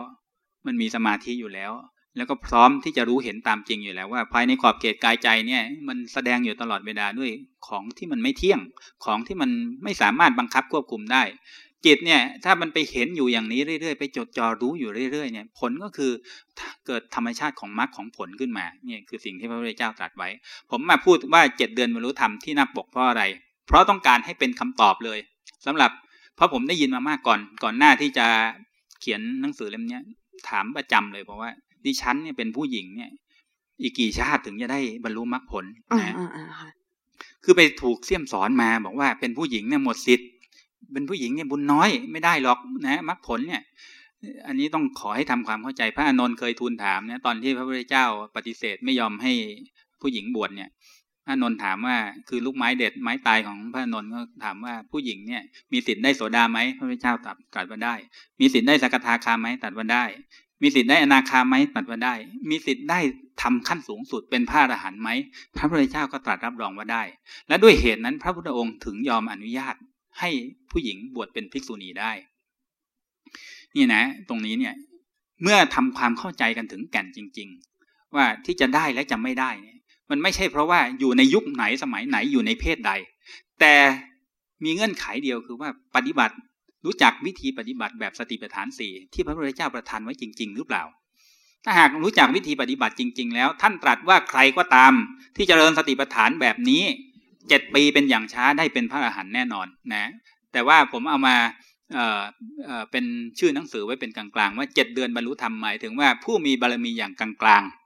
มันมีสมาธิอยู่แล้ว แล้วก็พร้อมที่จะรู้เห็นตามจริงอยู่แล้ว ว่าภายในขอบเขตกายใจเนี่ยมันแสดงอยู่ตลอดเวลาด้วยของที่มันไม่เที่ยงของที่มันไม่สามารถบังคับควบคุมได้ จิตเนี่ยถ้ามันไปเห็นอยู่อย่างนี้เรื่อยๆไปจดจ่อรู้อยู่เรื่อยๆเนี่ยผลก็คือเกิดธรรมชาติของมรรคของผลขึ้นมาเนี่ยคือสิ่งที่พระพุทธเจ้าตรัสไว้ ผมมาพูดว่าเจ็ดเดือนบรรลุธรรมที่นักปกเพราะอะไร เพราะต้องการให้เป็นคำตอบเลยสำหรับเพราะผมได้ยินมามากก่อนก่อนหน้าที่จะเขียนหนังสือเล่มเนี้ยถามประจำเลยเพราะว่า ดิฉันเนี่ยเป็นผู้หญิงเนี่ย อีกกี่ชาติถึงจะได้บรรลุมรรคผลอ่านะอ่าอ่าค่ะคือไปถูกเสี่ยมสอนมาบอกว่าเป็นผู้หญิงเนี่ยหมดสิทธิ์เป็นผู้หญิงเนี่ยบุญน้อยไม่ได้หรอกนะมรรคผลเนี่ย อันนี้ต้องขอให้ทำความเข้าใจพระอานนท์เคยทูลถามเนี่ยตอนที่พระพุทธเจ้าปฏิเสธไม่ยอมให้ผู้หญิงบวชเนี่ย พระนนท์ถามว่าคือลูกไม้เด็ดไม้ตายของพระนนท์ก็ถามว่าผู้หญิงเนี่ย มีสิทธิ์ได้โสดาไหมพระพุทธเจ้าตรัสตรัสว่าได้ มีสิทธิ์ได้สกทาคาไหมตรัสว่าได้ มีสิทธิ์ได้อนาคาไหมตรัสว่าได้ มีสิทธิ์ได้ทำขั้นสูงสุดเป็นพระอรหันต์ไหมพระพุทธเจ้าก็ตรัสรับรองว่าได้ และด้วยเหตุนั้นพระพุทธองค์ถึงยอมอนุญาตให้ผู้หญิงบวชเป็นภิกษุณีได้ นี่นะ ตรงนี้เนี่ย เมื่อทำความเข้าใจกันถึงแก่นจริง ๆ ว่าที่จะได้และจะไม่ได้เนี่ย มันไม่ใช่เพราะว่าอยู่ในยุคไหนสมัยไหนอยู่ในเพศใด แต่มีเงื่อนไขเดียวคือว่าปฏิบัติรู้จักวิธีปฏิบัติแบบสติปัฏฐานสี่ที่พระพุทธเจ้าประทานไว้จริง ๆ หรือเปล่า ถ้าหากรู้จักวิธีปฏิบัติจริง ๆ แล้ว ท่านตรัสว่าใครก็ตาม ที่จเจริญสติปัฏฐานแบบนี้เจ็ดปีเป็นอย่างช้าได้เป็นพระอรหันต์แน่นอนนะ แต่ว่าผมเอามาเเเป็นชื่อหนังสือไว้เป็นกลางๆ ว่าเจ็ดเดือนบรรลุธรรมหมายถึงว่าผู้มีบารมีอย่างกลางๆ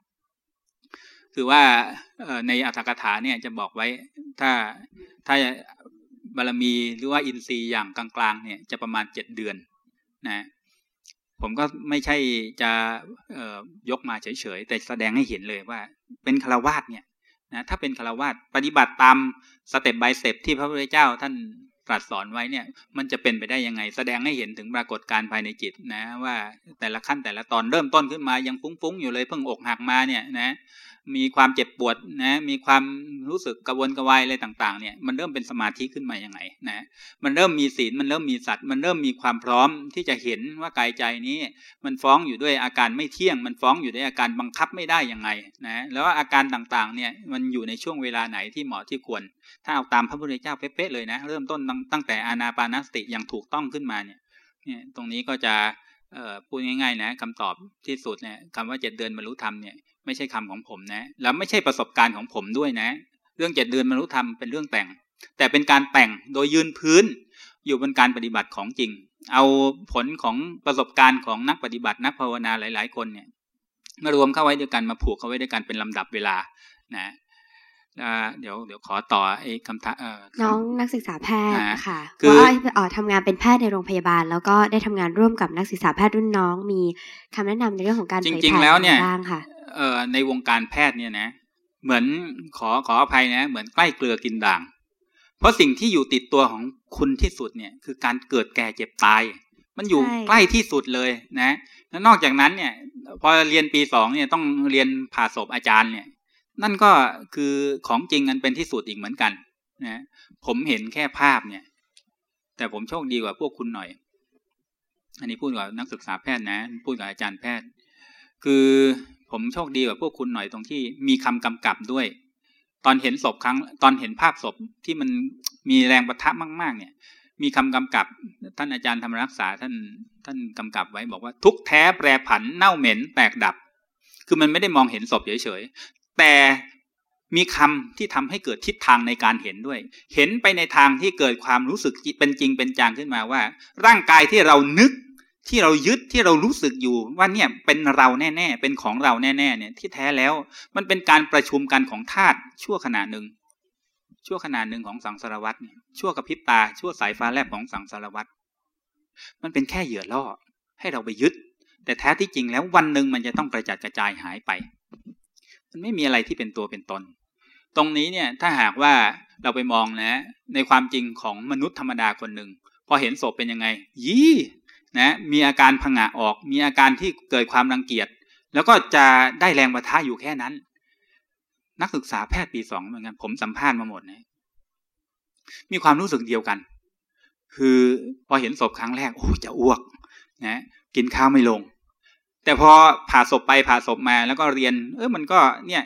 คือว่าในอัตถกถาเนี่ยจะบอกไว้ถ้าถ้าบารมีหรือว่าอินทรีย์อย่างกลางๆเนี่ยจะประมาณเจ็ดเดือนนะผมก็ไม่ใช่จะยกมาเฉยๆ แต่แสดงให้เห็นเลยว่า เป็นฆราวาสเนี่ยนะถ้าเป็นฆราวาสปฏิบัติตาม step by step ที่พระพุทธเจ้าท่านตรัสสอนไว้เนี่ย มันจะเป็นไปได้ยังไง แสดงให้เห็นถึงปรากฏการภายในจิตนะ ว่าแต่ละขั้นแต่ละตอนเริ่มต้นขึ้นมายังฟุ้งๆอยู่เลยเพิ่งอกหักมาเนี่ยนะ มีความเจ็บปวดนะ มีความรู้สึกกระวนกระวายอะไรต่างๆ เนี่ย มันเริ่มเป็นสมาธิขึ้นมาอย่างไงนะ มันเริ่มมีศีล มันเริ่มมีสัตว์ มันเริ่มมีความพร้อมที่จะเห็นว่ากายใจนี้ มันฟ้องอยู่ด้วยอาการไม่เที่ยง มันฟ้องอยู่ด้วยอาการบังคับไม่ได้ยังไงนะ แล้วอาการต่างๆ เนี่ย มันอยู่ในช่วงเวลาไหนที่เหมาะที่ควร ถ้าเอาตามพระพุทธเจ้าเป๊ะๆเลยนะ เริ่มต้นตั้งแต่อานาปานสติอย่างถูกต้องขึ้นมาเนี่ย เนี่ย ตรงนี้ก็จะพูดง่ายๆนะคำตอบที่สุดเนี่ยคำว่าเจ็ดเดือนบรรลุธรรมเนี่ย ไม่ใช่คำของผมนะ แล้วไม่ใช่ประสบการณ์ของผมด้วยนะ เรื่องเจ็ดเดือนบรรลุธรรมเป็นเรื่องแต่ง แต่เป็นการแต่งโดยยืนพื้น อยู่บนการปฏิบัติของจริง เอาผลของประสบการณ์ของนักปฏิบัตินักภาวนาหลาย ๆ คนเนี่ยมารวมเข้าไว้ด้วยกันมาผูกเข้าไว้ด้วยกันเป็นลำดับเวลานะเดี๋ยวเดี๋ยวขอต่อไอ้คำถามน้องนักศึกษาแพทย์ค่ะว่าเออทำงานเป็นแพทย์ในโรงพยาบาล แล้วก็ได้ทำงานร่วมกับนักศึกษาแพทย์รุ่นน้อง มีคำแนะนำในเรื่องของการจริงๆแล้วเนี่ย เอ่อในวงการแพทย์เนี่ยนะเหมือนขอขออภัยนะ เหมือนใกล้เกลือกินด่าง เพราะสิ่งที่อยู่ติดตัวของคุณที่สุดเนี่ยคือการเกิดแก่เจ็บตาย มันอยู่ใกล้ที่สุดเลยนะแล้วนอกจากนั้นเนี่ย พอเรียนปีสองเนี่ยต้องเรียนผ่าศพอาจารย์เนี่ย นั่นก็คือของจริงอันเป็นที่สุดอีกเหมือนกันนะผมเห็นแค่ภาพเนี่ย แต่ผมโชคดีกว่าพวกคุณหน่อย อันนี้พูดกับนักศึกษาแพทย์นะ พูดกับอาจารย์แพทย์ คือ ผมโชคดีกว่าพวกคุณหน่อยตรงที่มีคำกำกับด้วย ตอนเห็นศพครั้ง ตอนเห็นภาพศพที่มันมีแรงประทะมาก ๆ เนี่ย มีคำกำกับ ท่านอาจารย์ธรรมรักษาท่านท่านกำกับไว้บอกว่าทุกแท้แปรผันเน่าเหม็นแตกดับ คือมันไม่ได้มองเห็นศพเฉยแต่มีคำที่ทำให้เกิดทิศทางในการเห็นด้วย เห็นไปในทางที่เกิดความรู้สึกเป็นจริงเป็นจังขึ้นมาว่า ร่างกายที่เรานึก ที่เรายึดที่เรารู้สึกอยู่ว่าเนี่ยเป็นเราแน่ ๆ เป็นของเราแน่ๆเนี่ยที่แท้แล้ว มันเป็นการประชุมกันของธาตุชั่วขณะหนึ่ง ชั่วขณะหนึ่งของสังสารวัตรเนี่ยชั่วกระพิบตา ชั่วสายฟ้าแลบของสังสารวัตรมันเป็นแค่เหยื่อล่อ ให้เราไปยึด แต่แท้ที่จริงแล้ววันหนึ่งมันจะต้องกระจัดกระจายหายไป มันไม่มีอะไรที่เป็นตัวเป็นตน ตรงนี้เนี่ยถ้าหากว่าเราไปมองนะ ในความจริงของมนุษย์ธรรมดาคนหนึ่งพอเห็นศพเป็นยังไง ยี่ นะมีอาการผงะออก มีอาการที่เกิดความรังเกียจ แล้วก็จะได้แรงประทะอยู่แค่นั้น นักศึกษาแพทย์ปีสองเหมือนกันผมสัมภาษณ์มาหมดนะมีความรู้สึกเดียวกัน คือพอเห็นศพครั้งแรกโอ้จะอ้วกนะกินข้าวไม่ลง แต่พอผ่าศพไปผ่าศพมาแล้วก็เรียน เออมันก็เนี่ย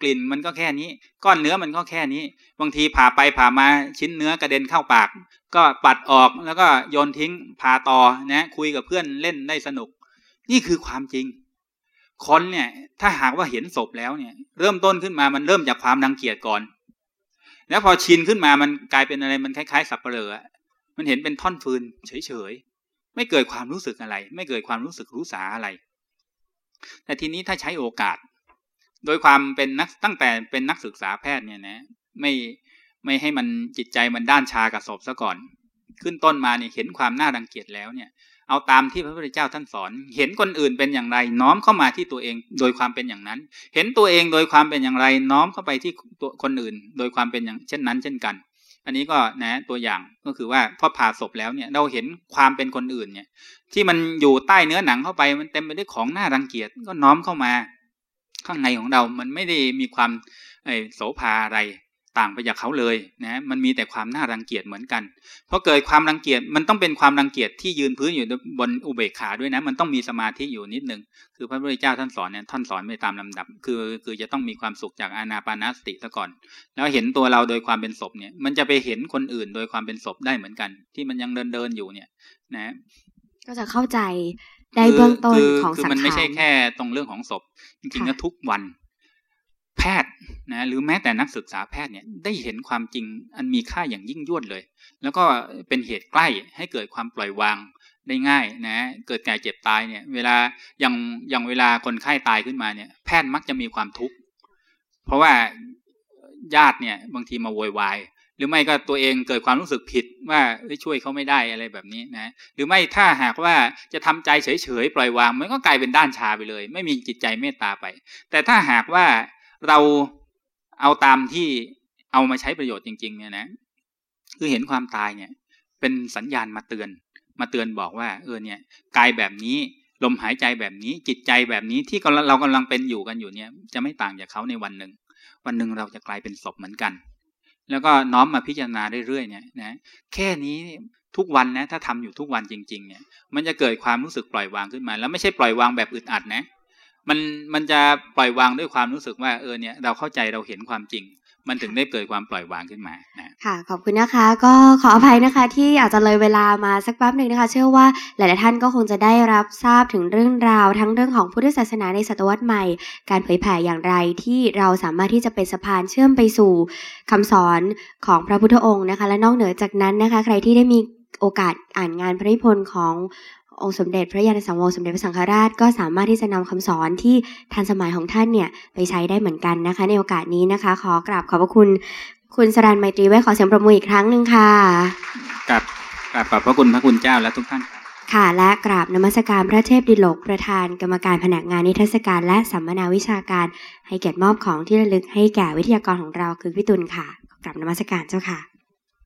กลิ่นมันก็แค่นี้ ก้อนเนื้อมันก็แค่นี้ บางทีผ่าไปผ่ามาชิ้นเนื้อกระเด็นเข้าปาก ก็ปัดออกแล้วก็โยนทิ้งผ่าต่อนะคุยกับเพื่อนเล่นได้สนุก นี่คือความจริง คนเนี่ยถ้าหากว่าเห็นศพแล้วเนี่ย เริ่มต้นขึ้นมามันเริ่มจากความรังเกียจก่อน แล้วพอชินขึ้นมามันกลายเป็นอะไรมันคล้ายๆสับเปลือมันเห็นเป็นท่อนฟืนเฉยๆไม่เกิดความรู้สึกอะไร ไม่เกิดความรู้สึกรู้สาอะไร แต่ทีนี้ถ้าใช้โอกาส โดยความเป็นนักตั้งแต่เป็นนักศึกษาแพทย์เนี่ยนะไม่ไม่ให้มันจิตใจมันด้านชากับศพซะก่อน ขึ้นต้นมาเนี่ยเห็นความน่ารังเกียจแล้วเนี่ย เอาตามที่พระพุทธเจ้าท่านสอน เห็นคนอื่นเป็นอย่างไร น้อมเข้ามาที่ตัวเองโดยความเป็นอย่างนั้น เห็นตัวเองโดยความเป็นอย่างไร น้อมเข้าไปที่ตัวคนอื่น โดยความเป็นอย่างเช่นนั้น เช่นกัน อันนี้ก็นะตัวอย่างก็คือว่าพอผ่าศพแล้วเนี่ยเราเห็นความเป็นคนอื่นเนี่ย ที่มันอยู่ใต้เนื้อหนังเข้าไปมันเต็มไปด้วยของน่ารังเกียจก็น้อมเข้ามา ข้างในของเรามันไม่ได้มีความโสภาอะไรต่างไปจากเขาเลยนะมันมีแต่ความน่ารังเกียจเหมือนกันเพอเกิดความรังเกียจมันต้องเป็นความรังเกียจที่ยืนพื้นอยู่บนอุเบกขาด้วยนะ มันต้องมีสมาธิอยู่นิดนึงคือพระพุทธเจ้าท่านสอนเนี่ยท่านสอนไปตามลำดับ คือคือจะต้องมีความสุขจากอานาปานาสติซะก่อน แล้วเห็นตัวเราโดยความเป็นศพเนี่ยมันจะไปเห็นคนอื่นโดยความเป็นศพได้เหมือนกัน ที่มันยังเดินเดินอยู่เนี่ยนะก็จะเข้าใจ ได้เบื้องต้นของสังขารคือมันไม่ใช่แค่ตรงเรื่องของศพ จริงๆแล้วทุกวัน แพทย์นะหรือแม้แต่นักศึกษาแพทย์เนี่ยได้เห็นความจริงอันมีค่าอย่างยิ่งยวดเลย แล้วก็เป็นเหตุใกล้ให้เกิดความปล่อยวางได้ง่ายนะเกิดแก่เจ็บตายเนี่ยเวลาอย่างอย่างเวลาคนไข้ตายขึ้นมาเนี่ยแพทย์มักจะมีความทุกข์เพราะว่าญาติเนี่ยบางทีมาโวยวาย รือไม่ก็ตัวเองเกิดความรู้สึกผิดว่าช่วยเขาไม่ได้อะไรแบบนี้นะหรือไม่ถ้าหากว่าจะทำใจเฉยๆปล่อยวางมันก็กลายเป็นด้านชาไปเลย ไม่มีจิตใจเมตตาไป แต่ถ้าหากว่าเราเอาตามที่เอามาใช้ประโยชน์จริง ๆ เนี่ยนะ คือเห็นความตายเนี่ย เป็นสัญญาณมาเตือน มาเตือนบอกว่า เออเนี่ยกายแบบนี้ลมหายใจแบบนี้จิตใจแบบนี้ที่เรากำลังเป็นอยู่กันอยู่เนี่ย จะไม่ต่างจากเขาในวันหนึ่งวันหนึ่งเราจะกลายเป็นศพเหมือนกัน แล้วก็น้อมมาพิจารณาเรื่อยๆเนี่ยนะแค่นี้ทุกวันนะถ้าทำอยู่ทุกวันจริง ๆ เนี่ย มันจะเกิดความรู้สึกปล่อยวางขึ้นมา แล้วไม่ใช่ปล่อยวางแบบอึดอัดนะมันมันจะปล่อยวางด้วยความรู้สึกว่าเออเนี่ยเราเข้าใจเราเห็นความจริง มันถึงได้เกิดความปล่อยวางขึ้นมานะค่ะ ขอบคุณนะคะ ก็ขออภัยนะคะ ที่อาจจะเลยเวลามาสักแป๊บหนึ่งนะคะ เชื่อว่าหลาย ๆ ท่านก็คงจะได้รับทราบถึงเรื่องราว ทั้งเรื่องของพุทธศาสนาในศตวรรษใหม่ การเผยแผ่อย่างไรที่เราสามารถที่จะเป็นสะพานเชื่อมไปสู่คำสอนของพระพุทธองค์นะคะ และนอกเหนือจากนั้นนะคะ ใครที่ได้มีโอกาสอ่านงานพระนิพนธ์ของ องค์สมเด็จพระยาณสังวรสมเด็จพระสังฆราชก็สามารถที่จะนำคำสอนที่ทันสมัยของท่านเนี่ยไปใช้ได้เหมือนกันนะคะ ในโอกาสนี้นะคะ ขอกราบขอบพระคุณ คุณสรันไมตรีไว้ขอเสียงประมืออีกครั้งหนึ่งค่ะกับกับขอบพระคุณพระคุณเจ้าและทุกท่านครับค่ะและกราบนมัสการพระเทพดิลกประธานกรรมการแผนกงานนิทรรศการและสัมมนาวิชาการ ให้เกียรติมอบของที่ระลึกให้แก่วิทยากรของเราคือพี่ตุลค่ะกราบนมัสการเจ้าค่ะ